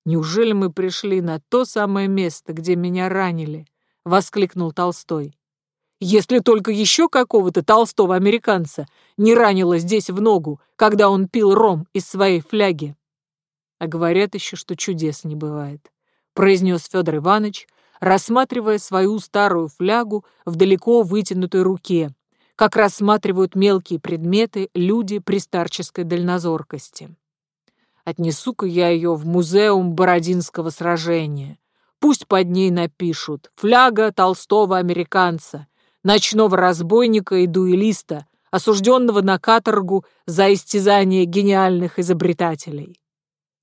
«Неужели мы пришли на то самое место, где меня ранили?» — воскликнул Толстой если только еще какого-то толстого американца не ранило здесь в ногу, когда он пил ром из своей фляги. А говорят еще, что чудес не бывает, произнес Федор Иванович, рассматривая свою старую флягу в далеко вытянутой руке, как рассматривают мелкие предметы люди при старческой дальнозоркости. Отнесу-ка я ее в музеум Бородинского сражения. Пусть под ней напишут «Фляга толстого американца», ночного разбойника и дуэлиста, осужденного на каторгу за истязание гениальных изобретателей.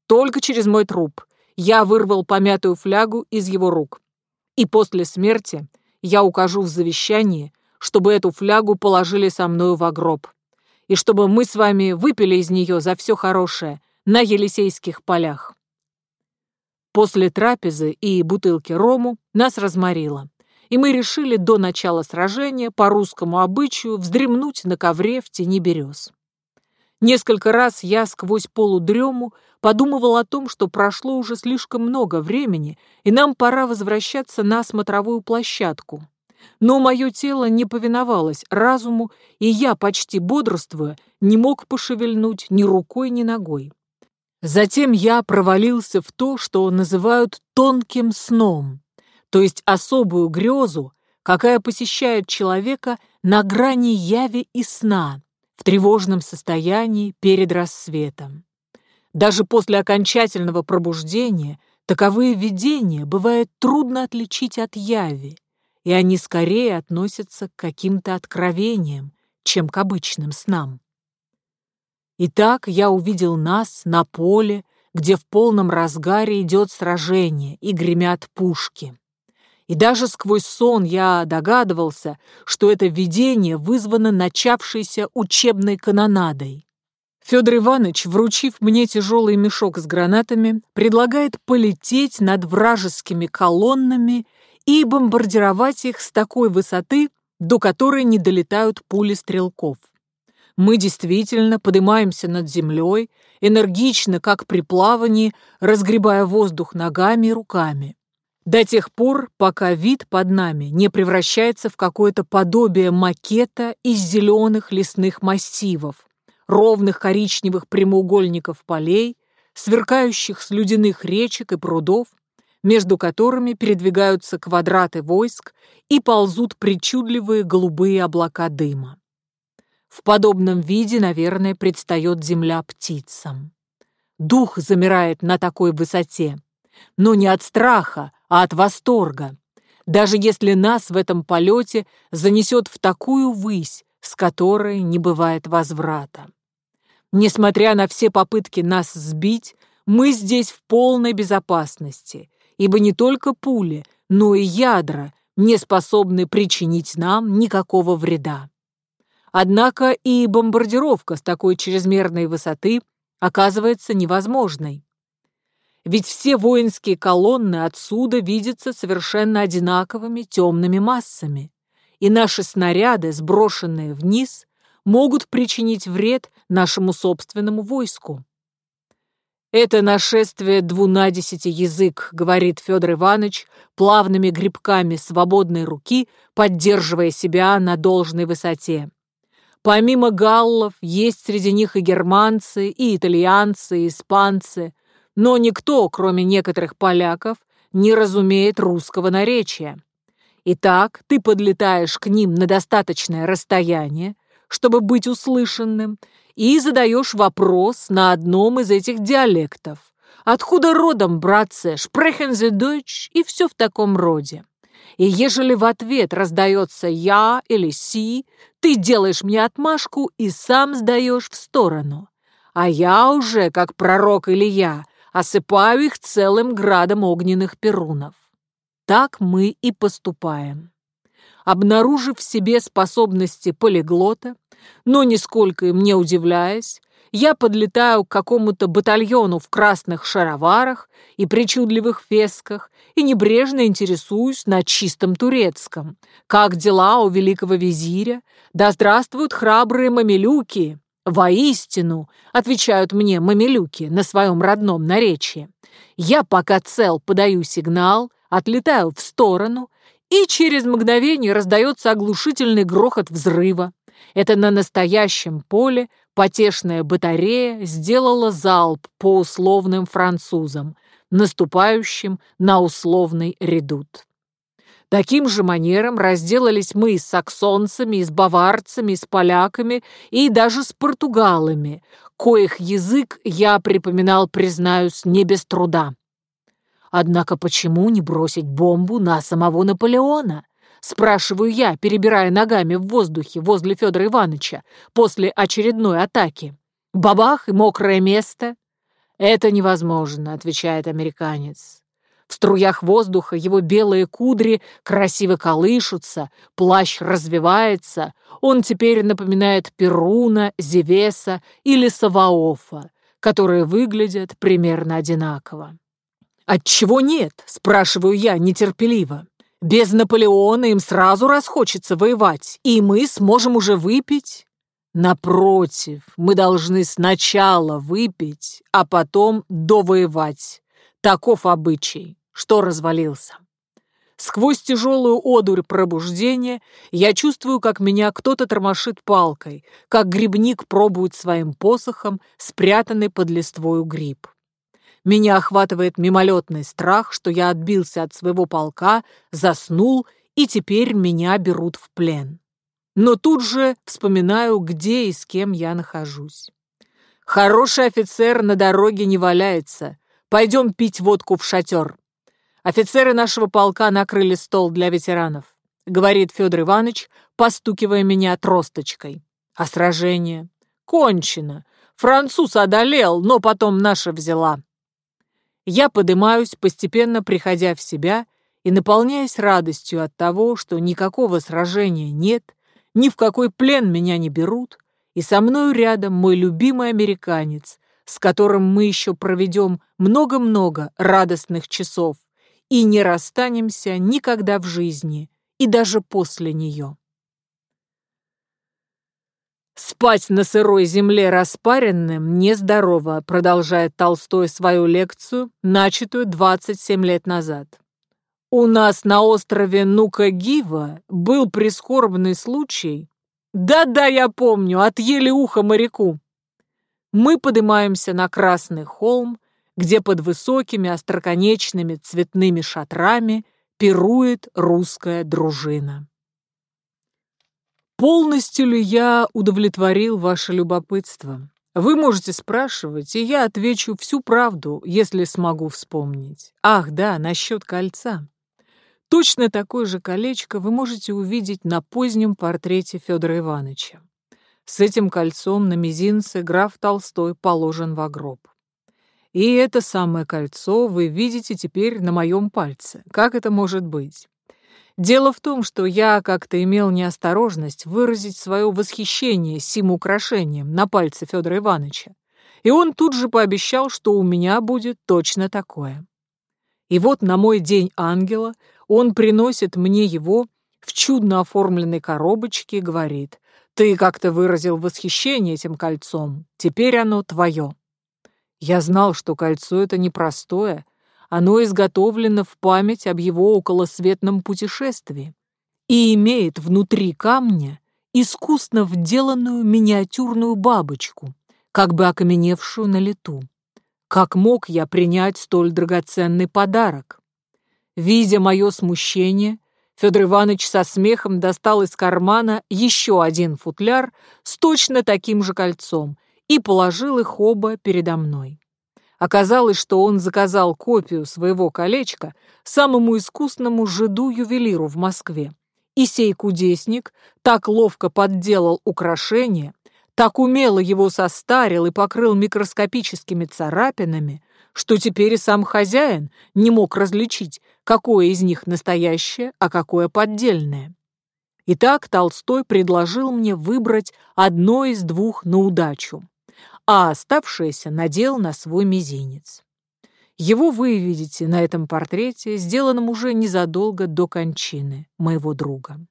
Только через мой труп я вырвал помятую флягу из его рук. И после смерти я укажу в завещании, чтобы эту флягу положили со мною в гроб, и чтобы мы с вами выпили из нее за все хорошее на Елисейских полях. После трапезы и бутылки рому нас разморило, и мы решили до начала сражения по русскому обычаю вздремнуть на ковре в тени берез. Несколько раз я сквозь полудрему подумывал о том, что прошло уже слишком много времени, и нам пора возвращаться на смотровую площадку. Но мое тело не повиновалось разуму, и я, почти бодрствуя, не мог пошевельнуть ни рукой, ни ногой. Затем я провалился в то, что называют тонким сном, то есть особую грезу, какая посещает человека на грани яви и сна, в тревожном состоянии перед рассветом. Даже после окончательного пробуждения таковые видения бывает трудно отличить от яви, и они скорее относятся к каким-то откровениям, чем к обычным снам. Итак, я увидел нас на поле, где в полном разгаре идет сражение и гремят пушки. И даже сквозь сон я догадывался, что это видение вызвано начавшейся учебной канонадой. Федор Иванович, вручив мне тяжелый мешок с гранатами, предлагает полететь над вражескими колоннами и бомбардировать их с такой высоты, до которой не долетают пули стрелков. Мы действительно поднимаемся над землей, энергично, как при плавании, разгребая воздух ногами и руками. До тех пор, пока вид под нами не превращается в какое-то подобие макета из зеленых лесных массивов, ровных коричневых прямоугольников полей, сверкающих слюдяных речек и прудов, между которыми передвигаются квадраты войск и ползут причудливые голубые облака дыма. В подобном виде, наверное, предстает земля птицам. Дух замирает на такой высоте, но не от страха, а от восторга, даже если нас в этом полете занесет в такую высь, с которой не бывает возврата. Несмотря на все попытки нас сбить, мы здесь в полной безопасности, ибо не только пули, но и ядра не способны причинить нам никакого вреда. Однако и бомбардировка с такой чрезмерной высоты оказывается невозможной. Ведь все воинские колонны отсюда видятся совершенно одинаковыми темными массами, и наши снаряды, сброшенные вниз, могут причинить вред нашему собственному войску. «Это нашествие двунадесяти язык», — говорит Федор Иванович, плавными грибками свободной руки, поддерживая себя на должной высоте. Помимо галлов, есть среди них и германцы, и итальянцы, и испанцы, но никто, кроме некоторых поляков, не разумеет русского наречия. Итак, ты подлетаешь к ним на достаточное расстояние, чтобы быть услышанным, и задаешь вопрос на одном из этих диалектов. Откуда родом, братцы, sprechen Sie и все в таком роде. И ежели в ответ раздается «я» или «си», ты делаешь мне отмашку и сам сдаешь в сторону. А я уже, как пророк Илья, осыпаю их целым градом огненных перунов. Так мы и поступаем. Обнаружив в себе способности полиглота, но нисколько им не удивляясь, я подлетаю к какому-то батальону в красных шароварах и причудливых фесках и небрежно интересуюсь на чистом турецком. Как дела у великого визиря? Да здравствуют храбрые мамилюки! Воистину, отвечают мне мамилюки на своем родном наречии. Я пока цел подаю сигнал, отлетаю в сторону, и через мгновение раздается оглушительный грохот взрыва. Это на настоящем поле потешная батарея сделала залп по условным французам, наступающим на условный редут. Таким же манером разделались мы с саксонцами, с баварцами, с поляками, и даже с португалами, коих язык я припоминал, признаюсь, не без труда. Однако почему не бросить бомбу на самого Наполеона? Спрашиваю я, перебирая ногами в воздухе возле Федора Ивановича после очередной атаки. Бабах и мокрое место. «Это невозможно», — отвечает американец. В струях воздуха его белые кудри красиво колышутся, плащ развивается, он теперь напоминает Перуна, Зевеса или Саваофа, которые выглядят примерно одинаково. «Отчего нет?» — спрашиваю я нетерпеливо. «Без Наполеона им сразу расхочется воевать, и мы сможем уже выпить». Напротив, мы должны сначала выпить, а потом довоевать. Таков обычай, что развалился. Сквозь тяжелую одурь пробуждения я чувствую, как меня кто-то тормошит палкой, как грибник пробует своим посохом, спрятанный под листвою гриб. Меня охватывает мимолетный страх, что я отбился от своего полка, заснул, и теперь меня берут в плен но тут же вспоминаю, где и с кем я нахожусь. Хороший офицер на дороге не валяется. Пойдем пить водку в шатер. Офицеры нашего полка накрыли стол для ветеранов, говорит Федор Иванович, постукивая меня тросточкой. А сражение? Кончено. Француз одолел, но потом наша взяла. Я подымаюсь, постепенно приходя в себя и наполняясь радостью от того, что никакого сражения нет, ни в какой плен меня не берут, и со мною рядом мой любимый американец, с которым мы еще проведем много-много радостных часов и не расстанемся никогда в жизни и даже после нее. «Спать на сырой земле распаренным нездорово», продолжает Толстой свою лекцию, начатую 27 лет назад. У нас на острове Нука-Гива был прискорбный случай. Да-да, я помню, отъели ухо моряку. Мы поднимаемся на Красный холм, где под высокими остроконечными цветными шатрами пирует русская дружина. Полностью ли я удовлетворил ваше любопытство? Вы можете спрашивать, и я отвечу всю правду, если смогу вспомнить. Ах, да, насчет кольца. Точно такое же колечко вы можете увидеть на позднем портрете Федора Ивановича. С этим кольцом на мизинце граф Толстой положен в гроб. И это самое кольцо вы видите теперь на моем пальце. Как это может быть? Дело в том, что я как-то имел неосторожность выразить свое восхищение сим украшением на пальце Федора Ивановича, и он тут же пообещал, что у меня будет точно такое. И вот на мой день ангела он приносит мне его в чудно оформленной коробочке и говорит, «Ты как-то выразил восхищение этим кольцом, теперь оно твое». Я знал, что кольцо это непростое, оно изготовлено в память об его околосветном путешествии и имеет внутри камня искусно вделанную миниатюрную бабочку, как бы окаменевшую на лету. Как мог я принять столь драгоценный подарок? Видя мое смущение, Федор Иванович со смехом достал из кармана еще один футляр с точно таким же кольцом и положил их оба передо мной. Оказалось, что он заказал копию своего колечка самому искусному жиду-ювелиру в Москве. И сей кудесник так ловко подделал украшение, так умело его состарил и покрыл микроскопическими царапинами, что теперь и сам хозяин не мог различить, какое из них настоящее, а какое поддельное. Итак, Толстой предложил мне выбрать одно из двух на удачу, а оставшееся надел на свой мизинец. Его вы видите на этом портрете, сделанном уже незадолго до кончины моего друга.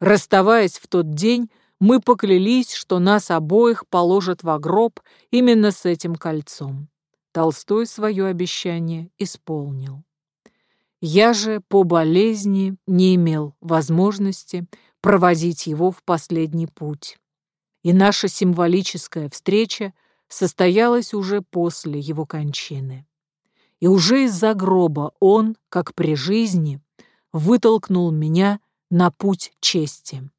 Расставаясь в тот день, мы поклялись, что нас обоих положат в гроб именно с этим кольцом. Толстой свое обещание исполнил. Я же по болезни не имел возможности проводить его в последний путь. И наша символическая встреча состоялась уже после его кончины. И уже из-за гроба он, как при жизни, вытолкнул меня на путь чести.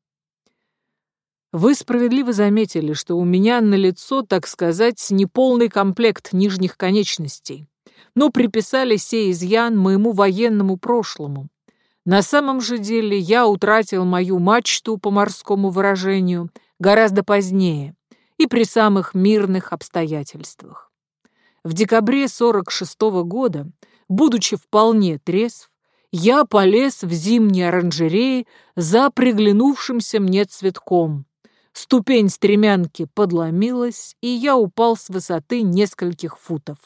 Вы справедливо заметили, что у меня на лицо, так сказать, неполный комплект нижних конечностей. но приписали сей изъян моему военному прошлому. На самом же деле я утратил мою мачту, по морскому выражению, гораздо позднее и при самых мирных обстоятельствах. В декабре 46 -го года, будучи вполне трезв, я полез в зимние оранжереи за приглянувшимся мне цветком. Ступень стремянки подломилась, и я упал с высоты нескольких футов.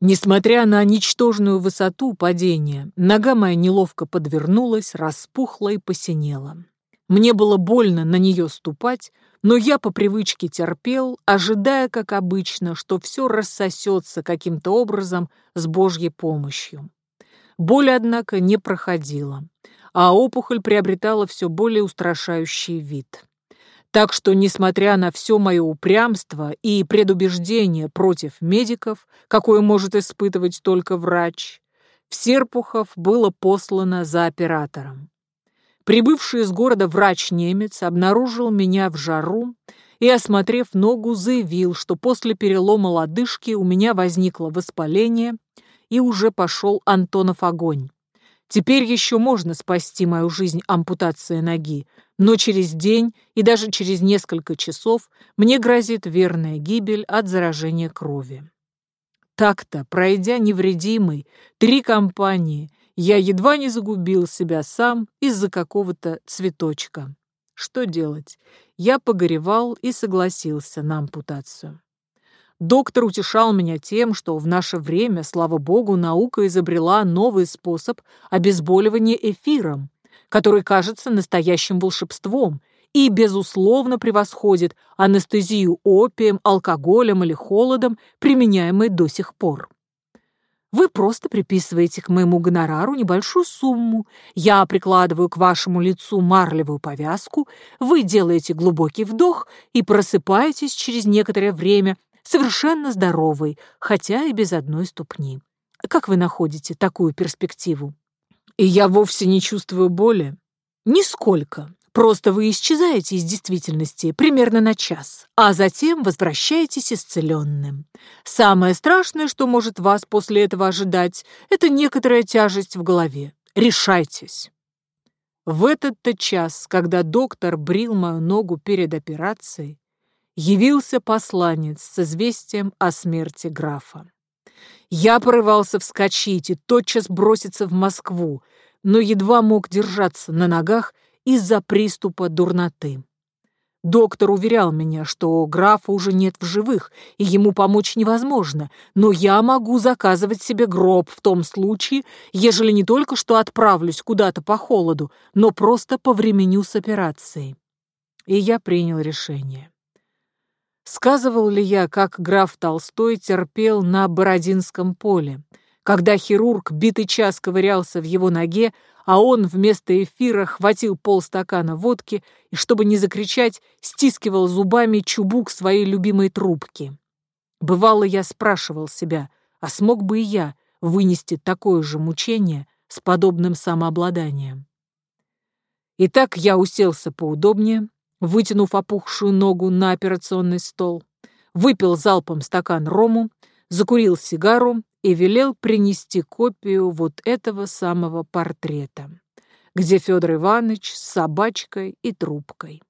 Несмотря на ничтожную высоту падения, нога моя неловко подвернулась, распухла и посинела. Мне было больно на нее ступать, но я по привычке терпел, ожидая, как обычно, что все рассосется каким-то образом с Божьей помощью. Боль, однако, не проходила, а опухоль приобретала все более устрашающий вид. Так что, несмотря на все мое упрямство и предубеждение против медиков, какое может испытывать только врач, в Серпухов было послано за оператором. Прибывший из города врач-немец обнаружил меня в жару и, осмотрев ногу, заявил, что после перелома лодыжки у меня возникло воспаление и уже пошел Антонов огонь. Теперь еще можно спасти мою жизнь ампутацией ноги, но через день и даже через несколько часов мне грозит верная гибель от заражения крови. Так-то, пройдя невредимый три компании, я едва не загубил себя сам из-за какого-то цветочка. Что делать? Я погоревал и согласился на ампутацию. Доктор утешал меня тем, что в наше время, слава богу, наука изобрела новый способ обезболивания эфиром, который кажется настоящим волшебством и, безусловно, превосходит анестезию опием, алкоголем или холодом, применяемой до сих пор. Вы просто приписываете к моему гонорару небольшую сумму, я прикладываю к вашему лицу марлевую повязку, вы делаете глубокий вдох и просыпаетесь через некоторое время совершенно здоровый, хотя и без одной ступни. Как вы находите такую перспективу? И я вовсе не чувствую боли. Нисколько. Просто вы исчезаете из действительности примерно на час, а затем возвращаетесь исцеленным. Самое страшное, что может вас после этого ожидать, это некоторая тяжесть в голове. Решайтесь. В этот-то час, когда доктор брил мою ногу перед операцией, явился посланец с известием о смерти графа. Я порывался вскочить и тотчас броситься в Москву, но едва мог держаться на ногах из-за приступа дурноты. Доктор уверял меня, что графа уже нет в живых, и ему помочь невозможно, но я могу заказывать себе гроб в том случае, ежели не только что отправлюсь куда-то по холоду, но просто повременю с операцией. И я принял решение. Сказывал ли я, как граф Толстой терпел на Бородинском поле, когда хирург битый час ковырялся в его ноге, а он вместо эфира хватил полстакана водки и, чтобы не закричать, стискивал зубами чубук своей любимой трубки. Бывало, я спрашивал себя, а смог бы и я вынести такое же мучение с подобным самообладанием. Итак, я уселся поудобнее, вытянув опухшую ногу на операционный стол, выпил залпом стакан рому, закурил сигару и велел принести копию вот этого самого портрета, где Федор Иванович с собачкой и трубкой.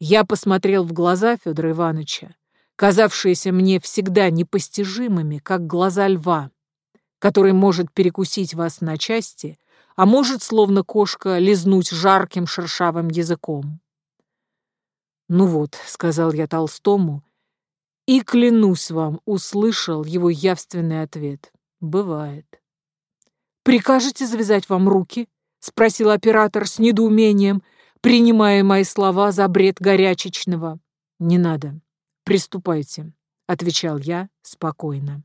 Я посмотрел в глаза Федора Ивановича, казавшиеся мне всегда непостижимыми, как глаза льва, который может перекусить вас на части, а может, словно кошка, лизнуть жарким шершавым языком. «Ну вот», — сказал я Толстому, и, клянусь вам, услышал его явственный ответ. «Бывает». «Прикажете завязать вам руки?» — спросил оператор с недоумением, принимая мои слова за бред горячечного. «Не надо. Приступайте», — отвечал я спокойно.